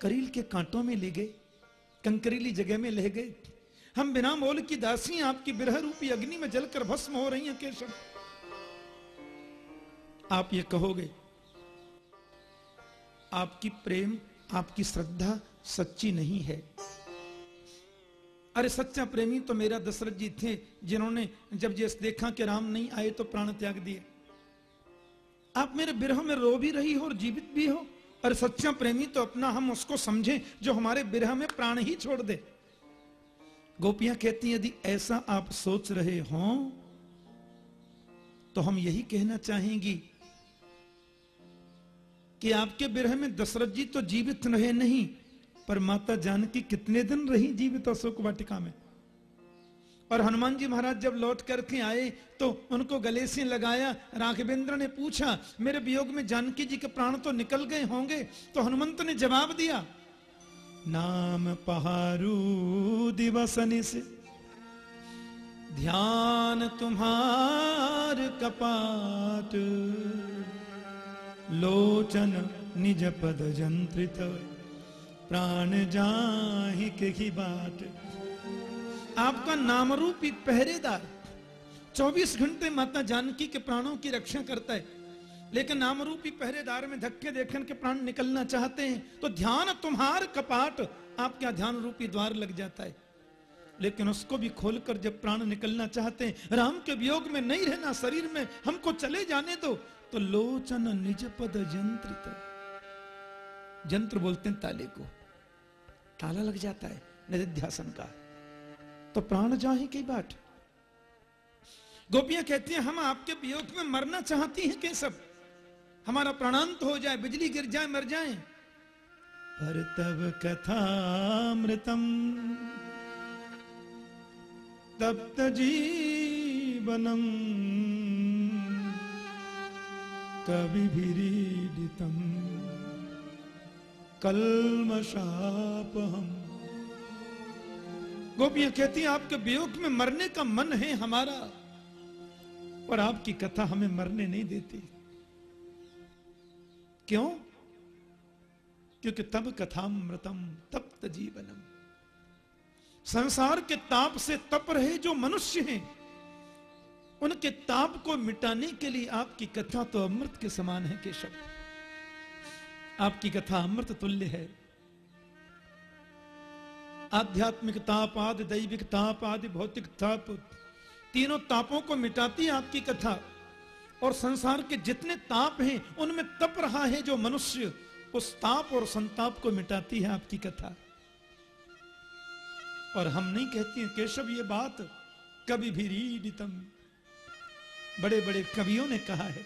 करील के कांटों में ले गए, कंकरीली जगह में ले गए। हम बिना मोल की दासी आपकी बिरह रूपी अग्नि में जलकर भस्म हो रही हैं, केशव। आप ये कहोगे, आपकी प्रेम, आपकी श्रद्धा सच्ची नहीं है। अरे सच्चा प्रेमी तो मेरा दशरथ जी थे, जिन्होंने जब जैसे देखा कि राम नहीं आए तो प्राण त्याग दिए। आप मेरे बिरह में रो भी रही हो और जीवित भी हो अरे सच्चा प्रेमी तो अपना हम उसको समझें, जो हमारे बिरह में प्राण ही छोड़ दे। गोपियाँ कहती यदि ऐसा आप सोच रहे हो तो हम यही कहना चाहेंगी कि आपके बिरह में दशरथ जी तो जीवित रहे नहीं, पर माता जानकी कितने दिन रही जीवित अशोक वाटिका में? और हनुमान जी महाराज जब लौट करके आए तो उनको गले से लगाया, राघवेंद्र ने पूछा, मेरे वियोग में जानकी जी के प्राण तो निकल गए होंगे? तो हनुमंत ने जवाब दिया नाम पहारू दिवसनि से ध्यान तुम्हार कपाट। लोचन निज पद जंत्रित। प्राण जाहि के बाट। आपका नाम रूपी पहरेदार 24 घंटे माता जानकी के प्राणों की रक्षा करता है। लेकिन नाम रूपी पहरेदार में धक्के देखने के प्राण निकलना चाहते हैं तो ध्यान तुम्हार कपाट आपका ध्यान रूपी द्वार लग जाता है। लेकिन उसको भी खोलकर जब प्राण निकलना चाहते हैं, राम के वियोग में नहीं रहना, शरीर में हमको चले जाने दो तो लोचन निज पद जंत्रित जंत्र बोलते हैं ताले को। ताला लग जाता है निध्यासन का। तो प्राण जाए की बात गोपियाँ कहती हैं, हम आपके वियोग में मरना चाहती हैं सब? हमारा प्राणांत हो जाए, बिजली गिर जाए, मर जाए। पर तब कथामृतम, तप्त जीवनम कविभिरीडितम कलमशापहम गोपियाँ कहती हैं, आपके वियोग में मरने का मन है हमारा, पर आपकी कथा हमें मरने नहीं देती। क्यों? क्योंकि तब कथामृतम तप्त जीवनम। संसार के ताप से तप रहे जो मनुष्य हैं, उनके ताप को मिटाने के लिए आपकी कथा तो अमृत के समान है, केशव। आपकी कथा अमृत तुल्य है। आध्यात्मिक ताप, आदि दैविक ताप, आदि भौतिक ताप, तीनों तापों को मिटाती आपकी कथा। और संसार के जितने ताप हैं, उनमें तप रहा है जो मनुष्य, उस ताप और संताप को मिटाती है आपकी कथा। और हम नहीं कहते हैं, केशव, ये बात कभी भी रीडितम। बड़े बड़े कवियों ने कहा है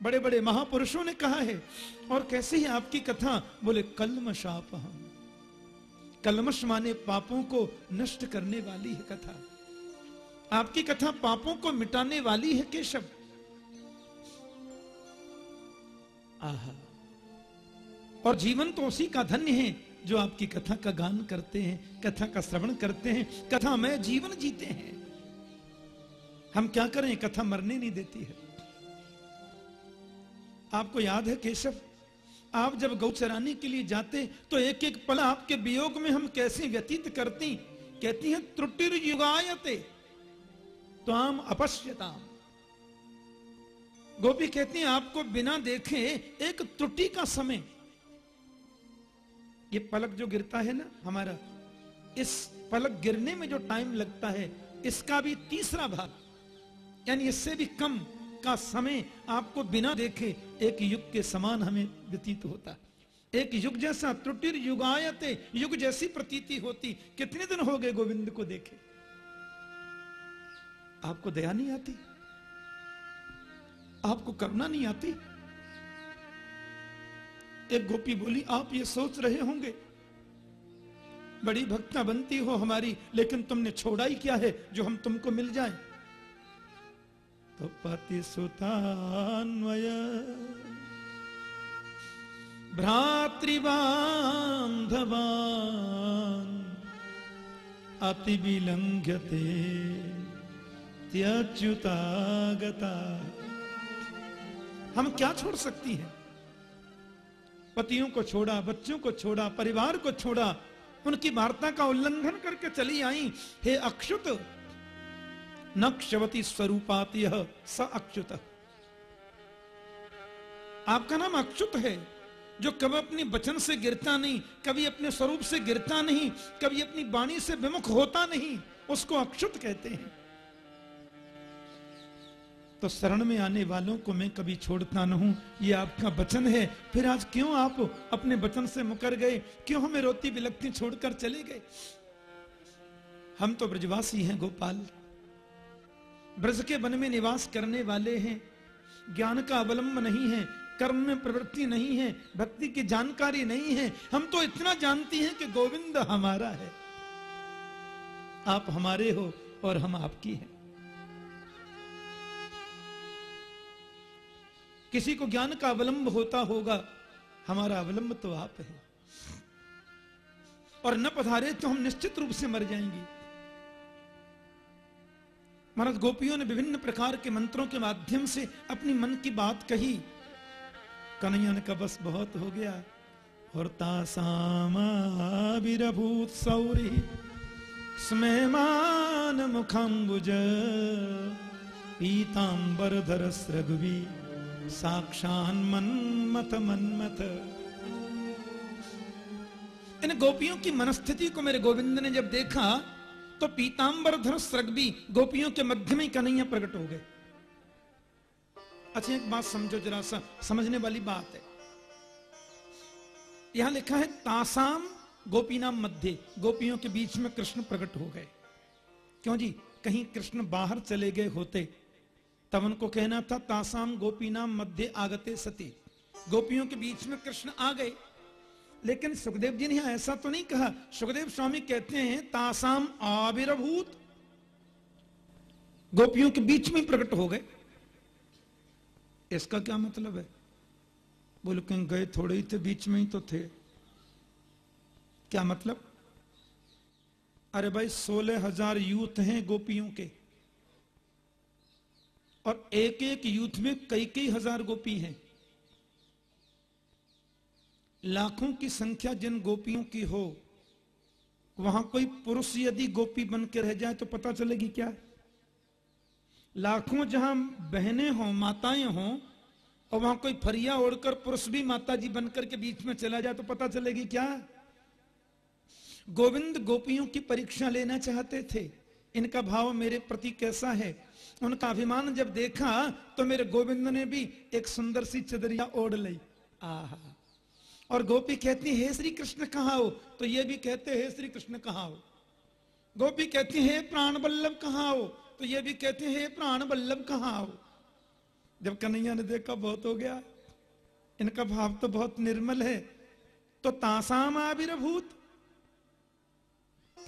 बड़े बड़े महापुरुषों ने कहा है, और कैसे ही आपकी कथा बोले कलमशाप हम कलमश माने पापों को नष्ट करने वाली है कथा। आपकी कथा पापों को मिटाने वाली है केशव। आहा। और जीवन तो उसी का धन्य है जो आपकी कथा का गान करते हैं, कथा का श्रवण करते हैं, कथा में जीवन जीते हैं। हम क्या करें, कथा मरने नहीं देती है। आपको याद है केशव, आप जब गौ चराने के लिए जाते तो एक एक पल आपके वियोग में हम कैसे व्यतीत करती, कहती हैं त्रुटिर युगायते तो अपश्यता गोपी कहती हैं, आपको बिना देखे एक त्रुटि का समय। ये पलक जो गिरता है ना हमारा, इस पलक गिरने में जो टाइम लगता है, इसका भी तीसरा भाग। यानी इससे भी कम का समय आपको बिना देखे एक युग के समान हमें व्यतीत होता। है एक युग जैसा त्रुटिर युगायते युग जैसी प्रतीति होती। कितने दिन हो गए गोविंद को देखे? आपको दया नहीं आती? आपको करुणा नहीं आती? एक गोपी बोली, आप ये सोच रहे होंगे। बड़ी भक्ता बनती हो हमारी, लेकिन तुमने छोड़ा ही क्या है जो हम तुमको मिल जाएँ? तो पति सुतान्वय। भ्रातृबांधवान अति विलंघ्यते त्यच्युतागता हम क्या छोड़ सकती हैं? पतियों को छोड़ा, बच्चों को छोड़ा, परिवार को छोड़ा, उनकी वार्ता का उल्लंघन करके चली आई। हे अक्षुत न क्षवती स्वरूपात यह स अक्षुत आपका नाम अक्षुत है, जो कभी अपने वचन से गिरता नहीं, कभी अपने स्वरूप से गिरता नहीं, कभी अपनी वाणी से विमुख होता नहीं, उसको अक्षुत कहते हैं। तो शरण में आने वालों को मैं कभी छोड़ता न हूँ ये आपका वचन है। फिर आज क्यों आप अपने वचन से मुकर गए? क्यों हमें रोती बिलकती छोड़कर चले गए? हम तो ब्रजवासी हैं, गोपाल। ब्रज के वन में निवास करने वाले हैं। ज्ञान का अवलंब नहीं है। कर्म में प्रवृत्ति नहीं है। भक्ति की जानकारी नहीं है। हम तो इतना जानती हैं कि गोविंद हमारा है। आप हमारे हो और हम आपकी हैं। किसी को ज्ञान का अवलंब होता होगा, हमारा अवलंब तो आप है। और न पधारे तो हम निश्चित रूप से मर जाएँगे। महाराज, गोपियों ने विभिन्न प्रकार के मंत्रों के माध्यम से अपनी मन की बात कही। कन्हैया ने का बस बहुत हो गया। और तासामाविरभूत सौरी स्मेमान मुखम्बुज पीतांबर धर रघुवी साक्षान मन्मथ मन्मथ इन गोपियों की मनस्थिति को मेरे गोविंद ने जब देखा तो पीतांबर धर स्रगबी गोपियों के मध्य में कन्हैया प्रकट हो गए। अच्छा एक बात समझो जरा सा, समझने वाली बात है। यहाँ लिखा है, तासाम गोपीनाम मध्य, गोपियों के बीच में कृष्ण प्रकट हो गए। क्यों जी? कहीं कृष्ण बाहर चले गए होते तब उनको कहना था, तासाम गोपीनाम मध्य आगते सती। गोपियों के बीच में कृष्ण आ गए। लेकिन सुखदेव जी ने ऐसा तो नहीं कहा। सुखदेव स्वामी कहते हैं, तासाम आविर्भूत। गोपियों के बीच में प्रकट हो गए। इसका क्या मतलब है? बोले, कहीं गए थोड़े ही थे, बीच में ही तो थे। क्या मतलब? अरे भाई, सोलह हज़ार यूथ हैं गोपियों के। और एक एक यूथ में कई कई हज़ार गोपी हैं। लाखों की संख्या जिन गोपियों की हो, वहाँ कोई पुरुष यदि गोपी बन के रह जाए तो पता चलेगी क्या? लाखों जहाँ बहनें हों, माताएँ हों, और वहाँ कोई फरिया ओढ़कर पुरुष भी माता जी बनकर के बीच में चला जाए तो पता चलेगी क्या? गोविंद गोपियों की परीक्षा लेना चाहते थे। इनका भाव मेरे प्रति कैसा है? उनका अभिमान जब देखा तो मेरे गोविंद ने भी एक सुंदर सी चदरिया ओढ़ ली। आहा। और गोपी कहती, हे श्री कृष्ण, कहा हो? तो ये भी कहते, हे श्री कृष्ण, कहा हो? गोपी कहती, है प्राण बल्लभ, कहा हो? तो ये भी कहते, हैं प्राण बल्लभ, कहा हो? जब कन्हैया ने देखा, बहुत हो गया। इनका भाव तो बहुत निर्मल है। तो तासाम आविर्भूत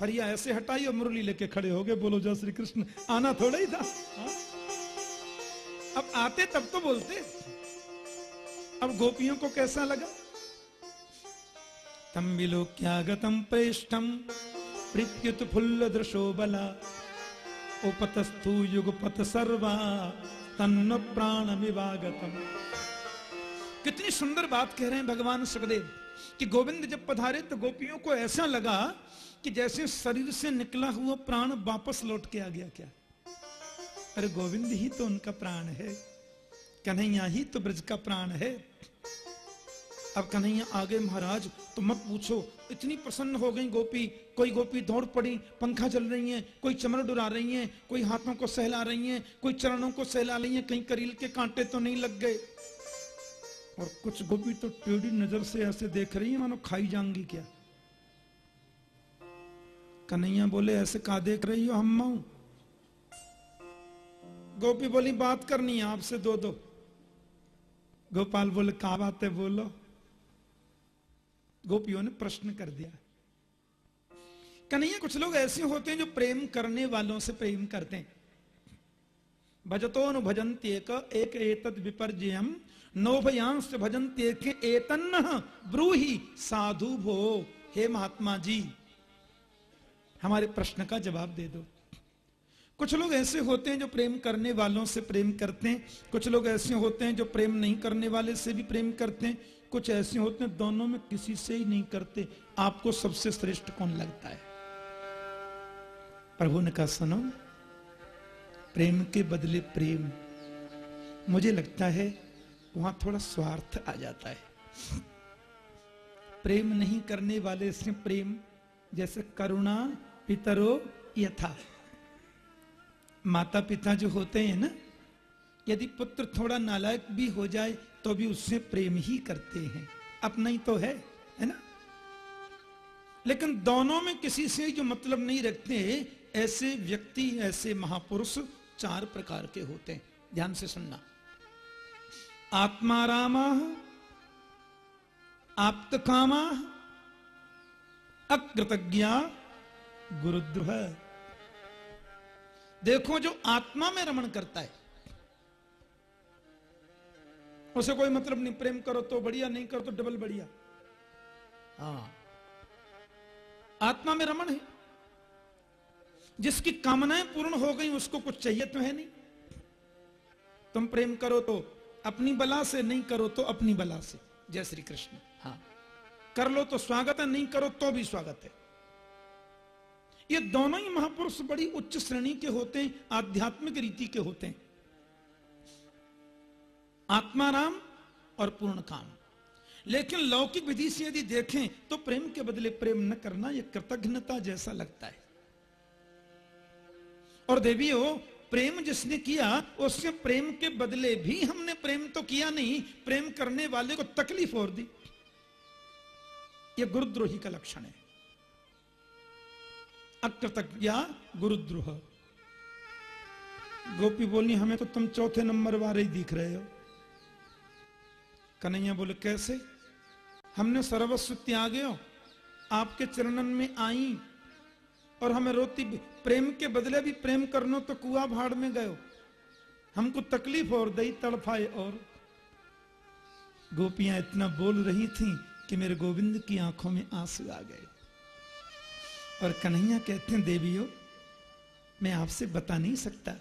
फरिया ऐसे हटाई और मुरली लेके खड़े हो गए, बोलो जय श्री कृष्ण। आना थोड़ा ही था। हा? अब आते तब तो बोलते। अब गोपियों को कैसा लगा? तम विलोक्यागतम प्रेष्ठम प्रत्युत फुल्ल दृशो बला। उपतस्थु युगपत सर्वा, तन्न प्राण विवागतम कितनी सुंदर बात कह रहे हैं भगवान सुखदेव, कि गोविंद जब पधारे तो गोपियों को ऐसा लगा कि जैसे शरीर से निकला हुआ प्राण वापस लौट के आ गया क्या? अरे गोविंद ही तो उनका प्राण है। कन्हैया ही तो ब्रज का प्राण है। अब कन्हैया आगे, महाराज तो मत पूछो। इतनी प्रसन्न हो गई गोपी। कोई गोपी दौड़ पड़ी, पंखा चल रही है, कोई चमर डुरा रही है, कोई हाथों को सहला रही है, कोई चरणों को सहला रही है, कहीं करील के कांटे तो नहीं लग गए। और कुछ गोपी तो टेढ़ी नज़र से ऐसे देख रही है, मानो खाई जाएँगी क्या? कन्हैया बोले, ऐसे का देख रही हो हम माऊ? गोपी बोली, बात करनी है आपसे, दो दो। गोपाल बोले, कहा बात है, बोलो। गोपियों ने प्रश्न कर दिया। कन्हैया, कुछ लोग ऐसे होते हैं जो प्रेम करने वालों से प्रेम करते हैं। भजतो नु भजंती एक एतद विपर्जयम। नोभयांश भजंती एक एतन्न ब्रूही साधु भो हे महात्मा जी हमारे प्रश्न का जवाब दे दो। कुछ लोग ऐसे होते हैं जो प्रेम करने वालों से प्रेम करते हैं। कुछ लोग ऐसे होते हैं जो प्रेम नहीं करने वाले से भी प्रेम करते हैं। कुछ ऐसे होते हैं, दोनों में किसी से ही नहीं करते। आपको सबसे श्रेष्ठ कौन लगता है? प्रभु ने कहा, सुनो, प्रेम के बदले प्रेम। मुझे लगता है वहाँ थोड़ा स्वार्थ आ जाता है। प्रेम नहीं करने वाले से प्रेम, जैसे करुणा पितरो यथा। माता पिता जो होते हैं ना, यदि पुत्र थोड़ा नालायक भी हो जाए तो भी उससे प्रेम ही करते हैं। अपना ही तो है है ना? लेकिन दोनों में किसी से जो मतलब नहीं रखते, ऐसे व्यक्ति, ऐसे महापुरुष चार प्रकार के होते हैं। ध्यान से सुनना। आत्मा रामा, आप्त कामा, अकृतज्ञा गुरुद्रोह। देखो जो आत्मा में रमण करता है। उसे कोई मतलब नहीं, प्रेम करो तो बढ़िया, नहीं करो तो डबल बढ़िया। हाँ। आत्मा में रमण है। जिसकी कामनाएँ पूर्ण हो गई, उसको कुछ चाहिए तो है नहीं। तुम प्रेम करो तो अपनी बला से, नहीं करो तो अपनी बला से। जय श्री कृष्ण। हाँ। कर लो तो स्वागत है, नहीं करो तो भी स्वागत है। ये दोनों ही महापुरुष बड़ी उच्च श्रेणी के होते हैं, आध्यात्मिक रीति के होते हैं। आत्माराम और पूर्ण काम लेकिन लौकिक विधि से यदि देखें तो प्रेम के बदले प्रेम न करना यह कृतज्ञता जैसा लगता है। और देवियों, प्रेम जिसने किया, उससे प्रेम के बदले भी हमने प्रेम तो किया नहीं, प्रेम करने वाले को तकलीफ़ और दी। यह गुरुद्रोही का लक्षण है। अकृतज्ञ गुरुद्रोह। गोपी बोली, हमें तो तुम चौथे नंबर वाले ही दिख रहे हो। कन्हैया बोले, कैसे? हमने सर्वस्व त्यागे आपके चरणन में आई, और हमें रोती प्रेम के बदले भी प्रेम करनो तो कुआ भाड़ में गयो हमको तकलीफ़ और दई तड़फाए और। गोपियाँ इतना बोल रही थी कि मेरे गोविंद की आँखों में आँसू आ गए। और कन्हैया कहते हैं, देवियों, मैं आपसे बता नहीं सकता।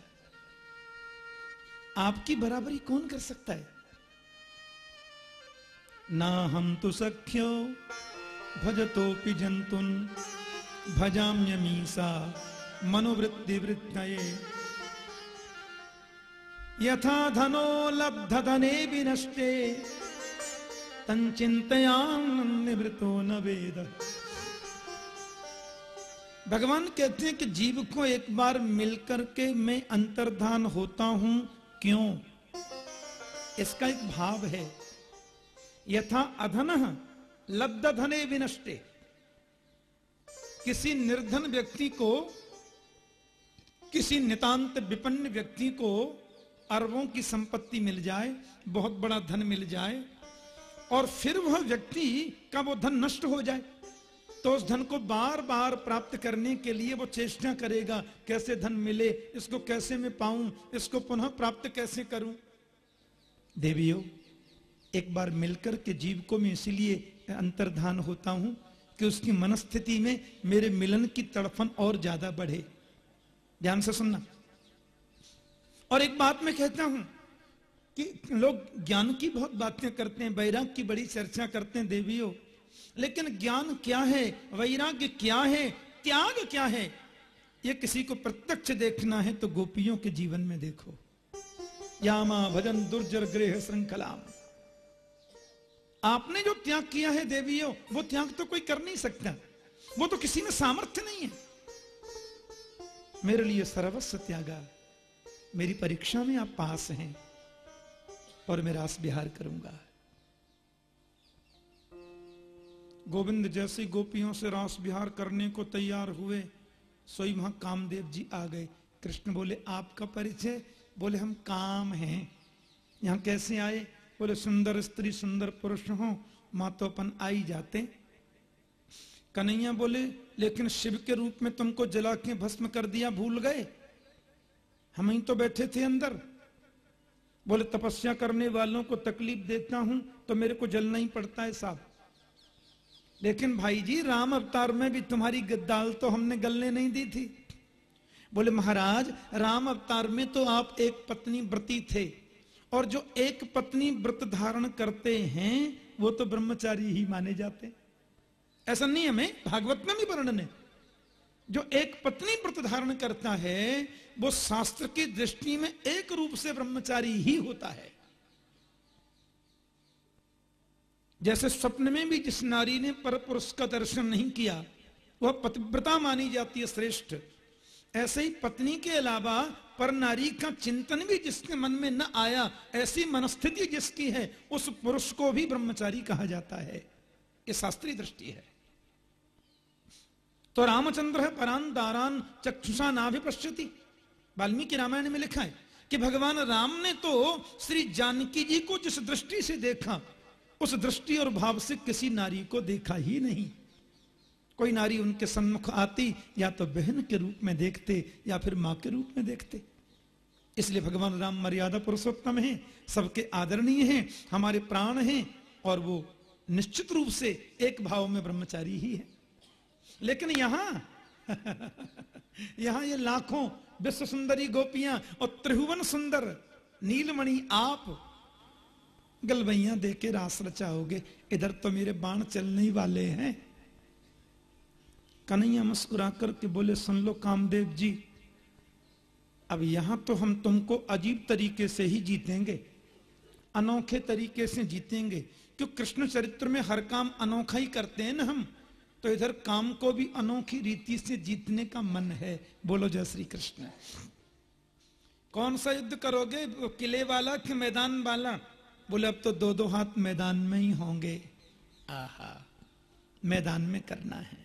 आपकी बराबरी कौन कर सकता है? ना हम तो सख्यो भजतोपि जंतुन भजाम्यमीसा मनोवृत्ति वृत्तये। यथा धनो लब्ध धने विनष्टे निवृतो न वेद। भगवान कहते हैं कि जीव को एक बार मिलकर के मैं अंतर्धान होता हूँ। क्यों? इसका एक भाव है। यथा अधन लब्ध धने विनष्टे। किसी निर्धन व्यक्ति को, किसी नितांत विपन्न व्यक्ति को अरबों की संपत्ति मिल जाए, बहुत बड़ा धन मिल जाए, और फिर वह व्यक्ति का वो धन नष्ट हो जाए। तो उस धन को बार बार प्राप्त करने के लिए वो चेष्टा करेगा, कैसे धन मिले, इसको कैसे मैं पाऊँ, इसको पुनः प्राप्त कैसे करूँ? देवियों, एक बार मिलकर के जीव को मैं इसीलिए अंतर्धान होता हूँ कि उसकी मनस्थिति में मेरे मिलन की तड़फन और ज़्यादा बढ़े। ध्यान से सुनना। और एक बात मैं कहता हूँ कि लोग ज्ञान की बहुत बातें करते हैं, बैराग की बड़ी चर्चा करते हैं, देवियों। लेकिन ज्ञान क्या है? वैराग्य क्या है? त्याग क्या है? ये किसी को प्रत्यक्ष देखना है तो गोपियों के जीवन में देखो। यामा भजन दुर्जर गृह श्रृंखला आपने जो त्याग किया है देवियों, वो त्याग तो कोई कर नहीं सकता। वो तो किसी में सामर्थ्य नहीं है। मेरे लिए सर्वस्व त्यागा। मेरी परीक्षा में आप पास हैं और मैं रास बिहार करूँगा। गोविंद जैसी गोपियों से रास विहार करने को तैयार हुए सोई वहाँ कामदेव जी आ गए। कृष्ण बोले, आपका परिचय? बोले, हम काम हैं। यहाँ कैसे आए? बोले, सुंदर स्त्री, सुंदर पुरुष हो माँ अपन आई जाते। कन्हैया बोले, लेकिन शिव के रूप में तुमको जला के भस्म कर दिया, भूल गए? हम ही तो बैठे थे अंदर। बोले, तपस्या करने वालों को तकलीफ़ देता हूँ तो मेरे को जलना ही पड़ता है साहब। लेकिन भाई जी राम अवतार में भी तुम्हारी गद्दाल तो हमने गलने नहीं दी थी। बोले, महाराज, राम अवतार में तो आप एक पत्नी व्रती थे और जो एक पत्नी व्रत धारण करते हैं, वो तो ब्रह्मचारी ही माने जाते ऐसा नहीं हमें, भागवत में भी वर्णन है। जो एक पत्नी व्रत धारण करता है, वो शास्त्र की दृष्टि में एक रूप से ब्रह्मचारी ही होता है। जैसे स्वप्न में भी जिस नारी ने पर पुरुष का दर्शन नहीं किया, वह पतिव्रता मानी जाती है श्रेष्ठ। ऐसे ही पत्नी के अलावा पर नारी का चिंतन भी जिसके मन में न आया, ऐसी मनस्थिति जिसकी है, उस पुरुष को भी ब्रह्मचारी कहा जाता है। ये शास्त्रीय दृष्टि है। तो रामचंद्र है परान दारान चक्षुषा नाभिपश्यति वाल्मीकि रामायण में लिखा है कि भगवान राम ने तो श्री जानकी जी को जिस दृष्टि से देखा उस दृष्टि और भाव से किसी नारी को देखा ही नहीं। कोई नारी उनके सम्मुख आती, या तो बहन के रूप में देखते, या फिर माँ के रूप में देखते। इसलिए भगवान राम मर्यादा पुरुषोत्तम है, सबके आदरणीय हैं, हमारे प्राण हैं, और वो निश्चित रूप से एक भाव में ब्रह्मचारी ही है। लेकिन यहाँ (laughs) यहाँ ये लाखों विश्व सुंदरी गोपियाँ और त्रिभुवन सुंदर नीलमणि आप गलबैया दे के रास रचाओगे, इधर तो मेरे बाण चलने ही वाले हैं। कन्हैया मुस्कुरा करके बोले, सुन लो कामदेव जी, अब यहाँ तो हम तुमको अजीब तरीके से ही जीतेंगे, अनोखे तरीके से जीतेंगे, क्यों कृष्ण चरित्र में हर काम अनोखा ही करते हैं ना हम? तो इधर काम को भी अनोखी रीति से जीतने का मन है। बोलो, जय श्री कृष्ण। कौन सा युद्ध करोगे? किले वाला कि मैदान वाला? बोले, अब तो दो दो हाथ मैदान में ही होंगे। आहा, मैदान में करना है।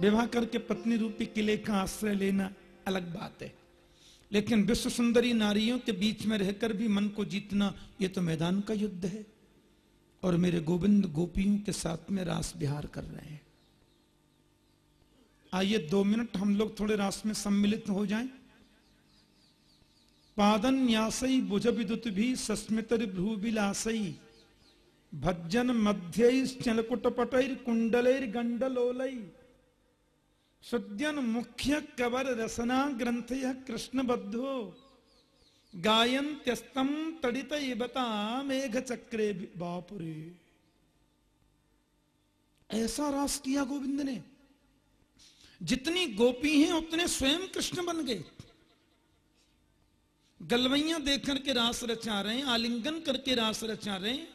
विवाह करके पत्नी रूपी किले का आश्रय लेना अलग बात है। लेकिन विश्व सुंदरी नारियों के बीच में रहकर भी मन को जीतना यह तो मैदान का युद्ध है। और मेरे गोविंद गोपियों के साथ में रास विहार कर रहे हैं। आइए दो मिनट हम लोग थोड़े रास में सम्मिलित हो जाएँ। पादन न्यासई बुझ विदुत भी सस्मितर भ्रू विलासई भज्जन मध्य चलकुट पटर कुंडलर गंडलोलई सुद्यन मुख्य कवर रसना ग्रंथ कृष्ण बद्धो गायन त्यस्तम तड़ित बता मेघ चक्रे बापुरे। ऐसा रास किया गोविंद ने। जितनी गोपी हैं, उतने स्वयं कृष्ण बन गए। गलवैया देख करके रास रचा रहे हैं, आलिंगन करके रास रचा रहे हैं।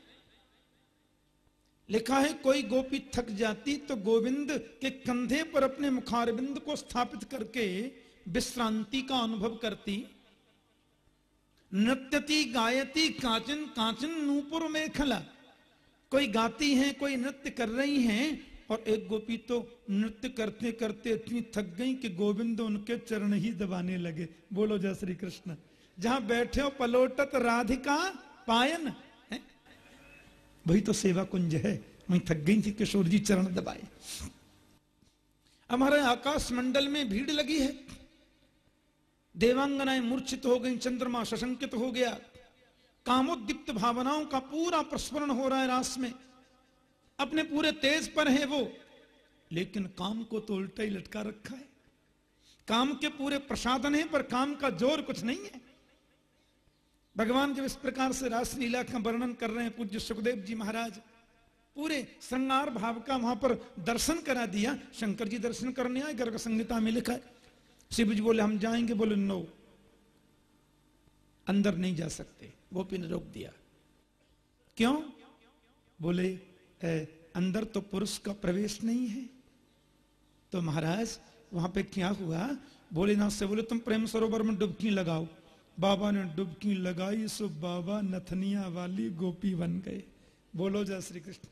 लिखा है, कोई गोपी थक जाती तो गोविंद के कंधे पर अपने मुखारबिंद को स्थापित करके विश्रांति का अनुभव करती। नृत्यति, गायती, कांचन कांचन, नूपुर मेखला। कोई गाती है, कोई नृत्य कर रही हैं, और एक गोपी तो नृत्य करते करते इतनी थक गई कि गोविंद उनके चरण ही दबाने लगे। बोलो जय श्री कृष्ण। जहाँ बैठे हो, पलोटत राधिका पायन। वही तो सेवा कुंज है। वही थक गई थी, किशोर जी चरण दबाए। हमारे आकाश मंडल में भीड़ लगी है। देवांगनाएँ मूर्छित हो गई, चंद्रमा सशंकित हो गया। कामोद्दीप्त भावनाओं का पूरा प्रस्मरण हो रहा है रास में। अपने पूरे तेज पर है वो, लेकिन काम को तो उल्टा ही लटका रखा है। काम के पूरे प्रसादन है, पर काम का ज़ोर कुछ नहीं है। भगवान जब इस प्रकार से रासलीला का वर्णन कर रहे हैं पूज्य सुखदेव जी महाराज पूरे श्रृंगार भाव का वहाँ पर दर्शन करा दिया। शंकर जी दर्शन करने आए गर्ग संहिता में लिखा शिव जी बोले हम जाएँगे। बोले नो अंदर नहीं जा सकते। गोपी ने रोक दिया। क्यों? बोले ए, अंदर तो पुरुष का प्रवेश नहीं है। तो महाराज वहाँ पे क्या हुआ? बोले भोलेनाथ से बोले तुम प्रेम सरोवर में डुबकी लगाओ। बाबा ने डुबकी लगाई, सो बाबा नथनिया वाली गोपी बन गए बोलो जय श्री कृष्ण।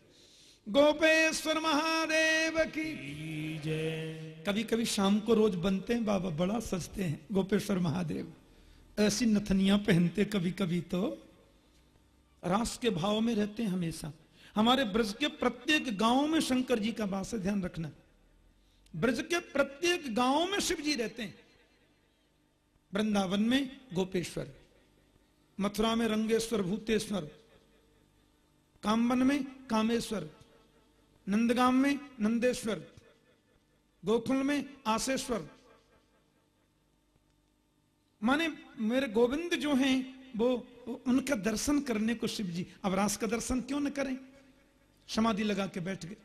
गोपेश्वर महादेव की जय। कभी कभी शाम को रोज बनते हैं, बाबा बड़ा सजते हैं, गोपेश्वर महादेव। ऐसी नथनिया पहनते कभी कभी तो रास के भाव में रहते हैं हमेशा। हमारे ब्रज के प्रत्येक गाँव में शंकर जी का वास ध्यान रखना। ब्रज के प्रत्येक गाँव में शिव जी रहते हैं। वृंदावन में गोपेश्वर, मथुरा में रंगेश्वर, भूतेश्वर, कामवन में कामेश्वर नंदगाम में नंदेश्वर, गोकुल में आसेश्वर माने मेरे गोविंद जो हैं, वो उनका दर्शन करने को शिव जी अब रास का दर्शन क्यों न करें? समाधि लगा के बैठ गए।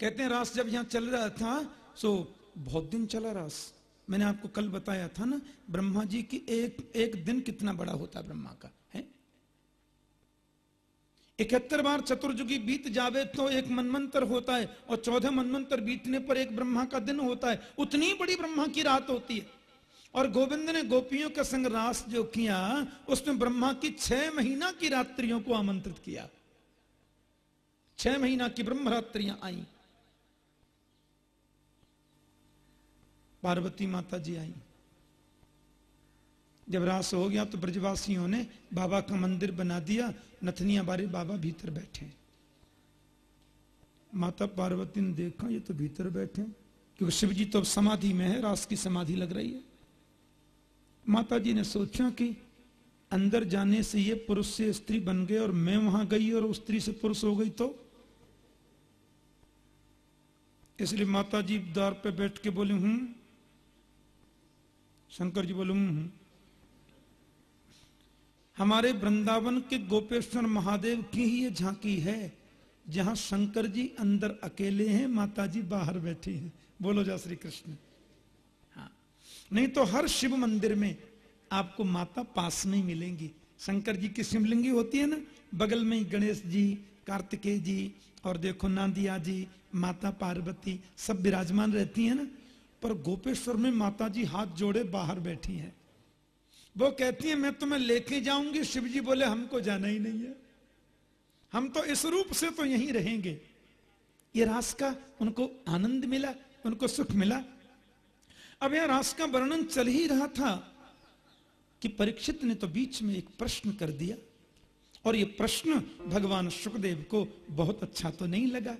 कहते हैं, रास जब यहाँ चल रहा था, सो बहुत दिन चला रास। मैंने आपको कल बताया था ना, ब्रह्मा जी की एक एक दिन कितना बड़ा होता ब्रह्मा का, है? इकहत्तर बार चतुर्जुगी बीत जावे तो एक मनमंत्र होता है, और चौदह मनमंत्र बीतने पर एक ब्रह्मा का दिन होता है। उतनी बड़ी ब्रह्मा की रात होती है। और गोविंद ने गोपियों का संग रास जो किया, उसमें ब्रह्मा की छह महीना की रात्रियों को आमंत्रित किया। छह महीना की ब्रह्म रात्रियाँ आई। पार्वती माता जी आई। जब रास हो गया तो ब्रजवासियों ने बाबा का मंदिर बना दिया, नथनिया बारे बाबा भीतर बैठे। माता पार्वती ने देखा, ये तो भीतर बैठे क्योंकि शिव जी तो अब समाधि में है, रास की समाधि लग रही है। माता जी ने सोचा कि अंदर जाने से ये पुरुष से स्त्री बन गए और मैं वहाँ गई और स्त्री से पुरुष हो गई तो? इसलिए माता जी द्वार पे बैठ के बोले हूँ शंकर जी बोले हूँ हमारे वृंदावन के गोपेश्वर महादेव की ही ये झांकी है जहाँ शंकर जी अंदर अकेले हैं माता जी बाहर बैठी हैं। बोलो जा श्री कृष्ण। हाँ। नहीं तो हर शिव मंदिर में आपको माता पास में ही मिलेंगी। शंकर जी की शिवलिंगी होती है ना बगल में ही गणेश जी कार्तिकेय जी और देखो नांदिया जी माता पार्वती सब विराजमान रहती है ना। पर गोपेश्वर में माता जी हाथ जोड़े बाहर बैठी हैं। वो कहती है, मैं तुम्हें लेके जाऊँगी। शिव जी बोले, हमको जाना ही नहीं है। हम तो इस रूप से तो यहीं रहेंगे। ये रास का उनको आनंद मिला, उनको सुख मिला। अब यह रास का वर्णन चल ही रहा था कि परीक्षित ने तो बीच में एक प्रश्न कर दिया। और ये प्रश्न भगवान सुखदेव को बहुत अच्छा तो नहीं लगा।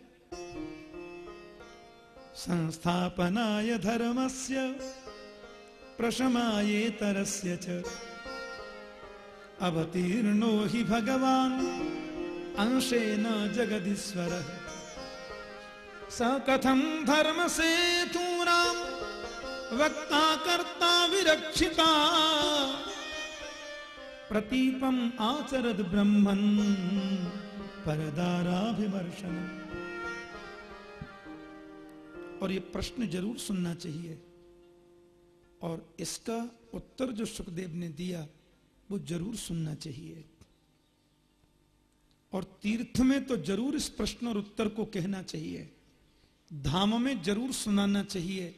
संस्थापनाय धर्मस्य प्रशमायेतरस्य च। अवतीर्णो हि भगवान् अंशेन जगदीश्वरः। स कथं धर्मसेतूनां वक्ता कर्ता विरक्षिता। प्रतीपम् आचरद ब्रह्मन् परदाराभिवर्षण और ये प्रश्न ज़रूर सुनना चाहिए। और इसका उत्तर जो सुखदेव ने दिया, वो ज़रूर सुनना चाहिए। और तीर्थ में तो ज़रूर इस प्रश्न और उत्तर को कहना चाहिए। धाम में ज़रूर सुनाना चाहिए।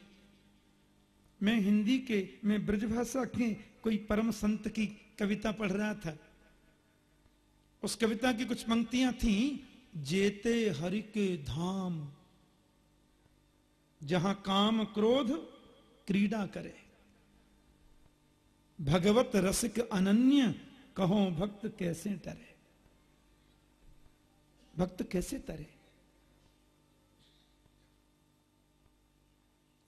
मैं हिंदी के, मैं ब्रजभाषा के कोई परम संत की कविता पढ़ रहा था। उस कविता की कुछ पंक्तियाँ थी, जेते हरि के धाम। जहाँ काम क्रोध क्रीड़ा करे। भगवत रसिक अनन्य कहो, भक्त कैसे टरे? भक्त कैसे तरे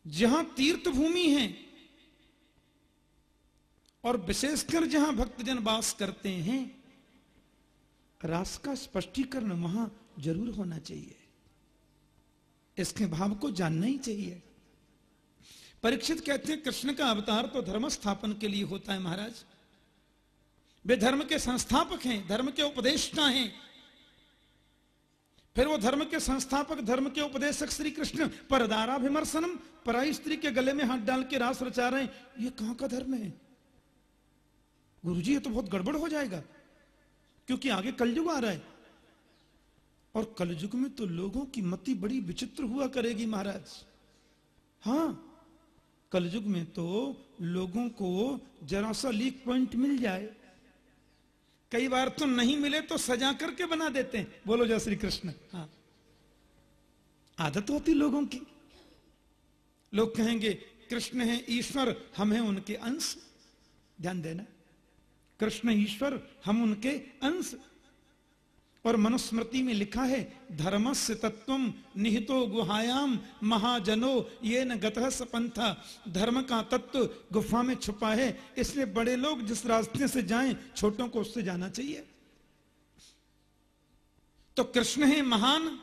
जहाँ तीर्थ भूमि है और विशेषकर जहाँ भक्तजन वास करते हैं, रास का स्पष्टीकरण वहाँ ज़रूर होना चाहिए। इसके भाव को जानना ही चाहिए। परीक्षित कहते हैं, कृष्ण का अवतार तो धर्म स्थापन के लिए होता है महाराज। वे धर्म के संस्थापक हैं, धर्म के उपदेष्टा हैं। फिर वो धर्म के संस्थापक, धर्म के उपदेशक श्री कृष्ण परदारा विमर्शनम पराई स्त्री के गले में हाथ डाल के रास रचा रहे हैं। ये कहाँ का धर्म है? गुरुजी, ये तो बहुत गड़बड़ हो जाएगा, क्योंकि आगे कलयुग आ रहा है। और कलयुग में तो लोगों की मति बड़ी विचित्र हुआ करेगी महाराज। हाँ, कलयुग में तो लोगों को जरा सा लीक पॉइंट मिल जाए। कई बार तो नहीं मिले तो सजा करके बना देते हैं। बोलो जय श्री कृष्ण। हाँ। आदत होती लोगों की। लोग कहेंगे, कृष्ण है ईश्वर, हम हैं उनके अंश। ध्यान देना। कृष्ण ईश्वर, हम उनके अंश। और मनुस्मृति में लिखा है, धर्मस्य तत्व निहितो गुहायाम महाजनो ये न गतः पंथा धर्म का तत्व गुफा में छुपा है, इसलिए बड़े लोग जिस रास्ते से जाएँ, छोटों को उससे जाना चाहिए। तो कृष्ण है महान,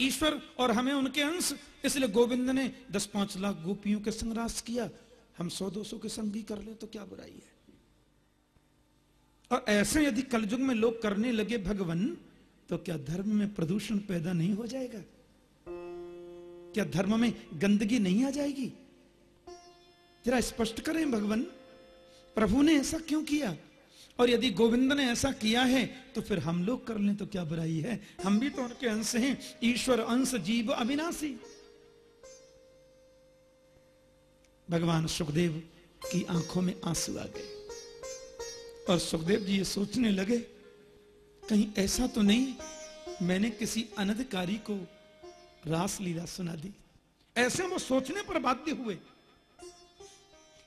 ईश्वर और हमें उनके अंश, इसलिए गोविंद ने दस पाँच लाख गोपियों के संग रास किया। हम सौ दो सौ के संग कर ले तो क्या बुराई है? और ऐसे यदि कलयुग में लोग करने लगे भगवान तो क्या धर्म में प्रदूषण पैदा नहीं हो जाएगा? क्या धर्म में गंदगी नहीं आ जाएगी? जरा स्पष्ट करें भगवान। प्रभु ने ऐसा क्यों किया? और यदि गोविंद ने ऐसा किया है तो फिर हम लोग कर लें तो क्या बुराई है? हम भी तो उनके अंश हैं। ईश्वर अंश, जीव अविनाशी। भगवान सुखदेव की आँखों में आँसू आ गए। और सुखदेव जी ये सोचने लगे कहीं ऐसा तो नहीं मैंने किसी अनधिकारी को रास लीला सुना दी। ऐसे वो सोचने पर बाध्य हुए।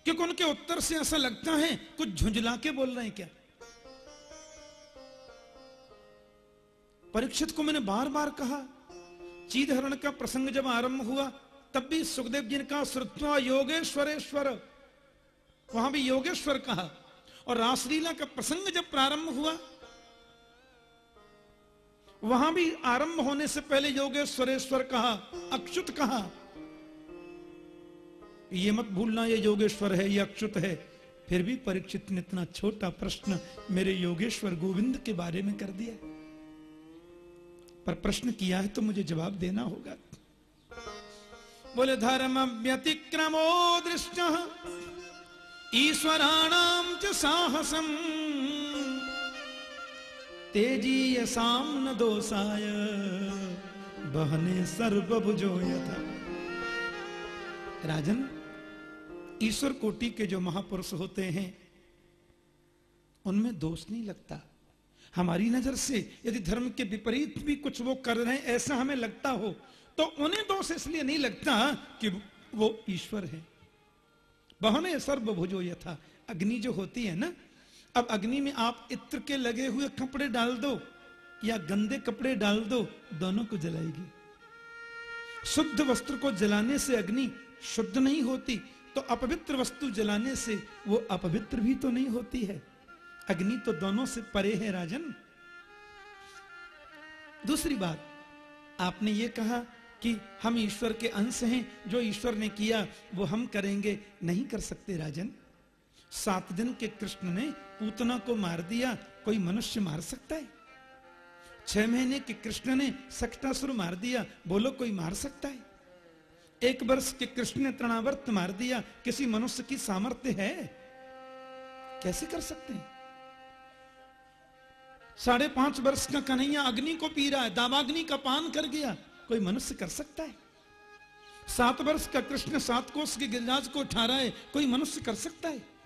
क्योंकि उनके उत्तर से ऐसा लगता है, कुछ झुंझला के बोल रहे हैं क्या? परीक्षित को मैंने बार बार कहा, चीदहरण का प्रसंग जब आरंभ हुआ, तब भी सुखदेव जी ने कहा, श्रुत्वा योगेश्वरेश्वर। वहाँ भी योगेश्वर कहा, और रासलीला का प्रसंग जब प्रारंभ हुआ वहाँ भी आरंभ होने से पहले योगेश्वरेश्वर कहा? अक्षुत कहा? ये मत भूलना, ये योगेश्वर है, ये अक्षुत है। फिर भी परीक्षित ने इतना छोटा प्रश्न मेरे योगेश्वर गोविंद के बारे में कर दिया। पर प्रश्न किया है तो मुझे जवाब देना होगा। बोले धर्म व्यतिक्रमो दृष्ट ईश्वराणाम च साहसम। तेज़ी न दोषाय बहने सर्वभुजो यथा राजन, ईश्वर कोटि के जो महापुरुष होते हैं, उनमें दोष नहीं लगता। हमारी नज़र से यदि धर्म के विपरीत भी कुछ वो कर रहे हैं, ऐसा हमें लगता हो तो उन्हें दोष इसलिए नहीं लगता कि वो ईश्वर है। बहने सर्वभुजो यथा अग्नि जो होती है ना अब अग्नि में आप इत्र के लगे हुए कपड़े डाल दो या गंदे कपड़े डाल दो, दोनों को जलाएगी। शुद्ध वस्त्र को जलाने से अग्नि शुद्ध नहीं होती तो अपवित्र वस्तु जलाने से वो अपवित्र भी तो नहीं होती है। अग्नि तो दोनों से परे है, राजन। दूसरी बात, आपने ये कहा कि हम ईश्वर के अंश हैं, जो ईश्वर ने किया, वो हम करेंगे, नहीं कर सकते, राजन। सात दिन के कृष्ण ने पूतना को मार दिया, कोई मनुष्य मार सकता है? छह महीने के कृष्ण ने सक्टासुर मार दिया, बोलो कोई मार सकता है? एक वर्ष के कृष्ण ने तृणावर्त मार दिया, किसी मनुष्य की सामर्थ्य है? कैसे कर सकते हैं? साढ़े पाँच वर्ष का कन्हैया अग्नि को पी रहा है दावाग्नि का पान कर गया, कोई मनुष्य कर सकता है? सात वर्ष का कृष्ण सात कोष के गिरिराज को उठा रहा है, कोई मनुष्य कर सकता है?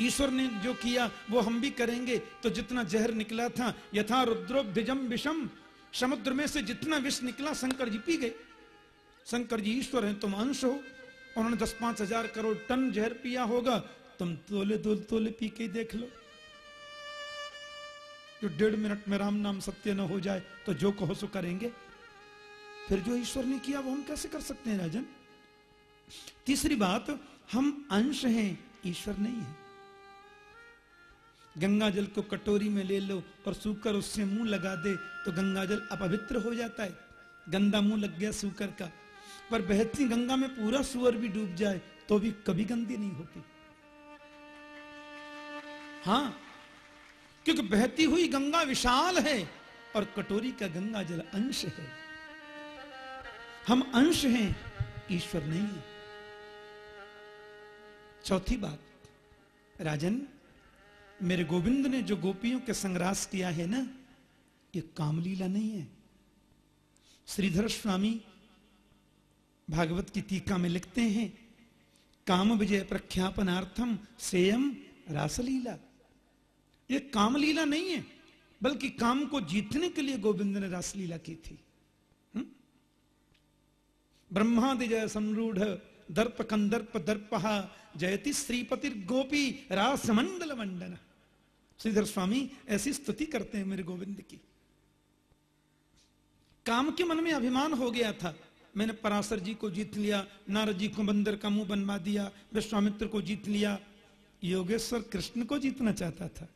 ईश्वर ने जो किया, वो हम भी करेंगे। तो जितना जहर निकला था, यथा रुद्रोभिजम विषम। समुद्र में से जितना विष निकला, शंकर जी पी गए। शंकर जी, ईश्वर हैं, तुम अंश हो। उन्होंने दस पाँच हज़ार करोड़ टन जहर पिया होगा। तुम तोले दो तोले पी के देख लो। जो डेढ़ मिनट में राम नाम सत्य न हो जाए तो जो कहो सो करेंगे। फिर जो ईश्वर ने किया, वो हम कैसे कर सकते हैं, राजन? तीसरी बात, हम अंश हैं, ईश्वर नहीं है। गंगा जल को कटोरी में ले लो और सूकर उससे मुँह लगा दे तो गंगा जल अपवित्र हो जाता है। गंदा मुँह लग गया सूकर का। पर बहती गंगा में पूरा सुअर भी डूब जाए तो भी कभी गंदी नहीं होती। हाँ क्योंकि बहती हुई गंगा विशाल है और कटोरी का गंगा जल अंश है। हम अंश हैं, ईश्वर नहीं है। चौथी बात, राजन मेरे गोविंद ने जो गोपियों के संग्रास किया है ना, ये कामलीला नहीं है। श्रीधर स्वामी भागवत की टीका में लिखते हैं, काम विजय प्रख्यापनार्थम सेयम रासलीला। ये कामलीला नहीं है, बल्कि काम को जीतने के लिए गोविंद ने रासलीला की थी। ब्रह्मादि जय समरूढ़ दर्प कंदर्प दर्प जयति श्रीपति गोपी रासमंडल मंडन श्रीधर स्वामी, ऐसी स्तुति करते हैं मेरे गोविंद की। काम के मन में अभिमान हो गया था। मैंने पराशर जी को जीत लिया, नारद जी को बंदर का मुँह बनवा दिया, विश्वामित्र को जीत लिया, योगेश्वर कृष्ण को जीतना चाहता था।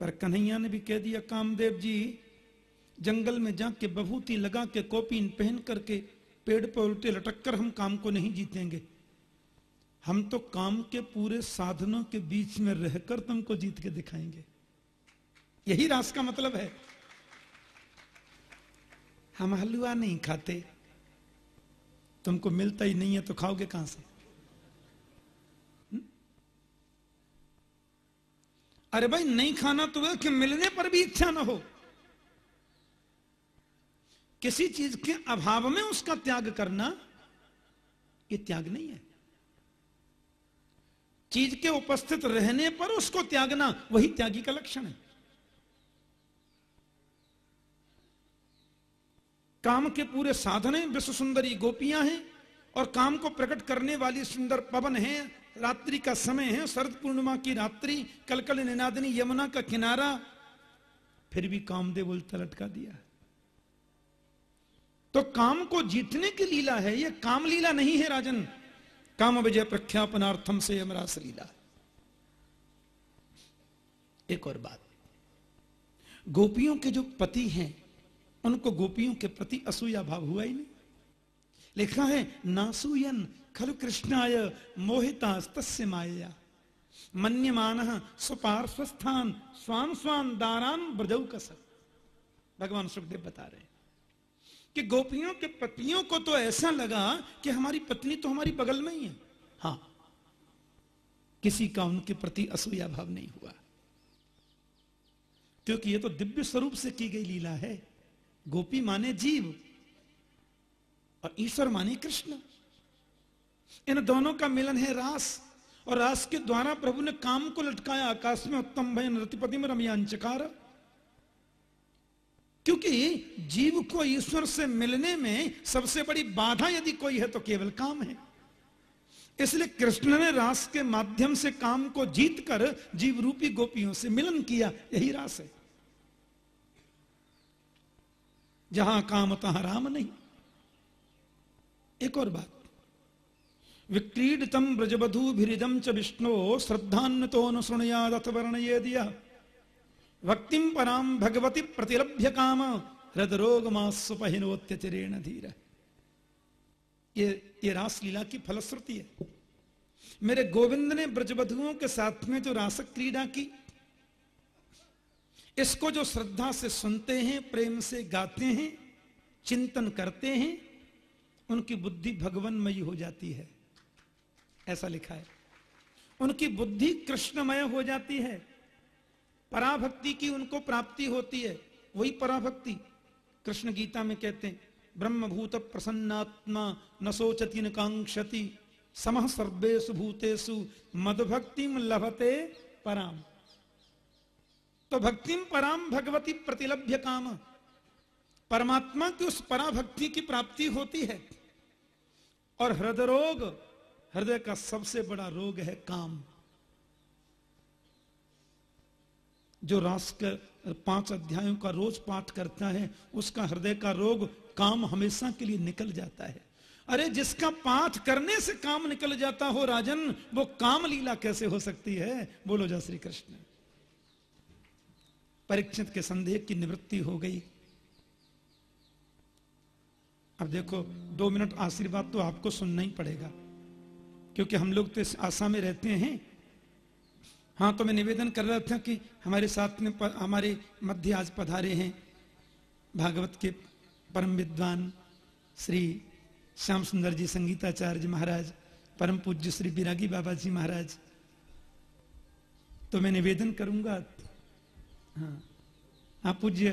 पर कन्हैया ने भी कह दिया, कामदेव जी, जंगल में जाके बभूति लगा के कॉपीन पहन करके पेड़ पर उल्टे लटक कर हम काम को नहीं जीतेंगे। हम तो काम के पूरे साधनों के बीच में रहकर तुमको जीत के दिखाएँगे। यही रास का मतलब है। हम हलवा नहीं खाते। तुमको मिलता ही नहीं है तो खाओगे कहाँ से? हम्म? अरे भाई, नहीं खाना तो कि मिलने पर भी इच्छा ना हो। किसी चीज़ के अभाव में उसका त्याग करना, ये त्याग नहीं है। चीज़ के उपस्थित रहने पर उसको त्यागना वही त्यागी का लक्षण है। काम के पूरे साधन है, विश्व सुंदरी गोपियाँ हैं और काम को प्रकट करने वाली सुंदर पवन है, रात्रि का समय है, शरद पूर्णिमा की रात्रि, कलकल निनादनी यमुना का किनारा, फिर भी कामदेव उल्टा लटका दिया। तो काम को जीतने की लीला है यह काम लीला नहीं है राजन। काम विजय प्रख्यापनार्थम से यमरास लीला एक और बात। गोपियों के जो पति हैं, उनको गोपियों के प्रति असूया भाव हुआ ही नहीं। लिखा है, नासूयन खलु कृष्णाय मोहिता तस्य माया मन्यमान स्वपार्श्वस्थान स्वाम स्वाम दारान ब्रजऊ कस। भगवान सुखदेव बता रहे कि गोपियों के पत्नियों को तो ऐसा लगा कि हमारी पत्नी तो हमारी बगल में ही है। हाँ किसी का उनके प्रति असूया भाव नहीं हुआ। क्योंकि यह तो दिव्य स्वरूप से की गई लीला है। गोपी माने जीव और ईश्वर माने कृष्ण। इन दोनों का मिलन है रास और रास के द्वारा प्रभु ने काम को लटकाया। आकाश में उत्तम भय रतिपति में रमयांचकार। क्योंकि जीव को ईश्वर से मिलने में सबसे बड़ी बाधा यदि कोई है तो केवल काम है। इसलिए कृष्ण ने रास के माध्यम से काम को जीत कर जीव रूपी गोपियों से मिलन किया, यही रास है। जहाँ काम तहां राम नहीं। एक और बात। विक्रीडितम ब्रजबधु भिदम च विष्णु श्रद्धान्वितो अनुसृणयादथ वर्णये दिया। भक्तिम पराम भगवती प्रतिलभ्य काम हृद रोग मास्वपहिनोत्यचरेण धीर। ये ये रासलीला की फलश्रुति है। मेरे गोविंद ने ब्रजबधुओं के साथ में जो रास क्रीड़ा की, इसको जो श्रद्धा से सुनते हैं, प्रेम से गाते हैं, चिंतन करते हैं, उनकी बुद्धि भगवनमयी हो जाती है। ऐसा लिखा है। उनकी बुद्धि कृष्णमय हो जाती है। पराभक्ति की उनको प्राप्ति होती है, वही पराभक्ति कृष्ण गीता में कहते हैं, ब्रह्मभूत प्रसन्नात्मा न सोचती न कांक्षति समह सर्वेशु भूतेषु मदभक्ति लभते पराम। तो भक्तिम पराम भगवती प्रतिलभ्य काम। परमात्मा की उस पराभक्ति की प्राप्ति होती है। और हृदय रोग हृदय का सबसे बड़ा रोग है काम। जो रास के पाँच अध्यायों का रोज पाठ करता है, उसका हृदय का रोग काम हमेशा के लिए निकल जाता है। अरे, जिसका पाठ करने से काम निकल जाता हो राजन, वो काम लीला कैसे हो सकती है? बोलो जा श्री कृष्ण परीक्षित के संदेह की निवृत्ति हो गई। अब देखो, दो मिनट आशीर्वाद तो आपको सुनना ही पड़ेगा, क्योंकि हम लोग तो इस आशा में रहते हैं हाँ तो मैं निवेदन कर रहा था कि हमारे साथ में हमारे मध्य आज पधारे हैं भागवत के परम विद्वान श्री श्याम सुंदर जी संगीताचार्य महाराज, परम पूज्य श्री बिरागी बाबा जी महाराज। तो मैं निवेदन करूँगा हाँ हाँ पूज्य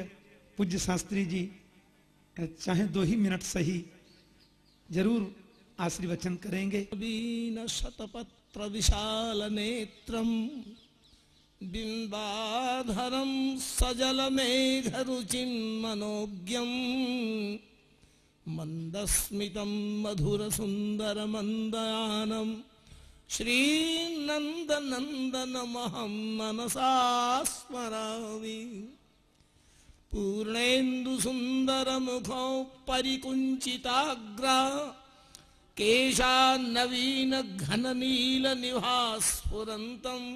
पूज्य शास्त्री जी चाहे दो ही मिनट सही ज़रूर आशीर्वचन करेंगे। वीन विशालनेत्रम् बिन्बाधरं सजलमेघरुचिं मनोज्ञम् मन्दस्मितं मधुरसुन्दरमन्दयानं श्रीनन्दनन्दनमहं मनसा स्मरामि। पूर्णेन्दुसुन्दरमुखौ परिकुञ्चिताग्रा केशान्नवीनघननीलनिभास्फुरन्तम्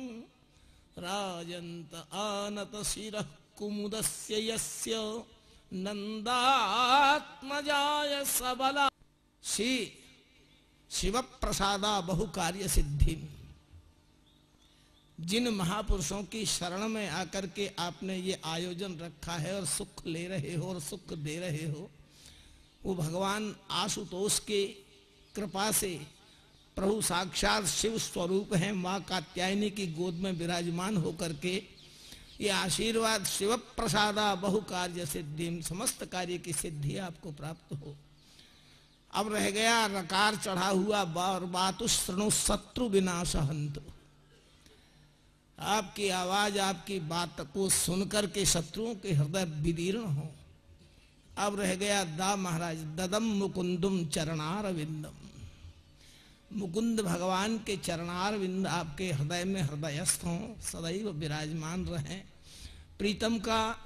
राजन्त आनतशिरः कुमुदस्य यस्य नन्दात्मजाय सबला। श्री शिव प्रसादा बहु कार्य सिद्धि जिन महापुरुषों की शरण में आकर के आपने ये आयोजन रखा है और सुख ले रहे हो और सुख दे रहे हो, वो भगवान आशुतोष के कृपा से प्रभु साक्षात शिव स्वरूप है। माँ कात्यायनी की गोद में विराजमान होकर के ये आशीर्वाद शिव प्रसादा बहु कार्य सिद्धि, समस्त कार्य की सिद्धि आपको प्राप्त हो। अब रह गया रकार चढ़ा हुआ और बात श्रृणु शत्रु विनाश हंत। आपकी आवाज़, आपकी बात को सुनकर के शत्रुओं के हृदय विदीर्ण हो। अब रह गया दा महाराज, ददम मुकुंदम चरणार विंदम मुकुंद भगवान के चरणार विंद आपके हृदय में हृदयस्थ हो, सदैव विराजमान रहे। प्रीतम का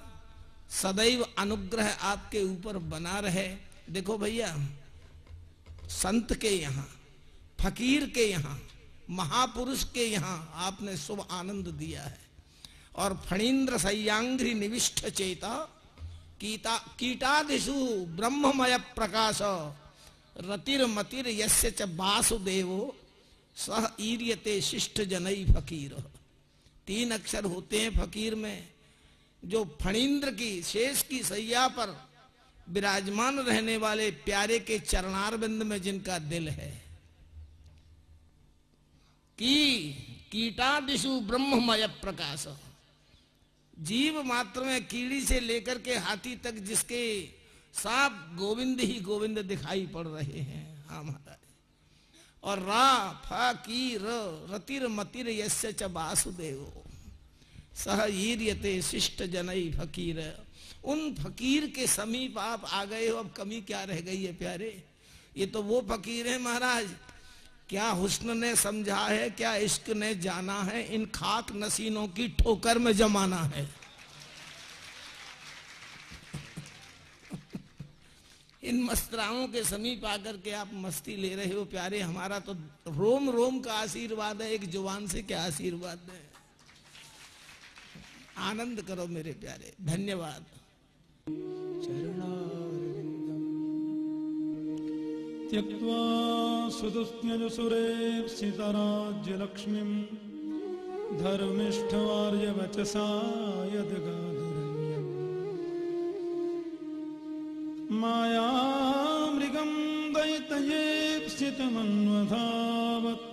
सदैव अनुग्रह आपके ऊपर बना रहे। देखो भैया, संत के यहाँ, फकीर के यहाँ, महापुरुष के यहाँ आपने शुभ आनंद दिया है। और फणीन्द्र सयांग्री निविष्ट चेता, कीता कीटादिशु ब्रह्ममय प्रकाश रतिर मतिर यस्य च वासुदेवो, सह ईर्यते शिष्ट जनई फकीर। तीन अक्षर होते हैं फकीर में, जो फणीन्द्र की, शेष की सैया पर विराजमान रहने वाले प्यारे के चरणारविंद में जिनका दिल है। की कीटादिशु ब्रह्ममय प्रकाश। जीव मात्र में कीड़ी से लेकर के हाथी तक जिसके साफ़ गोविंद ही गोविंद दिखाई पड़ रहे हैं हाँ महाराज। और रा, फा, की रतिर, मतिर, यस्य च वासुदेव। सह शिष्ट जनई फकीर। उन फकीर के समीप आप आ गए हो, अब कमी क्या रह गई है प्यारे? ये तो वो फकीर है महाराज। क्या हुस्न ने समझा है, क्या इश्क ने जाना है, इन खाक नसीनों की ठोकर में जमाना है। इन मस्तराओं के समीप आकर के आप मस्ती ले रहे हो, प्यारे। हमारा तो रोम रोम का आशीर्वाद है, एक ज़ुबान से क्या आशीर्वाद है। आनंद करो मेरे प्यारे। धन्यवाद। त्यक्त्वा सुदुस्त्यजुसुरेप्सितराज्यलक्ष्मीम् धर्मिष्ठवार्यवचसा यद्गाधरण्यम् मायामृगम् दैतयेप्सितमन्वधावत्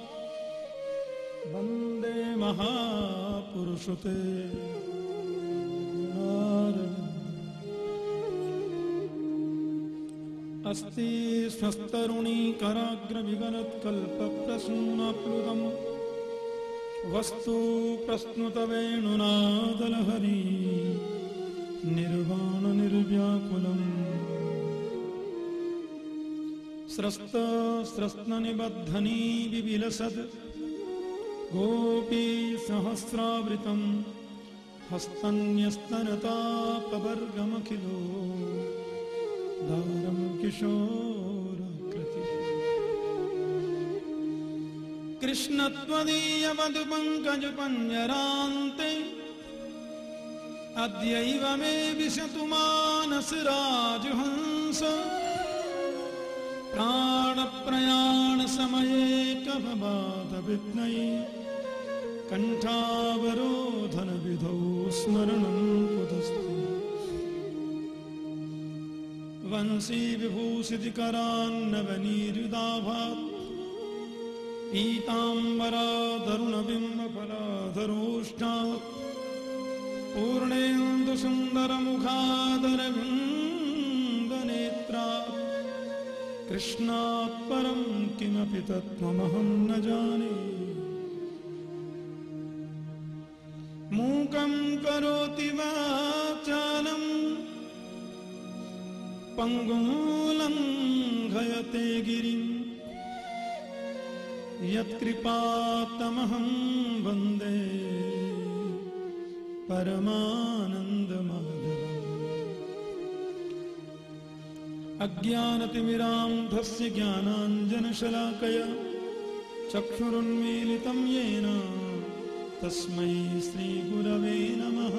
वंदे महापुरुषते। अस्ति स्वस्तरुणी कराग्रविगलत्कल्पप्रसूनप्लुतम्। वस्तु प्रस्नुतवेणुनादलहरी निर्वाणनिर्व्याकुलम्। स्रस्त स्रस्ननिबद्धनी विविलसद्। गोपी सहस्रावृतम्। हस्तन्यस्तनतापवर्गमखिलो। दारं किशोरकृति। कृष्णत्वदीयमधुपङ्कजपञ्जरान्ते अद्यैव मे विशतु मानसराजहंस। प्राणप्रयाणसमये कफबाधविघ्नये कण्ठावरोधनविधौ स्मरणं कुतस्ति। वंशी विभूषितिकरान्नवनीरुदाभात् पीताम्बराधरुणबिम्बफलाधरोष्ठात् नेत्रा कृष्णात्परं किमपि तत्त्वमहं न जाने। मूकं करोति वाचालं पङ्गूलङ्घयते गिरिम् यत्कृपातमहं वंदे। परमानन्दमः अज्ञानतिमिरान्धस्य ज्ञानाञ्जनशलाकया चक्षुरुन्मीलितं येन तस्मै श्रीगुरवे नमः।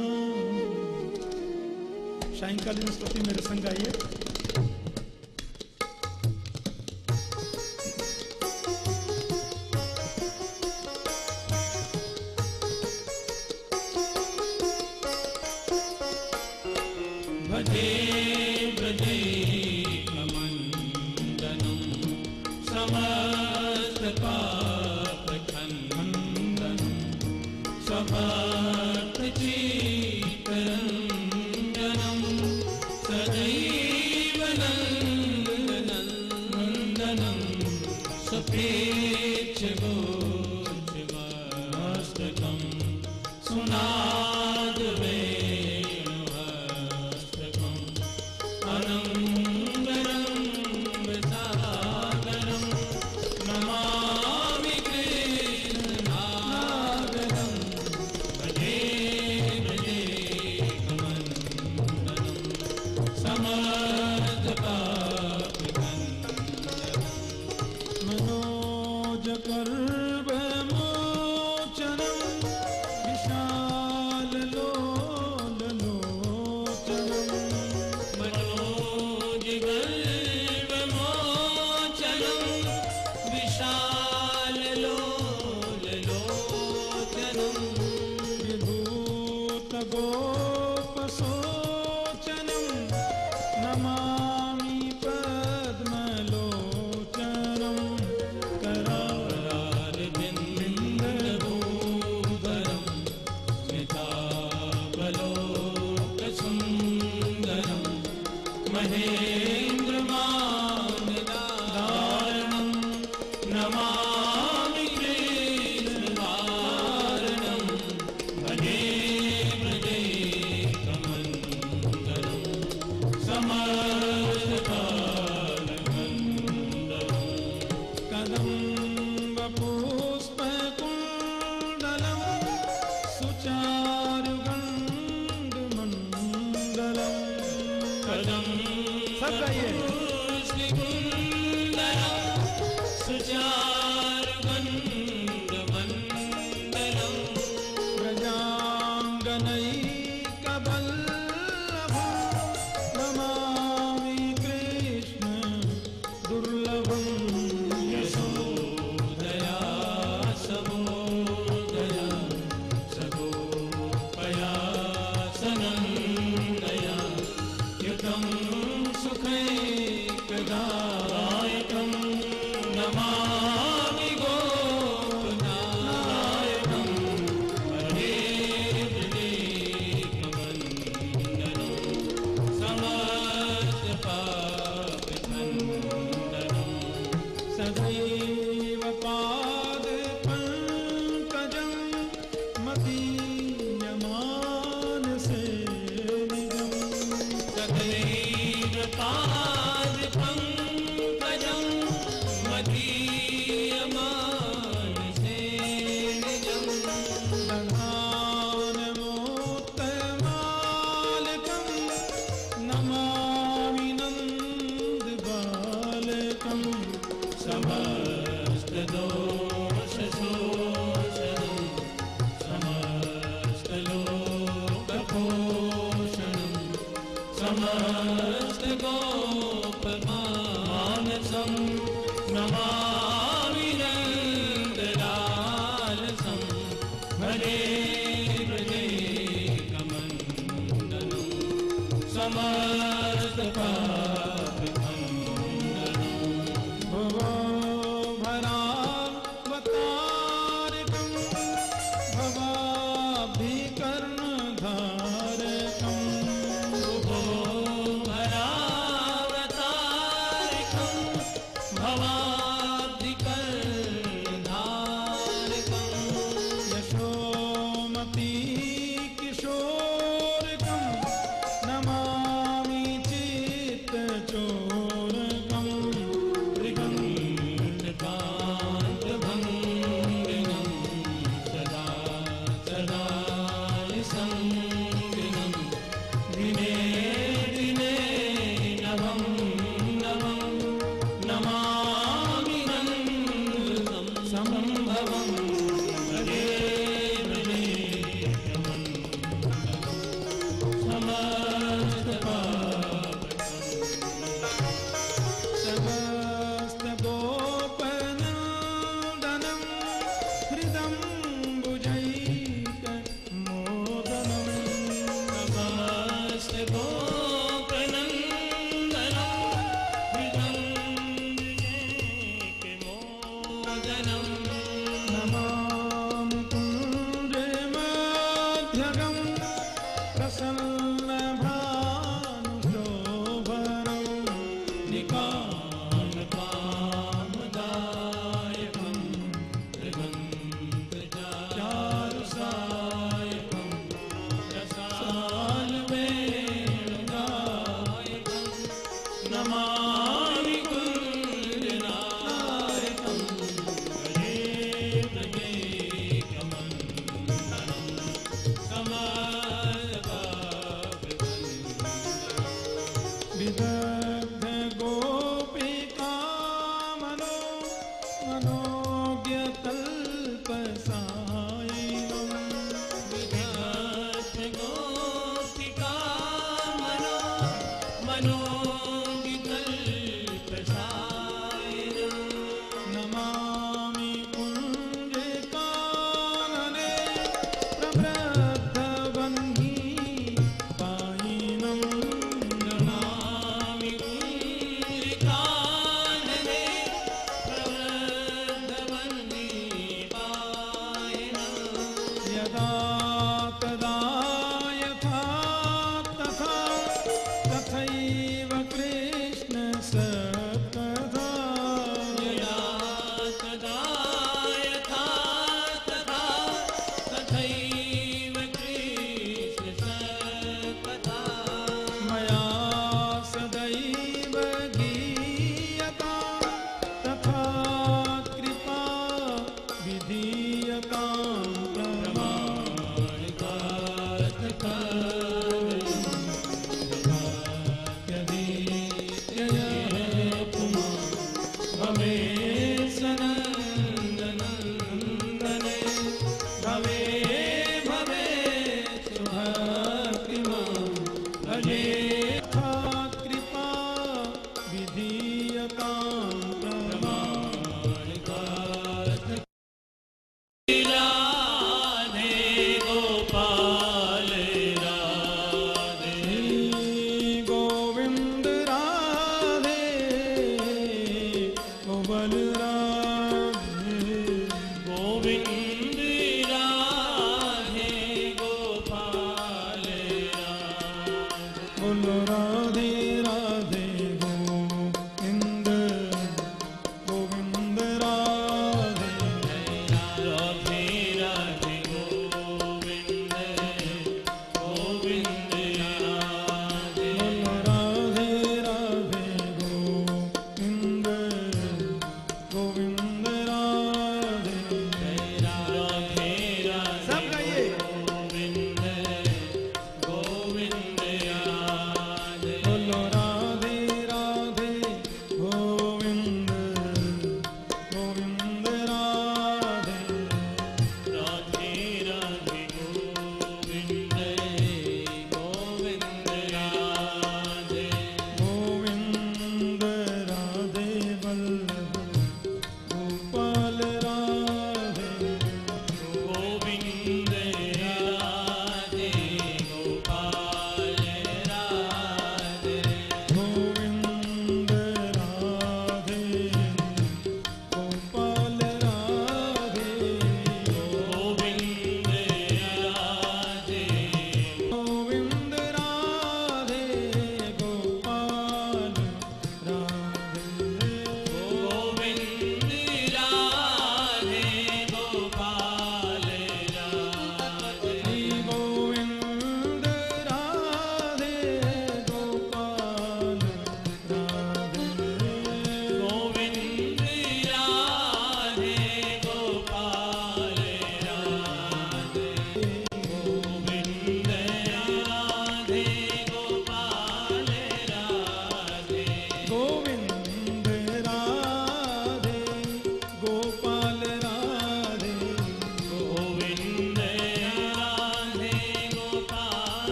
सायंकालीन स्तुति मेरे संग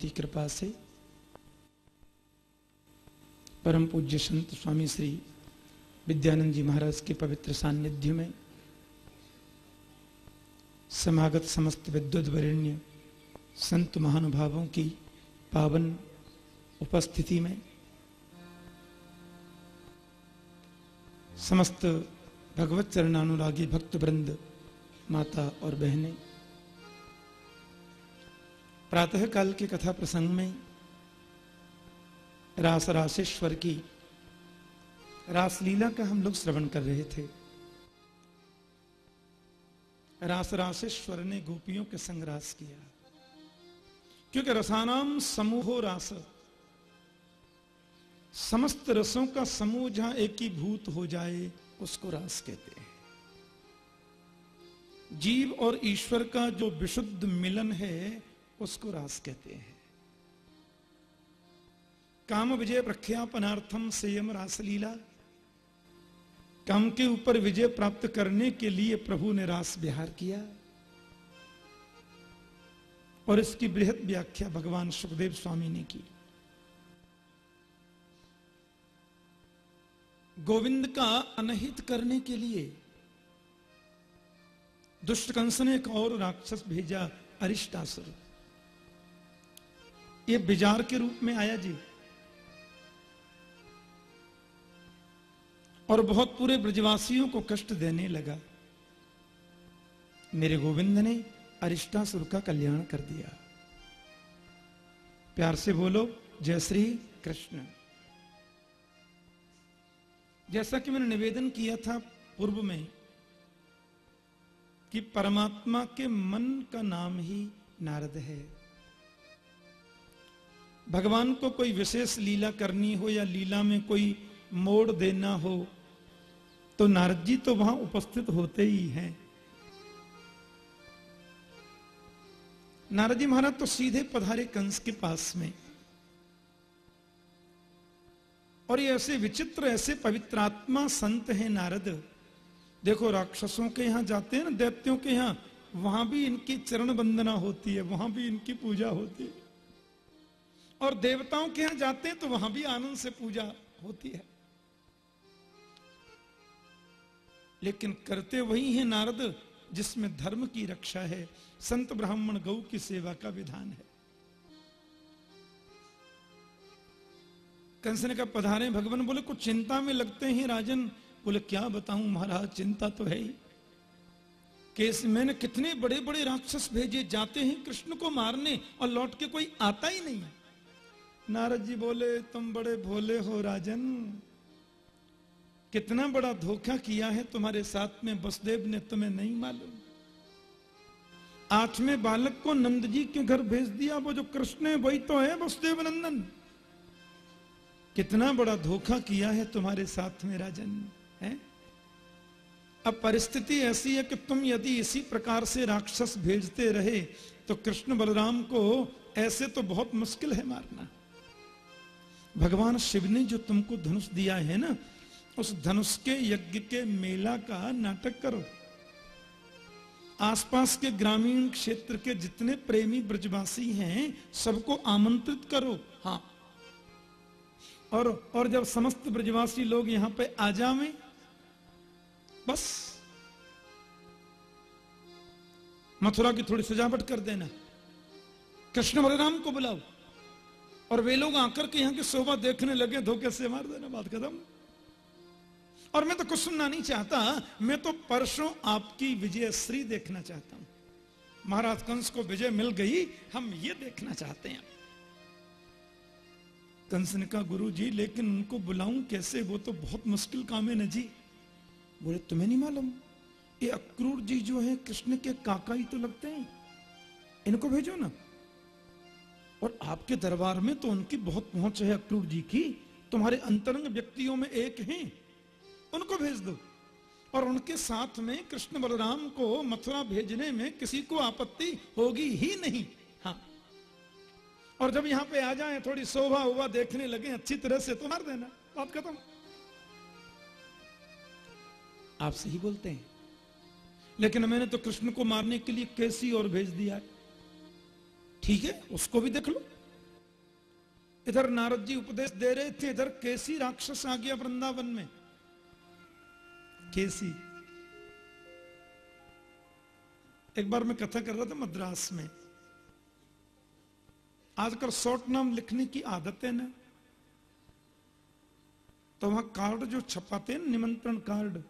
की कृपा से परम पूज्य संत स्वामी श्री विद्यानंद जी महाराज के पवित्र सान्निध्य में समागत समस्त विद्युत वरिण्य संत महानुभावों की पावन उपस्थिति में समस्त भगवत चरणानुरागी भक्त वृंद माता और बहनें प्रातः काल के कथा प्रसंग में रास रासेश्वर की रासलीला का हम लोग श्रवण कर रहे थे। रास रासेश्वर ने गोपियों के संग रास किया। क्योंकि रसानाम समूहो रास। समस्त रसों का समूह जहाँ एकीभूत हो जाए, उसको रास कहते हैं। जीव और ईश्वर का जो विशुद्ध मिलन है उसको रास कहते हैं। काम विजय प्रख्यापनार्थम संयम रासलीला। काम के ऊपर विजय प्राप्त करने के लिए प्रभु ने रास विहार किया। और इसकी बृहद व्याख्या भगवान सुखदेव स्वामी ने की। गोविंद का अनहित करने के लिए दुष्ट कंस ने एक और राक्षस भेजा अरिष्टासुर। ये बिजार के रूप में आया जी। और बहुत पूरे ब्रजवासियों को कष्ट देने लगा। मेरे गोविंद ने अरिष्टासुर का कल्याण कर दिया। प्यार से बोलो, जय श्री कृष्ण। जैसा कि मैंने निवेदन किया था पूर्व में, कि परमात्मा के मन का नाम ही नारद है। भगवान को कोई विशेष लीला करनी हो या लीला में कोई मोड़ देना हो तो नारद जी तो वहाँ उपस्थित होते ही हैं। नारद जी महाराज तो सीधे पधारे कंस के पास में। और ये ऐसे विचित्र, ऐसे पवित्रात्मा संत हैं नारद। देखो, राक्षसों के यहाँ जाते हैं ना, दैत्यों के यहाँ, वहाँ भी इनकी चरण वंदना होती है, वहाँ भी इनकी पूजा होती है। और देवताओं के यहाँ जाते हैं तो वहाँ भी आनंद से पूजा होती है। लेकिन करते वही है नारद, जिसमें धर्म की रक्षा है, संत ब्राह्मण गौ की सेवा का विधान है। कंस ने कहा, पधारे भगवान, बोले, कुछ चिंता में लगते हैं राजन? बोले, क्या बताऊँ महाराज, चिंता तो है ही। केस मैंने कितने बड़े बड़े राक्षस भेजे, जाते हैं कृष्ण को मारने और लौट के कोई आता ही नहीं नारद जी बोले, तुम बड़े भोले हो राजन। कितना बड़ा धोखा किया है तुम्हारे साथ में, बसदेव ने तुम्हें नहीं मालूम। आठवें बालक को नंद जी के घर भेज दिया, वो जो कृष्ण है, वही तो है वसुदेव नंदन। कितना बड़ा धोखा किया है तुम्हारे साथ में राजन, है? अब परिस्थिति ऐसी है कि तुम यदि इसी प्रकार से राक्षस भेजते रहे तो कृष्ण बलराम को ऐसे तो बहुत मुश्किल है मारना। भगवान शिव ने जो तुमको धनुष दिया है ना, उस धनुष के यज्ञ के मेला का नाटक करो। आसपास के ग्रामीण क्षेत्र के जितने प्रेमी ब्रजवासी हैं, सबको आमंत्रित करो। हाँ। और और जब समस्त ब्रजवासी लोग यहाँ पे आ जावे, बस। मथुरा की थोड़ी सजावट कर देना। कृष्ण बलराम को बुलाओ। और वे लोग आकर के यहाँ की शोभा देखने लगे, धोखे से मार देना, बात खत्म। और मैं तो कुछ सुनना नहीं चाहता, मैं तो परसों आपकी विजय श्री देखना चाहता हूँ। महाराज कंस को विजय मिल गई, हम ये देखना चाहते हैं। कंस ने कहा गुरु जी लेकिन उनको बुलाऊं कैसे? वो तो बहुत मुश्किल काम है न जी। बोले, तुम्हें नहीं मालूम? ये अक्रूर जी जो है, कृष्ण के काका ही तो लगते हैं। इनको भेजो ना। और आपके दरबार में तो उनकी बहुत पहुँच है अक्रूर जी की। तुम्हारे अंतरंग व्यक्तियों में एक हैं। उनको भेज दो। और उनके साथ में कृष्ण बलराम को मथुरा भेजने में किसी को आपत्ति होगी ही नहीं। हाँ। और जब यहाँ पे आ जाए, थोड़ी शोभा उभा देखने लगे, अच्छी तरह से तो मार देना। बात खत्म। आप सही बोलते हैं। लेकिन मैंने तो कृष्ण को मारने के लिए कैसी और भेज दिया है। ठीक है, उसको भी देख लो। इधर नारद जी उपदेश दे रहे थे, इधर केसी राक्षस आ गया वृंदावन में। कैसी। एक बार मैं कथा कर रहा था मद्रास में। आजकल शॉर्ट नाम लिखने की आदत है ना। तो वहाँ कार्ड जो छपाते हैं, निमंत्रण कार्ड।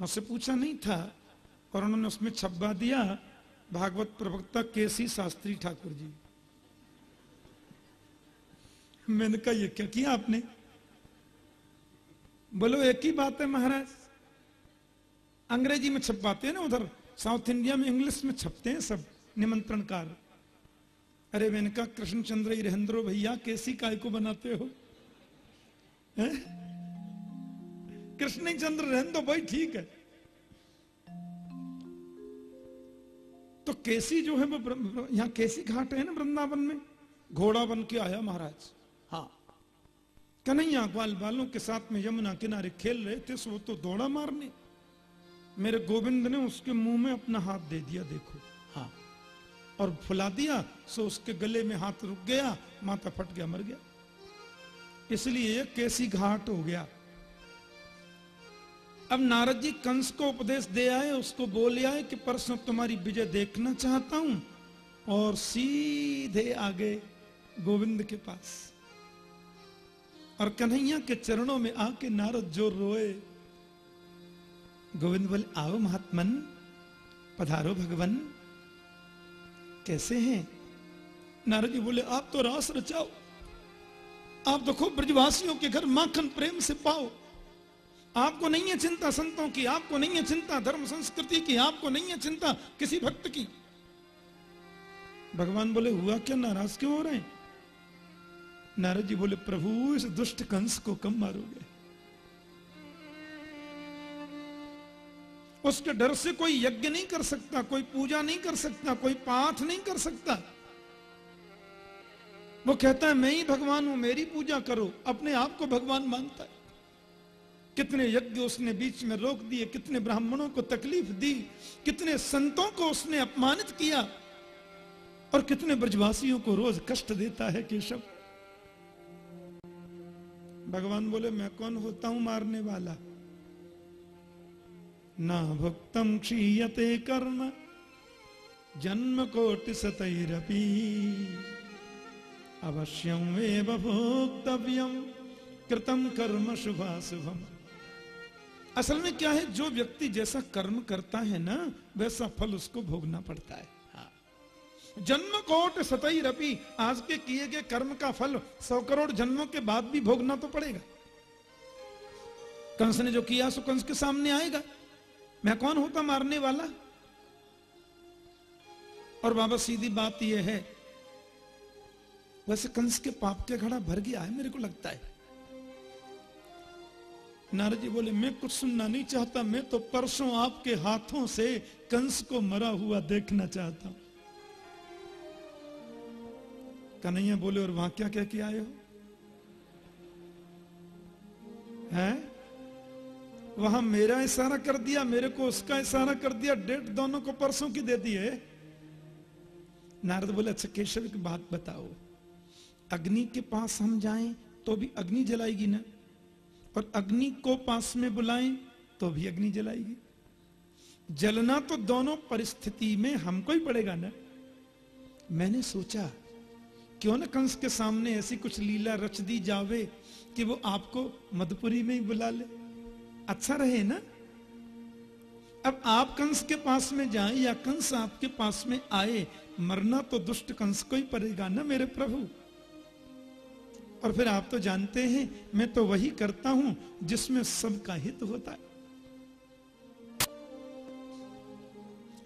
मुझसे पूछा नहीं था और उन्होंने उसमें छपवा दिया। भागवत प्रवक्ता केसी शास्त्री ठाकुर जी। मैंने कहा, ये क्या किया आपने? बोलो, एक ही बात है महाराज। अंग्रेज़ी में छपवाते हैं ना उधर, साउथ इंडिया में इंग्लिश में छपते हैं सब निमंत्रण कार अरे मैंने कहा कृष्ण चंद्र रहेंद्रो भैया, कैसी काय को बनाते हो? कृष्ण चंद्र रहन भाई ठीक है। तो कैसी जो है वो यहाँ कैसी घाट है ना वृंदावन में? घोड़ा बन के आया महाराज। हाँ। कन्हैया ग्वाल बालों के साथ में यमुना किनारे खेल रहे थे सो तो दौड़ा मारने। मेरे गोविंद ने उसके मुँह में अपना हाथ दे दिया देखो। हाँ। और फुला दिया सो उसके गले में हाथ रुक गया माता फट गया मर गया। इसलिए कैसी घाट हो गया। अब नारद जी कंस को उपदेश दे आए, उसको बोल आए कि परसों तुम्हारी विजय देखना चाहता हूँ। और सीधे आगे गोविंद के पास। और कन्हैया के चरणों में आके नारद जो रोए। गोविंद बोले, आओ महात्मन, पधारो भगवान। कैसे हैं? नारद जी बोले, आप तो रास रचाओ। आप देखो ब्रजवासियों के घर माखन प्रेम से पाओ। आपको नहीं है चिंता संतों की, आपको नहीं है चिंता धर्म संस्कृति की, आपको नहीं है चिंता किसी भक्त की। भगवान बोले, हुआ क्या नाराज़ क्यों हो रहे हैं? नारद जी बोले, प्रभु, इस दुष्ट कंस को कम मारोगे। उसके डर से कोई यज्ञ नहीं कर सकता, कोई पूजा नहीं कर सकता, कोई पाठ नहीं कर सकता। वो कहता है, मैं ही भगवान हूँ, मेरी पूजा करो, अपने आप को भगवान मानता है। कितने यज्ञ उसने बीच में रोक दिए, कितने ब्राह्मणों को तकलीफ़ दी, कितने संतों को उसने अपमानित किया, और कितने ब्रजवासियों को रोज कष्ट देता है केशव। भगवान बोले, मैं कौन होता हूँ मारने वाला? ना भुक्तम क्षीयते कर्म, जन्म कोटि सतरपी। अवश्यम वे भोक्तव्यम कृतम कर्म शुभा शुभम असल में क्या है, जो व्यक्ति जैसा कर्म करता है ना, वैसा फल उसको भोगना पड़ता है। हाँ। जन्म कोट सतई रपी, आज के किए गए कर्म का फल, सौ करोड़ जन्मों के बाद भी भोगना तो पड़ेगा। कंस ने जो किया, सो कंस के सामने आएगा। मैं कौन होता मारने वाला? और बाबा, सीधी बात यह है, वैसे कंस के पाप के घड़ा भर गया है, मेरे को लगता है। नारद जी बोले, मैं कुछ सुनना नहीं चाहता, मैं तो परसों आपके हाथों से कंस को मरा हुआ देखना चाहता हूँ। कन्हैया बोले, और वहाँ क्या क्या किया आए हो? हैं? वहाँ मेरा इशारा कर दिया, मेरे को उसका इशारा कर दिया, डेट दोनों को परसों की दे दी है नारद बोले अच्छा केशव की बात बताओ। अग्नि के पास हम जाएँ तो भी अग्नि जलाएगी ना? और अग्नि को पास में बुलाएँ तो भी अग्नि जलाएगी। जलना तो दोनों परिस्थिति में हमको ही पड़ेगा ना। मैंने सोचा, क्यों ना कंस के सामने ऐसी कुछ लीला रच दी जावे कि वो आपको मधुपुरी में ही बुला ले। अच्छा रहे ना? अब आप कंस के पास में जाएँ या कंस आपके पास में आए, मरना तो दुष्ट कंस को ही पड़ेगा ना मेरे प्रभु। और फिर आप तो जानते हैं, मैं तो वही करता हूँ जिसमें सबका हित होता है।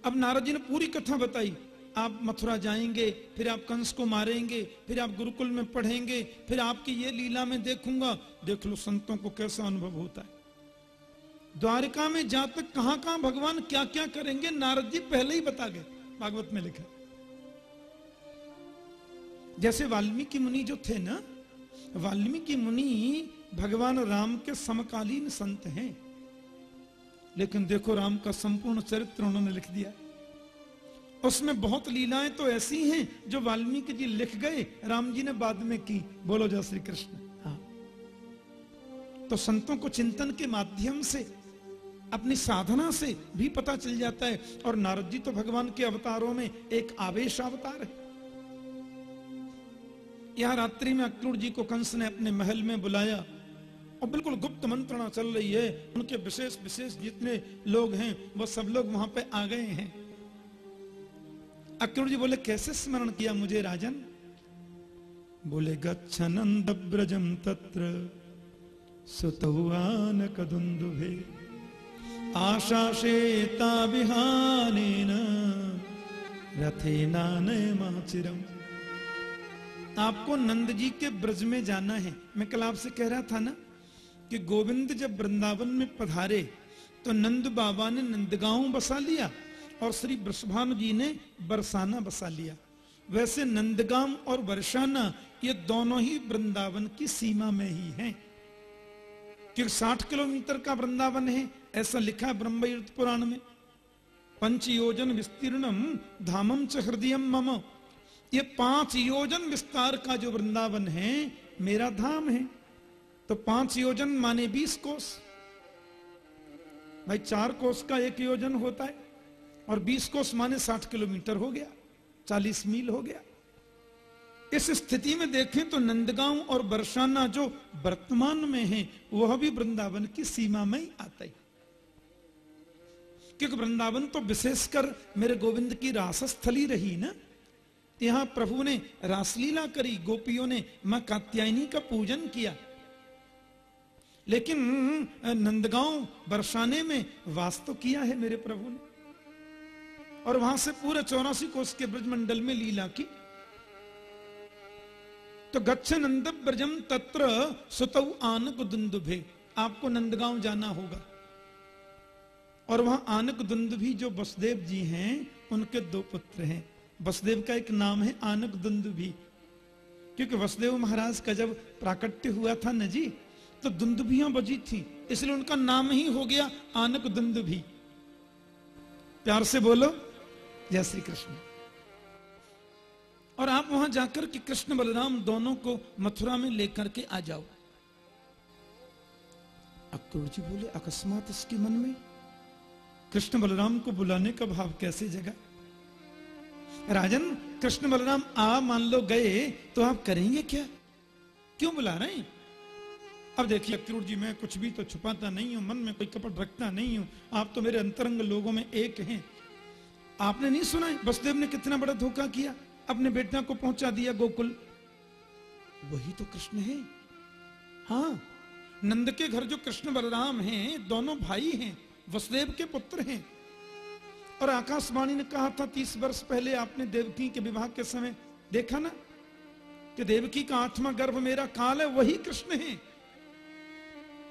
अब नारद जी ने पूरी कथा बताई। आप मथुरा जाएँगे, फिर आप कंस को मारेंगे, फिर आप गुरुकुल में पढ़ेंगे, फिर आपकी ये लीला में देखूँगा। देख लो संतों को कैसा अनुभव होता है। द्वारिका में जा तक कहाँ कहाँ भगवान क्या क्या करेंगे, नारद जी पहले ही बता गए, भागवत में लिखा। जैसे वाल्मीकि मुनि जो थे ना वाल्मीकि मुनि भगवान राम के समकालीन संत हैं। लेकिन देखो राम का संपूर्ण चरित्र उन्होंने लिख दिया। उसमें बहुत लीलाएँ तो ऐसी हैं जो वाल्मीकि जी लिख गए राम जी ने बाद में की। बोलो जय श्री कृष्ण। हाँ। तो संतों को चिंतन के माध्यम से अपनी साधना से भी पता चल जाता है। और नारद जी तो भगवान के अवतारों में एक आवेश अवतार है। यहाँ रात्रि में अक्रूर जी को कंस ने अपने महल में बुलाया। और बिल्कुल गुप्त मंत्रणा चल रही है। उनके विशेष विशेष जितने लोग हैं, वो सब लोग वहाँ पे आ गए हैं। अक्रूर जी बोले, कैसे स्मरण किया मुझे राजन? बोले गच्छनंद ब्रजम तत्र सुतौआन कदुंदुभे आशाशेता विहानेन रथेना माचिरम आपको नंद जी के ब्रज में जाना है। मैं कल आपसे कह रहा था ना कि गोविंद जब वृंदावन में पधारे तो नंद बाबा ने नंदगांव बसा लिया और श्री वृषभानु जी ने बरसाना बसा लिया। वैसे नंदगाम और वर्षाना ये दोनों ही वृंदावन की सीमा में ही हैं। क्योंकि साठ किलोमीटर का वृंदावन है? ऐसा लिखा है ब्रह्म पुराण में। पंच योजन विस्तीर्णम धामम च हृदय मम। ये पाँच योजन विस्तार का जो वृंदावन है, मेरा धाम है। तो पाँच योजन माने बीस कोस। भाई, चार कोस का एक योजन होता है, और बीस कोस माने साठ किलोमीटर हो गया, चालीस मील हो गया। इस स्थिति में देखें तो नंदगांव और बरसाना जो वर्तमान में है, वह भी वृंदावन की सीमा में ही आता है। क्योंकि वृंदावन तो विशेषकर मेरे गोविंद की रासस्थली रही ना यहाँ प्रभु ने रासलीला करी, गोपियों ने माँ कात्यायनी का पूजन किया। लेकिन नंदगांव बरसाने में वास तो किया है मेरे प्रभु ने। और वहाँ से पूरे चौरासी कोष के ब्रजमंडल में लीला की। तो गच्छ नंद ब्रजम तत्र सुतव आनक दुंदुभे आपको नंदगांव जाना होगा। और वहाँ आनक दुंदुभी जो वसुदेव जी हैं, उनके दो पुत्र हैं। वसुदेव का एक नाम है आनक दुंद भी। क्योंकि वसुदेव महाराज का जब प्राकट्य हुआ था न जी तो दुंदुभियाँ बजी थी, इसलिए उनका नाम ही हो गया आनक दुंद भी। प्यार से बोलो, जय श्री कृष्ण। और आप वहाँ जाकर के कृष्ण बलराम दोनों को मथुरा में लेकर के आ जाओ। अक्रूर जी बोले, अकस्मात इसके मन में? कृष्ण बलराम को बुलाने का भाव कैसे जगा? राजन, कृष्ण बलराम आ मान लो गए तो आप करेंगे क्या? क्यों बुला रहे हैं? अब देखिए, अक्रूर जी, मैं कुछ भी तो छुपाता नहीं हूँ, मन में कोई कपट रखता नहीं हूँ। आप तो मेरे अंतरंग लोगों में एक हैं। आपने नहीं सुना वसुदेव ने कितना बड़ा धोखा किया? अपने बेटा को पहुँचा दिया गोकुल। वही तो कृष्ण है। हाँ नंद के घर जो कृष्ण बलराम हैं, दोनों भाई हैं, वसुदेव के पुत्र हैं। और आकाशवाणी ने कहा था, तीस वर्ष पहले आपने देवकी के विवाह के समय देखा ना? कि देवकी का आत्मा गर्भ मेरा काल है, वही कृष्ण है।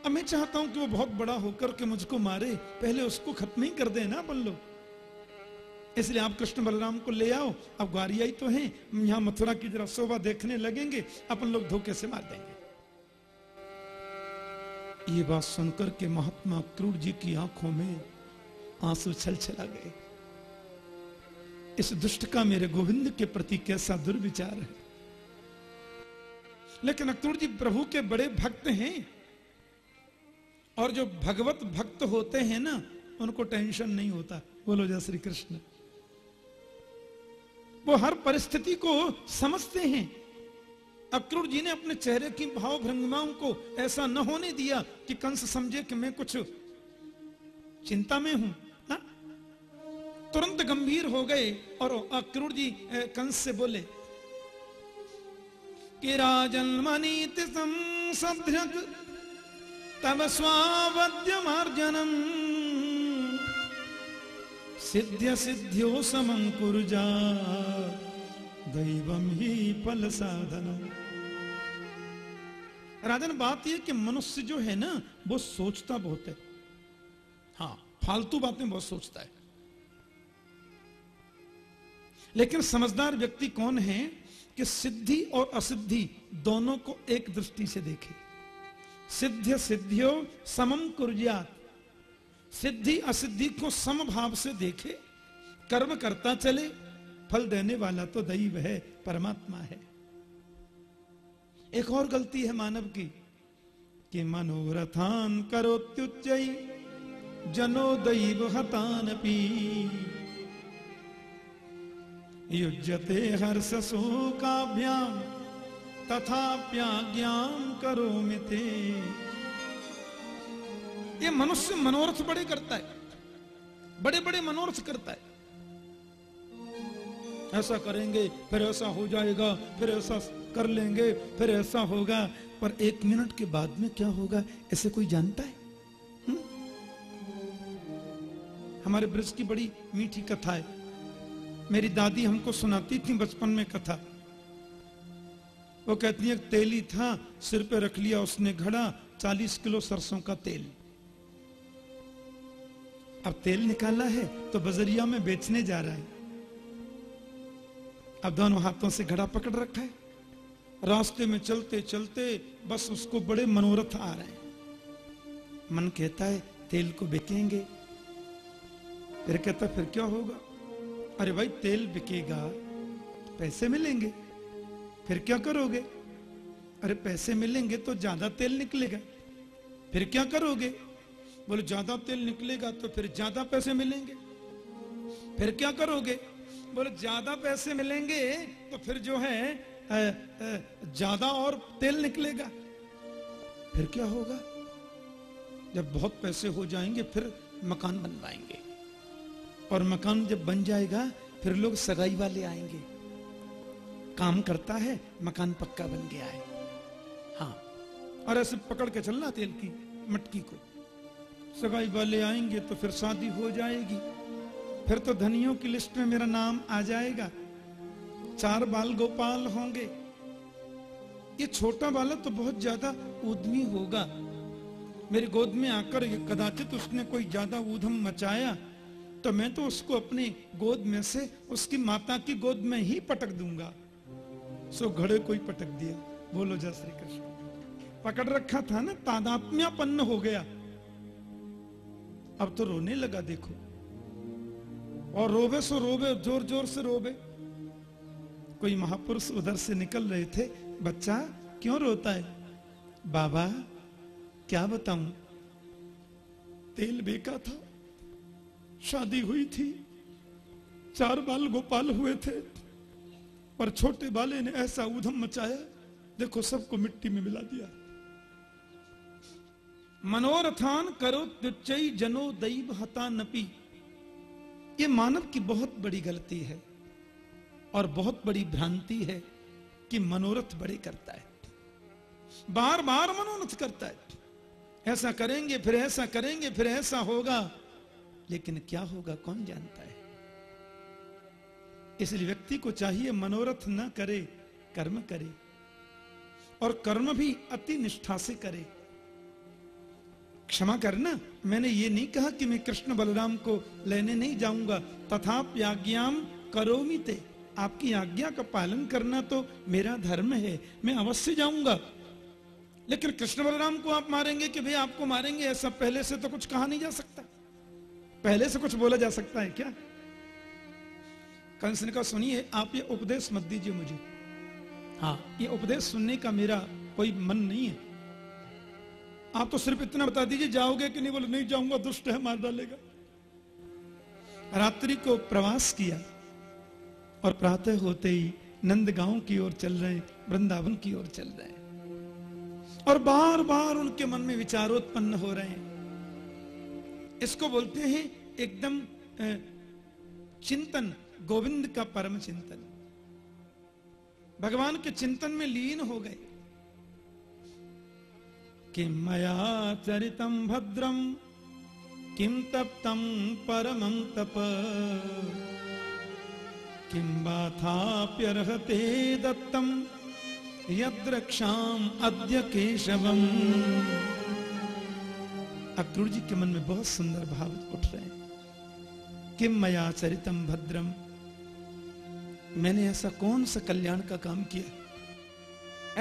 अब मैं चाहता हूँ कि वो बहुत बड़ा होकर के मुझको मारे, पहले उसको खत्म ही कर देना लोग। इसलिए आप कृष्ण बलराम को ले आओ, अब ग्वारिया ही तो है, यहाँ मथुरा की जरा शोभा देखने लगेंगे, अपन लोग धोखे से मार देंगे। ये बात सुनकर के महात्मा क्रूर जी की आँखों में आँसू छल छला गए। इस दुष्ट का मेरे गोविंद के प्रति कैसा दुर्विचार है। लेकिन अक्रूर जी, प्रभु के बड़े भक्त हैं। और जो भगवत भक्त होते हैं ना, उनको टेंशन नहीं होता। बोलो जय श्री कृष्ण। वो हर परिस्थिति को समझते हैं। अक्रूर जी ने अपने चेहरे की भाव भ्रंगिमाओं को ऐसा न होने दिया कि कंस समझे कि मैं कुछ चिंता में हूँ। तुरंत गंभीर हो गए और अक्रूर जी कंस से बोले कि राजन मनीत संसध्यक तब स्वावद्यमार्जनम सिद्ध्य सिद्ध्यो समं कुर्जा दैवम ही फल साधन राजन, बात यह कि मनुष्य जो है ना, वो सोचता बहुत है। हाँ फालतू बातें बहुत सोचता है। लेकिन समझदार व्यक्ति कौन है कि सिद्धि और असिद्धि दोनों को एक दृष्टि से देखे? सिद्ध सिद्धियो समम कुर्यात। सिद्धि असिद्धि को समभाव से देखे, कर्म करता चले, फल देने वाला तो दैव है, परमात्मा है। एक और गलती है मानव की, कि मनोरथान करो करोत्युच्च जनो दैव हतान पी हर्ष शोकाभ्याम तथाप्याज्ञाम करो मिते ये मनुष्य मनोरथ बड़े करता है बड़े बड़े मनोरथ करता है। ऐसा करेंगे, फिर ऐसा हो जाएगा, फिर ऐसा कर लेंगे, फिर ऐसा होगा, पर एक मिनट के बाद में क्या होगा, ऐसे कोई जानता है? हुँ? हमारे ब्रज की बड़ी मीठी कथा है मेरी दादी हमको सुनाती थी बचपन में कथा। वो कहती है, तेली था, सिर पे रख लिया उसने घड़ा, चालीस किलो सरसों का तेल। अब तेल निकाला है तो बजरिया में बेचने जा रहा है। अब दोनों हाथों से घड़ा पकड़ रखा है। रास्ते में चलते चलते बस उसको बड़े मनोरथ आ रहे हैं। मन कहता है, तेल को बिकेंगे। फिर कहता फिर क्या होगा? अरे भाई, तेल बिकेगा, पैसे मिलेंगे। फिर क्या करोगे? अरे पैसे मिलेंगे तो ज़्यादा तेल निकलेगा। फिर क्या करोगे? बोले, ज़्यादा तेल निकलेगा तो फिर ज़्यादा पैसे मिलेंगे। फिर क्या करोगे? बोले, ज़्यादा पैसे मिलेंगे तो फिर जो है ज़्यादा और तेल निकलेगा। फिर क्या होगा? जब बहुत पैसे हो जाएँगे, फिर मकान बनवाएँगे। और मकान जब बन जाएगा, फिर लोग सगाई वाले आएँगे। काम करता है, मकान पक्का बन गया है। हाँ और ऐसे पकड़ के चलना तेल की, मटकी को। सगाई वाले आएँगे तो फिर शादी हो जाएगी। फिर तो धनियों की लिस्ट में मेरा नाम आ जाएगा। चार बाल गोपाल होंगे। ये छोटा बालक तो बहुत ज़्यादा उद्यमी होगा। मेरी गोद में आकर कदाचित उसने कोई ज़्यादा ऊधम मचाया तो मैं तो उसको अपनी गोद में से उसकी माता की गोद में ही पटक दूँगा। सो घड़े को ही पटक दिया। बोलो, जय श्री कृष्ण। पकड़ रखा था ना, तादात्म्यापन्न हो गया। अब तो रोने लगा, देखो। और रोबे सो रोबे ज़ोर ज़ोर से रोबे कोई महापुरुष उधर से निकल रहे थे, बच्चा, क्यों रोता है? बाबा, क्या बताऊँ? तेल बेका था। शादी हुई थी। चार बाल गोपाल हुए थे, पर छोटे बाले ने ऐसा उधम मचाया, देखो सबको मिट्टी में मिला दिया। मनोरथान करो तुच्चई जनो दैव हता नपी। ये मानव की बहुत बड़ी गलती है और बहुत बड़ी भ्रांति है कि मनोरथ बड़े करता है। बार बार मनोरथ करता है। ऐसा करेंगे, फिर ऐसा करेंगे, फिर ऐसा होगा। लेकिन क्या होगा, कौन जानता है? इसलिए व्यक्ति को चाहिए मनोरथ न करे, कर्म करे, और कर्म भी अति निष्ठा से करे। क्षमा करना, मैंने ये नहीं कहा कि मैं कृष्ण बलराम को लेने नहीं जाऊँगा। तथा आज्ञाम करोमी ते। आपकी आज्ञा का पालन करना तो मेरा धर्म है, मैं अवश्य जाऊँगा। लेकिन कृष्ण बलराम को आप मारेंगे कि भाई आपको मारेंगे, ऐसा पहले से तो कुछ कहा नहीं जा सकता। पहले से कुछ बोला जा सकता है क्या? कंस ने कहा सुनिए आप ये उपदेश मत दीजिए मुझे। हाँ। ये उपदेश सुनने का मेरा कोई मन नहीं है। आप तो सिर्फ़ इतना बता दीजिए जाओगे कि नहीं? बोले नहीं जाऊँगा दुष्ट है मार डालेगा। रात्रि को प्रवास किया और प्रातः होते ही नंदगांव की ओर चल रहे वृंदावन की ओर चल रहे और बार बार उनके मन में विचारोत्पन्न हो रहे हैं। इसको बोलते हैं एकदम चिंतन, गोविंद का परम चिंतन। भगवान के चिंतन में लीन हो गए। कि मया चरितम भद्रम किम तप्तम परमं तप। किम बाथाप्यर्हते दत्तम यद्रक्षाम अद्य केशवम। अक्रूर जी के मन में बहुत सुंदर भाव उठ रहे हैं। किम मया चरितम भद्रम। मैंने ऐसा कौन सा कल्याण का काम किया?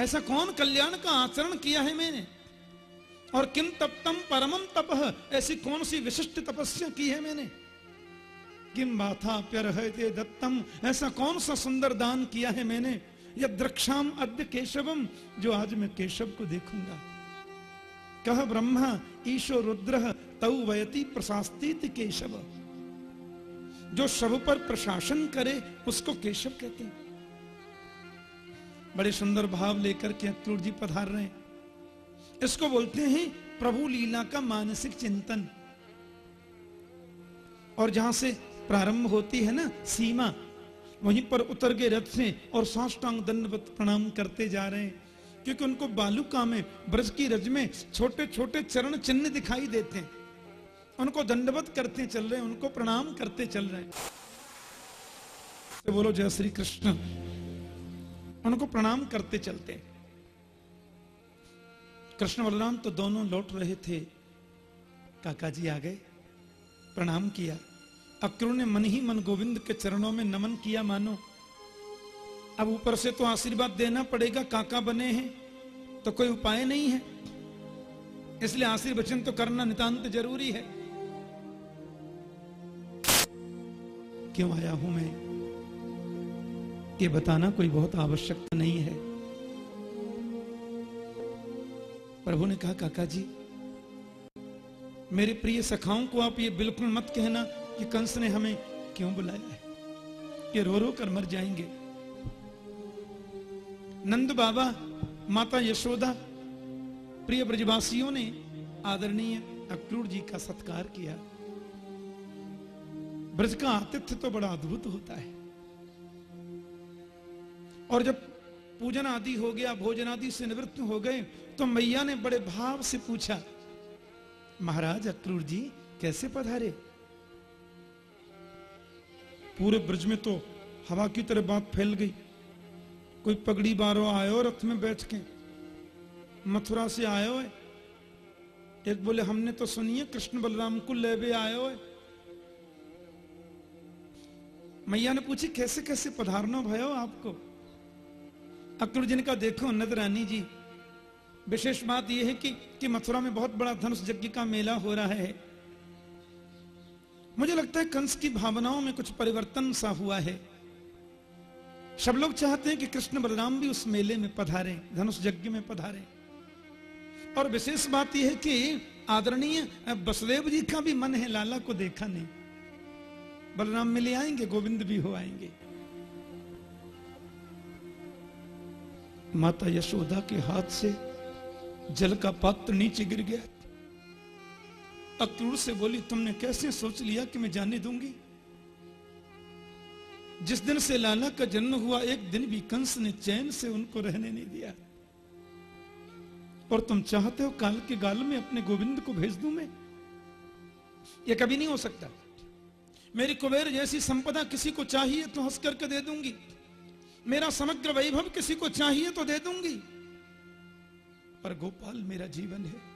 ऐसा कौन कल्याण का आचरण किया है मैंने? और किम तप्तम परमम तप? ऐसी कौन सी विशिष्ट तपस्या की है मैंने? किम माथा प्यरहते दत्तम? ऐसा कौन सा सुंदर दान किया है मैंने? या द्रक्षाम अद्य केशवम, जो आज मैं केशव को देखूँगा। कह ब्रह्मा, ईशो रुद्र तऊ वयती प्रशास्तीत केशव। जो शव पर प्रशासन करे, उसको केशव कहते हैं। बड़े सुंदर भाव लेकर के अक्रूर जी पधार रहे हैं। इसको बोलते हैं प्रभु लीला का मानसिक चिंतन। और जहाँ से प्रारंभ होती है ना, सीमा, वहीं पर उतर गए रथ से और साष्टांग दंडवत प्रणाम करते जा रहे हैं। क्योंकि उनको बालुका में ब्रज की रज में छोटे छोटे चरण चिन्ह दिखाई देते हैं। उनको दंडवत करते चल रहे हैं, उनको प्रणाम करते चल रहे हैं। बोलो, जय श्री कृष्ण। उनको प्रणाम करते चलते कृष्ण बलराम तो दोनों लौट रहे थे। काका जी आ गए, प्रणाम किया। अक्रू ने मन ही मन गोविंद के चरणों में नमन किया, मानो अब ऊपर से तो आशीर्वाद देना पड़ेगा, काका बने हैं तो कोई उपाय नहीं है। इसलिए आशीर्वचन तो करना नितांत ज़रूरी है। क्यों आया हूँ मैं? ये बताना कोई बहुत आवश्यकता नहीं है। प्रभु ने कहा, काका जी, मेरे प्रिय सखाओं को आप ये बिल्कुल मत कहना कि कंस ने हमें क्यों बुलाया है। ये रो रो कर मर जाएँगे। नंद बाबा, माता यशोदा, प्रिय ब्रजवासियों ने आदरणीय अक्रूर जी का सत्कार किया। ब्रज का आतिथ्य तो बड़ा अद्भुत होता है। और जब पूजन आदि हो गया, भोजन आदि से निवृत्त हो गए तो मैया ने बड़े भाव से पूछा, महाराज अक्रूर जी, कैसे पधारे? पूरे ब्रज में तो हवा की तरह बात फैल गई। कोई पगड़ी बारो आयो रथ में बैठ के? मथुरा से आयो है? एक बोले, हमने तो सुनिए कृष्ण बलराम को लेवे आयो है। मैया ने पूछी, कैसे कैसे पधारना भयो आपको? अक्रूर जी ने कहा, देखो नदरानी जी, विशेष बात यह है कि कि मथुरा में बहुत बड़ा धनुष यज्ञ का मेला हो रहा है। मुझे लगता है कंस की भावनाओं में कुछ परिवर्तन सा हुआ है। सब लोग चाहते हैं कि कृष्ण बलराम भी उस मेले में पधारे, धनुष यज्ञ में पधारे। और विशेष बात यह है कि आदरणीय बसदेव जी का भी मन है लाला को देखा नहीं बलराम मिले आएँगे, गोविंद भी हो आएँगे। माता यशोदा के हाथ से जल का पात्र नीचे गिर गया। अक्रूर से बोली, तुमने कैसे सोच लिया कि मैं जाने दूँगी? जिस दिन से लाला का जन्म हुआ, एक दिन भी कंस ने चैन से उनको रहने नहीं दिया। और तुम चाहते हो काल के गाल में अपने गोविंद को भेज दूँ मैं? ये कभी नहीं हो सकता। मेरी कुबेर जैसी संपदा किसी को चाहिए तो हंस करके दे दूँगी। मेरा समग्र वैभव किसी को चाहिए तो दे दूँगी। पर गोपाल मेरा जीवन है।